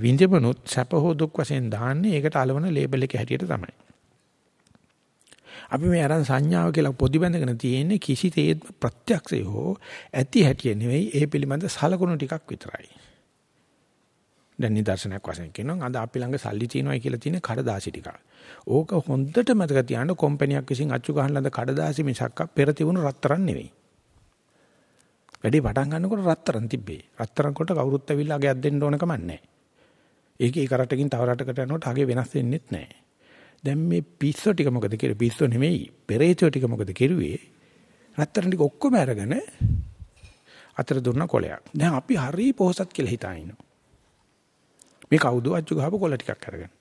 විඳිමනොත් සැප හෝ දුක් වශයෙන් දාන්නේ ඒකට අලවන ලේබල් එක හැටියට තමයි. අපි මේ අරන් සංඥාව කියලා පොඩි බැඳගෙන තියෙන්නේ කිසි තේ ප්‍රත්‍යක්ෂය හෝ ඇති හැටිය නෙවෙයි ඒ පිළිබඳ සලකුණු ටිකක් විතරයි. දැන් නිදර්ශනයක් වශයෙන් කියනවා අද අපි ළඟ සල්ලි තියෙනවා කියලා තියෙන කඩදාසි ටික. ඕක හොඳට මතක තියාගන්න කම්පැනියක් විසින් අච්චු ගහන ලද කඩදාසි මිසක් පෙර තිබුණු රත්තරන් නෙවෙයි. වැඩි පටන් ගන්නකොට රත්තරන් තිබ්බේ. රත්තරන් කොට කවුරුත් ඇවිල්ලා අගයක් දෙන්න ඕන කමක් නැහැ. ඒක එක රටකින් තව රටකට යනකොට අගේ වෙනස් වෙන්නෙත් නැහැ. දැන් මේ පිස්සෝ ටික මොකද කිරුවේ? පිස්සෝ නෙමෙයි. පෙරේතෝ ටික මොකද කිරුවේ? රත්තරන් ටික ඔක්කොම අරගෙන අතර දුන්න කොලයක්. දැන් අපි හරි පොහසත් කියලා හිතා ඉන්නවා. මේ කවුද අච්චු ගහපු කොල ටිකක් අරගෙන.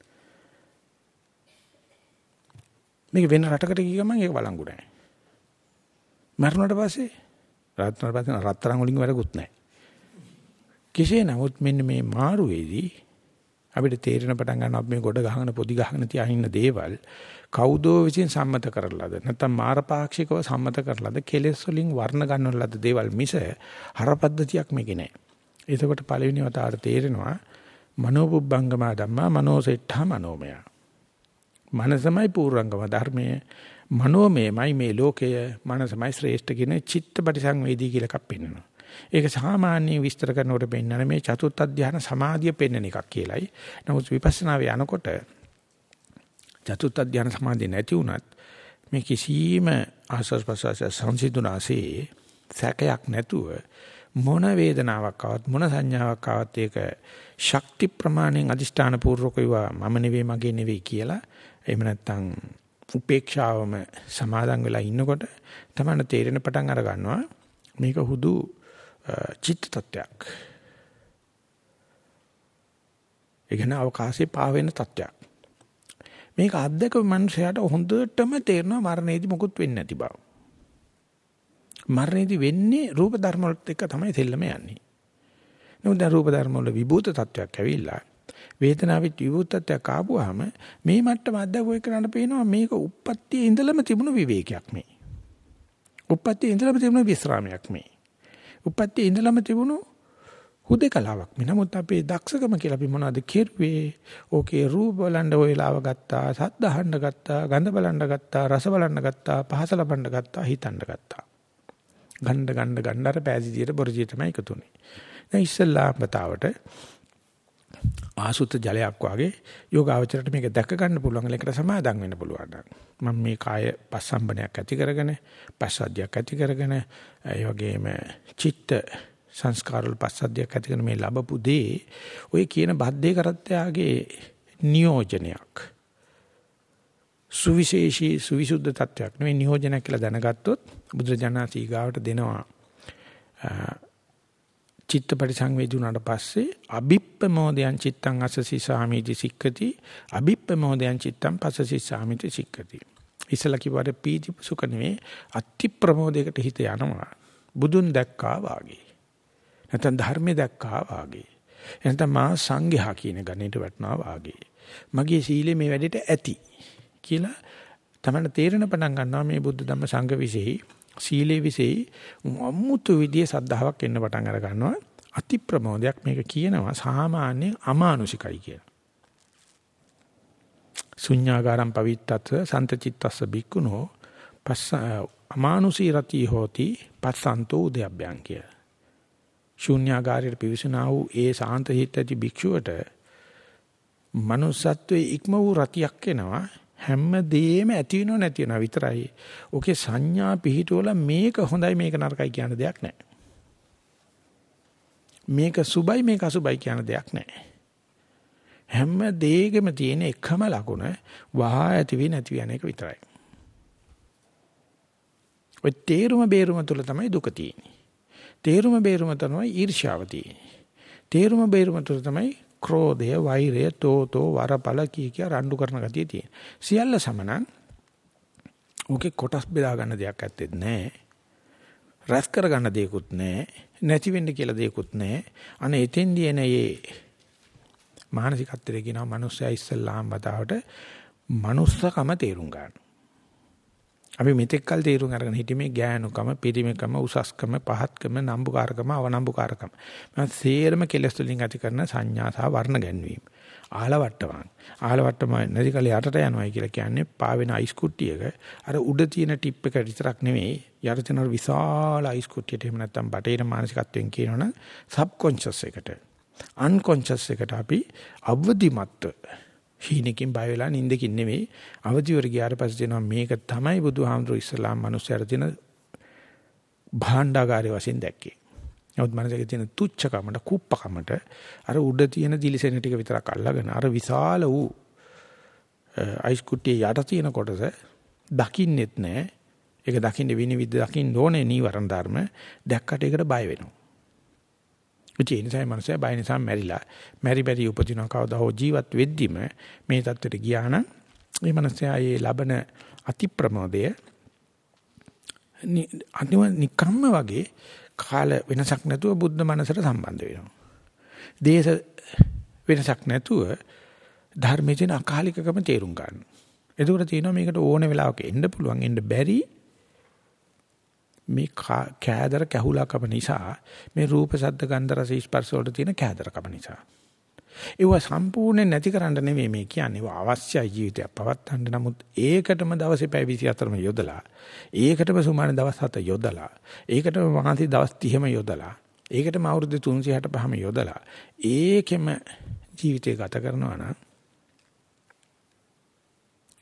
මේක වෙන රටකට ගිය ගමන් ඒක බලංගු නැහැ. මරණයට පස්සේ රත්තරන් පස්සේ රත්තරන් වලින් වැඩකුත් නැහැ. කෙසේ නමුත් මෙන්න මේ මාරුවේදී අපිට තේරෙන පටන් ගන්නවා අපි මේ ගොඩ ගහගෙන පොඩි ගහගෙන තියාගෙන ඉන්න දේවල් කවුදෝ විසින් සම්මත කරලාද නැත්නම් මාරපාක්ෂිකව සම්මත කරලාද කෙලෙස් වලින් වර්ණ ගන්නවන ලද දේවල් මිස හරපද්ධතියක් මේකේ නැහැ. එතකොට පළවෙනි වතාවට තේරෙනවා මනෝපුබ්බංගම ධම්මා මනෝසෙට්ඨා මනෝමය. මනසමයි පූර්වංගම ධර්මයේ මනෝමයමයි මේ ලෝකය මනසමයි ශ්‍රේෂ්ඨ කියන චිත්ත පරිසංවේදී කියලා එකක් පෙන්වනවා. ඒක සාමාන්‍ය විස්තර කරනකොට පෙන්වන මේ චතුත් අධ්‍යාන සමාධිය පෙන්වන එකක් කියලයි. නමුත් විපස්සනාවේ යනකොට චතුත් අධ්‍යාන සමාධිය නැති වුණත් මේ කිසියම් ආස්වාස් ප්‍රසවාස සංසිඳුනාසේ සැකයක් නැතුව මොන වේදනාවක් ආවත් මොන සංඥාවක් ආවත් ඒක ශක්ති ප්‍රමාණයෙන් අදිෂ්ඨාන පූර්වකව මම නෙවෙයි මගේ නෙවෙයි කියලා එහෙම නැත්නම් උපේක්ෂාවම සමාදන් වෙලා ඉන්නකොට තමයි තේරෙන පටන් අර ගන්නවා මේක හුදු චිත්ත tattයක්. ඒ කියන්නේ අවකාශයේ පාවෙන tattයක්. මේක අත්දකපු මනුස්සයාට හොඳටම තේරෙනවා මරණයේදී මොකුත් වෙන්නේ නැති බව. මරණයේදී වෙන්නේ රූප ධර්ම වලට එක තමයි දෙල්ලම යන්නේ. නමුත් දැන් රූප ධර්ම වල විභූත තත්වයක් ඇවිල්ලා වේදනාවෙත් විභූත තත්වයක් ආපුවාම මේ මට්ටම අත්දැකුවේ කරන්න පේනවා මේක උප්පත්තියේ ඉඳලම තිබුණු විවේකයක් මේ. උප්පත්තියේ ඉඳලම තිබුණු විස්රාමයක් මේ. උප්පත්තියේ ඉඳලම තිබුණු හුදේකලාවක් මේ. නමුත් අපේ දක්ෂකම කියලා අපි මොනවද කෙරුවේ? ඕකේ රූප බලන්න ඔය වෙලාව ගත්තා, සද්ද අහන්න ගත්තා, ගඳ බලන්න ගත්තා, රස බලන්න ගත්තා, පහස ලබන්න ගත්තා, හිතන්න ගත්තා. ගණ්ඩ ගණ්ඩ ගණ්ඩ අර පෑදීදියට බොරජිය තමයි එකතු වෙන්නේ. දැන් ඉස්සල්ලාම බතාවට ආසුත ජලයක් වගේ යෝගාවචරයට මේක දැක ගන්න පුළුවන් එකට සමාදම් වෙන්න පුළුවන්. මම මේ කාය පස්සම්බනයක් ඇති කරගෙන පස්සද්ධියක් ඇති කරගෙන ඒ වගේම චිත්ත සංස්කාර වල පස්සද්ධියක් ඇති කරන මේ ලැබපු දේ ඔය කියන බද්දේ කරත්තයාගේ නියෝජනයක් සුවිශේෂී සුවිසුද්ධ තත්වයක් නෙවෙයි නියෝජනයක් කියලා දැනගත්තොත් බුදුරජාණන් ගාවට දෙනවා චිත්ත පරිසංවේදුනාට පස්සේ අබිප්පමෝදයන් චිත්තං අසසි සාමීති සික්කති අබිප්පමෝදයන් චිත්තං පසසි සාමීති සික්කති. ඉසල කිව්වට පීති සුඛ නෙවෙයි අති ප්‍රමෝදයකට හිත යනවා. බුදුන් දැක්කා වාගේ. නැත්නම් ධර්මයේ දැක්කා වාගේ. නැත්නම් මා සංඝයා කියන ගණේට වටනවා වාගේ. මගේ සීලේ මේ වැඩේට ඇති කියලා තමයි තේරෙන පටන් ගන්නවා මේ බුද්ධ ධම්ම සංඝ විසෙහි සීලේ විසෙයි අමුතු විදිහේ සද්ධාාවක් එන්න පටන් අර ගන්නවා. අති ප්‍රමෝදයක් මේක කියනවා සාමාන්‍ය අමානුෂිකයි කියලා. ශුඤ්ඤාගාරම් පවිත්තත් සන්තචිත්තස්ස බික්කුණෝ පස්ස අමානුෂී රති හෝති පස්සන්තෝ උදයබ්බයන් කිය. ශුඤ්ඤාගාරයේ පිවිසනා වූ ඒ සාන්ත හිත ඇති භික්ෂුවට manussත්වයේ ඉක්ම වූ රතියක් එනවා හැමදේම ඇති වෙනව නැති වෙනව විතරයි. ඕකේ සංඥා පිහිටවල මේක හොඳයි මේක නරකයි කියන දෙයක් නැහැ. මේක සුබයි මේක අසුබයි කියන දෙයක් නැහැ. හැම දෙයකම තියෙන එකම ලකුණ වහා ඇති වෙ නැති වෙන එක විතරයි. ඔය තේරුම බේරුම තුල තමයි දුක තියෙන්නේ. තේරුම බේරුම තමයි ඊර්ෂ්‍යාව තියෙන්නේ. තේරුම බේරුම තුල තමයි ක්‍රෝධය, වෛරය, තෝතෝ, වරපල කී කිය රණ්ඩු කරන ගතිය තියෙන. සියල්ල සමනං ඕකේ කොටස් බෙදා ගන්න දෙයක් ඇත්තෙත් නැහැ. රැස් කර ගන්න දෙයක්වත් නැහැ. නැති වෙන්න කියලා දෙයක්වත් නැහැ. අනේ එතෙන්දී එන මේ මානසිකත්වයේ කියනවා මනුස්සයා ඉස්සල්ලාම බතාවට මනුස්සකම තේරුම් ගන්න. අපි මෙතෙක් කල් තීරුම් අරගෙන හිටියේ ගෑනුකම, පිරිමිකම, උසස්කම, පහත්කම, නම්බුකාරකම, අවනම්බුකාරකම. මම සේරම කෙලස් වලින් ඇති කරන සංඥා සහ වර්ණ ගැන්වීම. ආලවට්ටමන්. ආලවට්ටම නැති කල යටට යනවායි කියලා කියන්නේ පාවෙන අයිස් කුට්ටියක අර උඩ තියෙන ටිප් එක විතරක් නෙවෙයි යට තියෙන විශාල අයිස් කුට්ටියට එහෙම නැත්නම් බටේර මානසිකත්වයෙන් කියනවනම් සබ්කොන්ෂස් එකට අන්කොන්ෂස් එකට අපි අවදිමත්ව හීනකින් බය වෙලා නිින්දකින් නෙවෙයි අවදිවර ගියාට පස්සේ දෙනවා මේක තමයි බුදුහාමුදුරු ඉස්ලාම් මිනිස්සුන්ට තියෙන භාණ්ඩාගාරය වශයෙන් දැක්කේ. නමුත් මනසකේ තියෙන තුච්චකමට කුප්පකමට අර උඩ තියෙන දිලිසෙන ටික විතරක් අල්ලගෙන අර විශාල වූ අයිස් කුට්ටියේ යට තියෙන කොටස දකින්නෙත් නැහැ. ඒක දකින්න විනිවිද දකින්න ඕනේ නීවරණ ධර්ම. දැක්කට ඒකට බය වෙනවා. ඒ නිසා මනුස්සයා බය නිසා මැරිලා. මැරි බැරි උපදින කවදා හෝ ජීවත් වෙද්දිම මේ தත්වෙට ගියා නම් මේ මනුස්සයා ඒ ලබන අති ප්‍රමෝදය අනිව නිකම්ම වගේ කාල වෙනසක් නැතුව බුද්ධ මනසට සම්බන්ධ වෙනවා. දේශ වෙනසක් නැතුව ධර්මයේ තියෙන අකාලිකකම තේරුම් ගන්න. එතකොට තියෙනවා මේකට ඕන වෙලාවක එන්න පුළුවන් එන්න බැරි මේ කෑදර කැහුලකම නිසා මේ රූප ශබ්ද ගන්ධ රස ස්පර්ශ වලට තියෙන කෑදරකම නිසා. ඒව සම්පූර්ණයෙන් නැති කරන්න නෙමෙයි මේ කියන්නේ. ඒව අවශ්‍යයි ජීවිතයක් පවත්වන්න නමුත් ඒකටම දවසේ පැය 24ම යොදලා ඒකටම සුමාන දවස් 7 යොදලා ඒකටම මාසෙ දවස් 30ම යොදලා ඒකටම අවුරුදු 365ම යොදලා ඒකෙම ජීවිතය ගත කරනවා නම්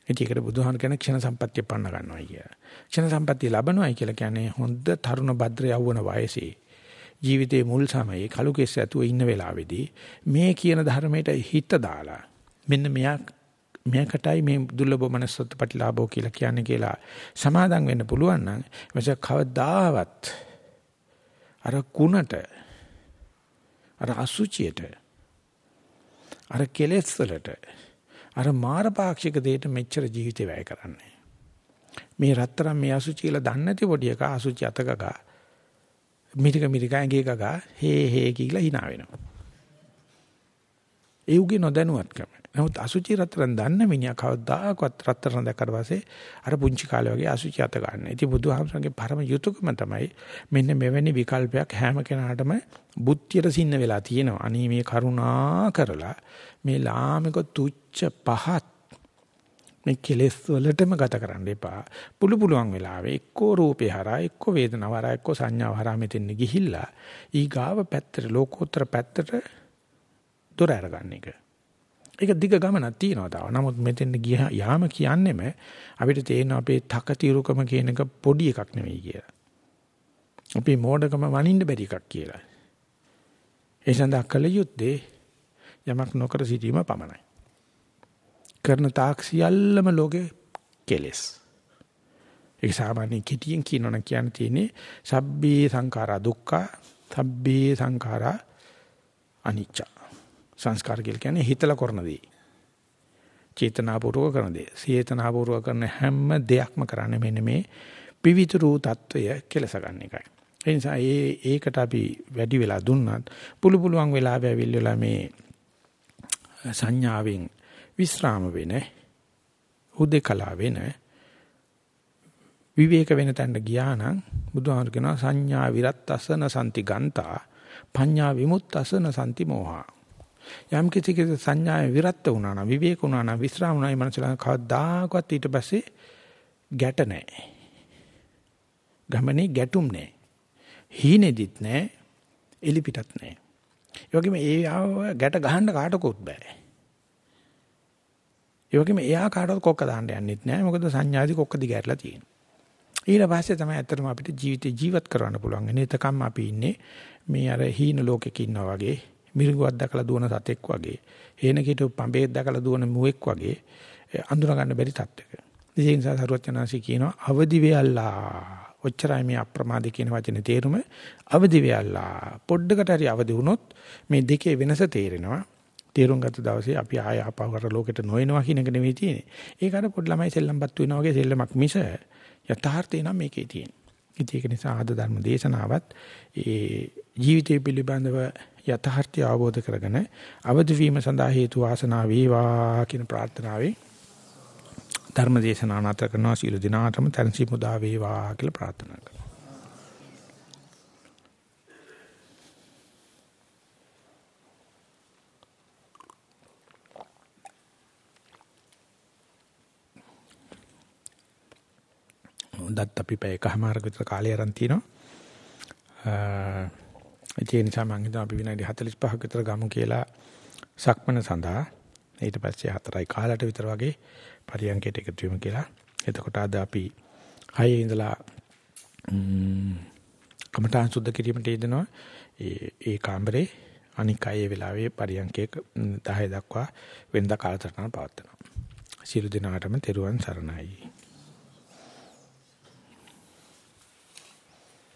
ඒකට බුදුහාම කියන ක්ෂණ සම්පත්තිය පන්න ගන්නවා කිය. ක්ෂණ සම්පත්තිය ලබනවායි කියලා කියන්නේ හොඳ තරුණ භද්‍ර යවවන වයසේ ජීවිතයේ මුල් සමයේ කලු කෙස් ඇතුව ඉන්න වෙලාවේදී මේ කියන ධර්මයට හිත දාලා මෙන්න මෙයා මෙයකටයි මේ දුර්ලභ මනසත් ප්‍රතිලාභෝ කියලා කියන්නේ කියලා සමාදම් වෙන්න පුළුවන් නම් එමස කවදාවත් අර කුණට අර අසුචියට අර කෙලෙස් වලට අර මාර පාක්ෂික දෙයට මෙච්චර ජීවිතේ වැය කරන්නේ. මේ රත්තරන් මේ අසුචි කියලා දන්නේ නැති පොඩි එකා අසුචි අතකගා මිරික මිරික ඇඟේ ගගා හේ හේ කියලා hina වෙනවා. ඒ උගේ නොදැනුවත්කම. නමුත් අසුචි රත්තරන් දන්න මිනිහා කවදාකවත් රත්තරන් දැක්කට පස්සේ අර පුංචි කාලේ වගේ අසුචි අත ගන්න. ඉතින් බුදුහාමසගේ පරම යුතුයකම තමයි මෙන්න මෙවැනි විකල්පයක් හැම කෙනාටම බුද්ධියට සින්න වෙලා තියෙනවා. අනී මේ කරුණා කරලා මේ ලාමික තුච්ච පහත් මේ කෙලෙස් වලටම ගත කරන්න එපා. පුළු පුළුවන් වෙලාවෙ එක්කෝ රූපේ හරහා එක්කෝ වේදනාව හරහා එක්කෝ සංඥාව හරහා මෙතෙන් ගිහිල්ලා ඊගාව පැත්තට ලෝකෝත්තර පැත්තට දොර අරගන්න එක. ඒක දිග ගමනක් තියෙනවා තාම. නමුත් මෙතෙන් ගියා යාම කියන්නෙම අපිට තේරෙන අපේ තකතිරුකම කියන එක පොඩි එකක් නෙවෙයි කියලා. අපේ මෝඩකම වනින්න බැරි එකක් කියලා. ඒ සඳහා කළ යුත්තේ යමක් නොකර සිටීම පමණයි. කරන තාක් සියල්ලම ලෝකේ කෙලෙස්. ඒක සාමාන්‍ය කිටියෙන් කියනවනම් කියන්න තියෙන්නේ සබ්බේ සංඛාරා දුක්ඛ සබ්බේ සංඛාරා අනිච්ච. සංස්කාර කියලා කියන්නේ හිතලා කරන දේ. චේතනාපූර්වක කරන දේ. සේතනාපූර්වක කරන හැම දෙයක්ම කරන්නේ මෙන්න මේ පිවිතුරු తত্ত্বය කෙලස ගන්න එකයි. ඒ නිසා ඒ ඒකට අපි වැඩි වෙලා දුන්නත් පුළු පුළුවන් වෙලාවෙ ඇවිල් වෙලා මේ සංඥාවෙන් විස්්‍රාම වෙන හුදේකලා වෙන විවේක වෙන තැනට ගියා නම් බුදුහාමර කියනවා සංඥා විරත්තසන සම්ති ගන්තා පඤ්ඤා විමුක්තසන සම්ති මෝහා යම් කිසි කෙනෙක් සංඥාවේ විරත්ත වුණා නම් විවේක වුණා නම් විස්්‍රාම වුණා නම් මනසලා කවදාකවත් ඊට පස්සේ ගැට නැහැ ගමනේ ගැටුම් නැහැ හීනෙදිත් නැහැ එලිපිටත් නැහැ ඒ වගේම ඒ ආව ගැට ගහන්න කාටකොත් බෑ ඒ වගේම එයා කාටවත් කොක්ක දාන්න යන්නෙත් නෑ. මොකද සංඥාදි කොක්ක දිගහැරලා තියෙනවා. ඊට පස්සේ තමයි ඇත්තටම අපිට ජීවිතේ ජීවත් කරවන්න පුළුවන්. එනතකම් අපි ඉන්නේ මේ අර හීන ලෝකෙක ඉන්නා වගේ, මිරිඟුවක් දැකලා දුවන සතෙක් වගේ, හේන කිටු පඹේක් දැකලා දුවන මුවෙක් වගේ අඳුර ගන්න බැරි තත්ත්වයක. ඒ නිසා සරුවචනාංශي කියනවා අවදි වෙයල්ලා. ඔච්චරයි මේ අප්‍රමාද කියන වචනේ තේරුම අවදි වෙයල්ලා. පොඩ්ඩකට හරි අවදි වුණොත් මේ දෙකේ වෙනස තේරෙනවා. තේරුම් ගත්ත දවසේ අපි ආය ආපහු ලෝකෙට නොයනවා කියන එක නෙවෙයි තියෙන්නේ. ඒක අර පොඩි ළමයි සෙල්ලම්පත් වෙනා වගේ සෙල්ලමක් මිස යථාර්ථය නම් මේකේ තියෙන්නේ. ඉතින් ඒක නිසා ආද ධර්ම දේශනාවත් ඒ ජීවිතය පිළිබඳව යථාර්ථය අවබෝධ කරගෙන අවදි වීම සඳහා හේතු වාසනා වේවා කියන ප්‍රාර්ථනාවෙන් ධර්ම දේශනාව නැත කරනවා සීල දිනාටම තනසි මුදා වේවා කියලා ප්‍රාර්ථනා කරනවා. දත් අපි පැය එකමාරක විතර කාලය අරන් තිනවා. ඒ නිසා මම හිතනවා අපි විනාඩි 45ක විතර ගමු කියලා සක්මන සඳහා ඊට පස්සේ 4යි කාලට විතර වගේ පරියන්කයට එකතු වෙමු කියලා. එතකොට අද අපි 6 ඉඳලා කමඨාන් සුද්ධ කිරීමට යෙදෙනවා. ඒ ඒ කාමරේ අනික් අය වෙලාවේ පරියන්කේ 10 දක්වා වෙනදා කාලසටහන පවත්වනවා. සියලු දෙනාටම තෙරුවන් සරණයි.